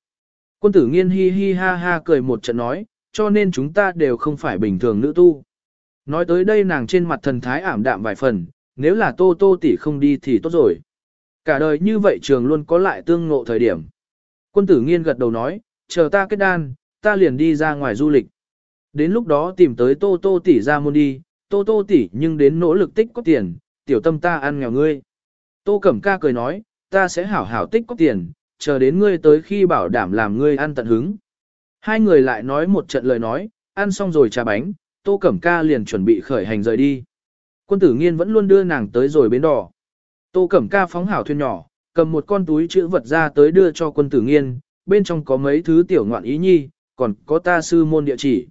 Quân tử nghiên hi hi ha ha cười một trận nói, cho nên chúng ta đều không phải bình thường nữ tu. Nói tới đây nàng trên mặt thần thái ảm đạm vài phần, nếu là tô tô tỷ không đi thì tốt rồi. Cả đời như vậy trường luôn có lại tương ngộ thời điểm. Quân tử nghiên gật đầu nói, chờ ta kết đan, ta liền đi ra ngoài du lịch. Đến lúc đó tìm tới tô tô tỷ ra môn đi, tô tô tỷ nhưng đến nỗ lực tích có tiền, tiểu tâm ta ăn nghèo ngươi. Tô Cẩm Ca cười nói, ta sẽ hảo hảo tích có tiền, chờ đến ngươi tới khi bảo đảm làm ngươi ăn tận hứng. Hai người lại nói một trận lời nói, ăn xong rồi trà bánh, Tô Cẩm Ca liền chuẩn bị khởi hành rời đi. Quân tử nghiên vẫn luôn đưa nàng tới rồi bến đỏ. Tô Cẩm Ca phóng hảo thuyền nhỏ, cầm một con túi chữ vật ra tới đưa cho quân tử nghiên, bên trong có mấy thứ tiểu ngoạn ý nhi, còn có ta sư môn địa chỉ.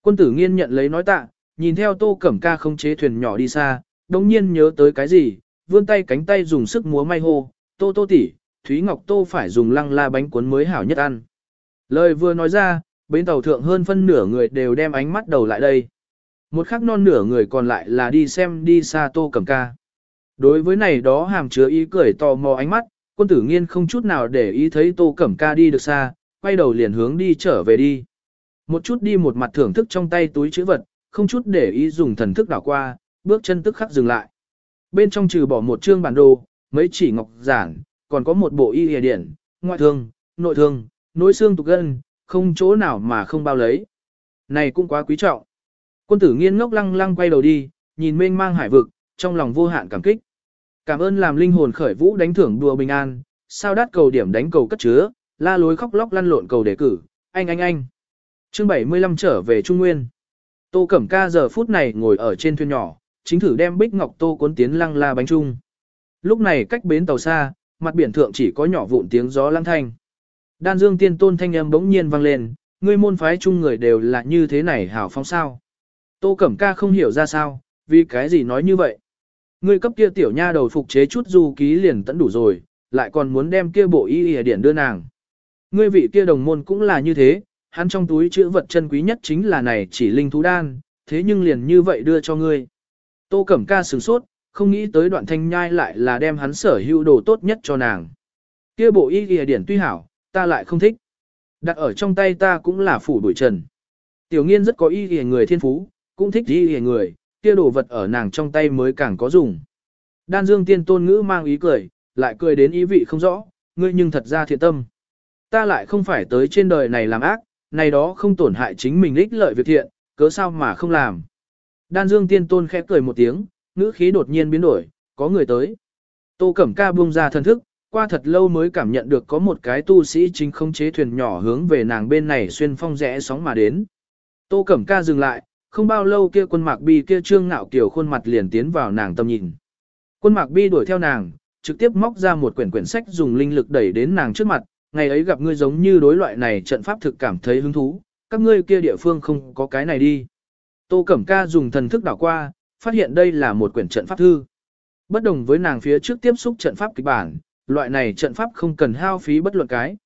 Quân tử nghiên nhận lấy nói tạ, nhìn theo Tô Cẩm Ca không chế thuyền nhỏ đi xa, đồng nhiên nhớ tới cái gì, vươn tay cánh tay dùng sức múa may hô, Tô Tô tỷ, Thúy Ngọc Tô phải dùng lăng la bánh cuốn mới hảo nhất ăn. Lời vừa nói ra, bến tàu thượng hơn phân nửa người đều đem ánh mắt đầu lại đây. Một khắc non nửa người còn lại là đi xem đi xa Tô Cẩm Ca. Đối với này đó hàm chứa ý cười tò mò ánh mắt, quân tử nghiên không chút nào để ý thấy Tô Cẩm Ca đi được xa, quay đầu liền hướng đi trở về đi. Một chút đi một mặt thưởng thức trong tay túi chữ vật, không chút để ý dùng thần thức đảo qua, bước chân tức khắc dừng lại. Bên trong trừ bỏ một chương bản đồ, mấy chỉ ngọc giản, còn có một bộ y hề điển, ngoại thương, nội thương, nối xương tục gân, không chỗ nào mà không bao lấy. Này cũng quá quý trọng. Quân tử nghiên ngốc lăng lăng quay đầu đi, nhìn mênh mang hải vực, trong lòng vô hạn cảm kích. Cảm ơn làm linh hồn khởi vũ đánh thưởng đùa bình an, sao đắt cầu điểm đánh cầu cất chứa, la lối khóc lóc lăn lộn cầu đề cử, anh anh anh. Chương 75 trở về Trung Nguyên. Tô Cẩm Ca giờ phút này ngồi ở trên thuyền nhỏ, chính thử đem bích ngọc tô cuốn tiến lăng la bánh trung. Lúc này cách bến tàu xa, mặt biển thượng chỉ có nhỏ vụn tiếng gió lăng thanh. Đan Dương Tiên Tôn thanh âm bỗng nhiên vang lên, ngươi môn phái chung người đều là như thế này hảo phong sao? Tô Cẩm Ca không hiểu ra sao, vì cái gì nói như vậy? Ngươi cấp kia tiểu nha đầu phục chế chút du ký liền tận đủ rồi, lại còn muốn đem kia bộ y y điển đưa nàng. Ngươi vị kia đồng môn cũng là như thế, hắn trong túi chữ vật chân quý nhất chính là này chỉ linh thú đan, thế nhưng liền như vậy đưa cho ngươi. Tô Cẩm Ca sửng sốt, không nghĩ tới đoạn thanh nhai lại là đem hắn sở hữu đồ tốt nhất cho nàng. Kia bộ y y điển tuy hảo, ta lại không thích. Đặt ở trong tay ta cũng là phủ bụi trần. Tiểu nghiên rất có y y người thiên phú, cũng thích y y người, kia đồ vật ở nàng trong tay mới càng có dùng. Đan dương tiên tôn ngữ mang ý cười, lại cười đến ý vị không rõ, ngươi nhưng thật ra thiện tâm. Ta lại không phải tới trên đời này làm ác, này đó không tổn hại chính mình ích lợi việc thiện, cớ sao mà không làm. Đan dương tiên tôn khẽ cười một tiếng, ngữ khí đột nhiên biến đổi, có người tới. Tô Cẩm Ca buông ra thân thức, qua thật lâu mới cảm nhận được có một cái tu sĩ chính không chế thuyền nhỏ hướng về nàng bên này xuyên phong rẽ sóng mà đến. Tô Cẩm Ca dừng lại, không bao lâu kia quân mạc bi kia trương ngạo kiểu khuôn mặt liền tiến vào nàng tâm nhìn. Quân mạc bi đuổi theo nàng, trực tiếp móc ra một quyển quyển sách dùng linh lực đẩy đến nàng trước mặt, ngày ấy gặp ngươi giống như đối loại này trận pháp thực cảm thấy hứng thú, các ngươi kia địa phương không có cái này đi. Tô Cẩm Ca dùng thần thức đảo qua, phát hiện đây là một quyển trận pháp thư. Bất đồng với nàng phía trước tiếp xúc trận pháp kịch bản, loại này trận pháp không cần hao phí bất luận cái.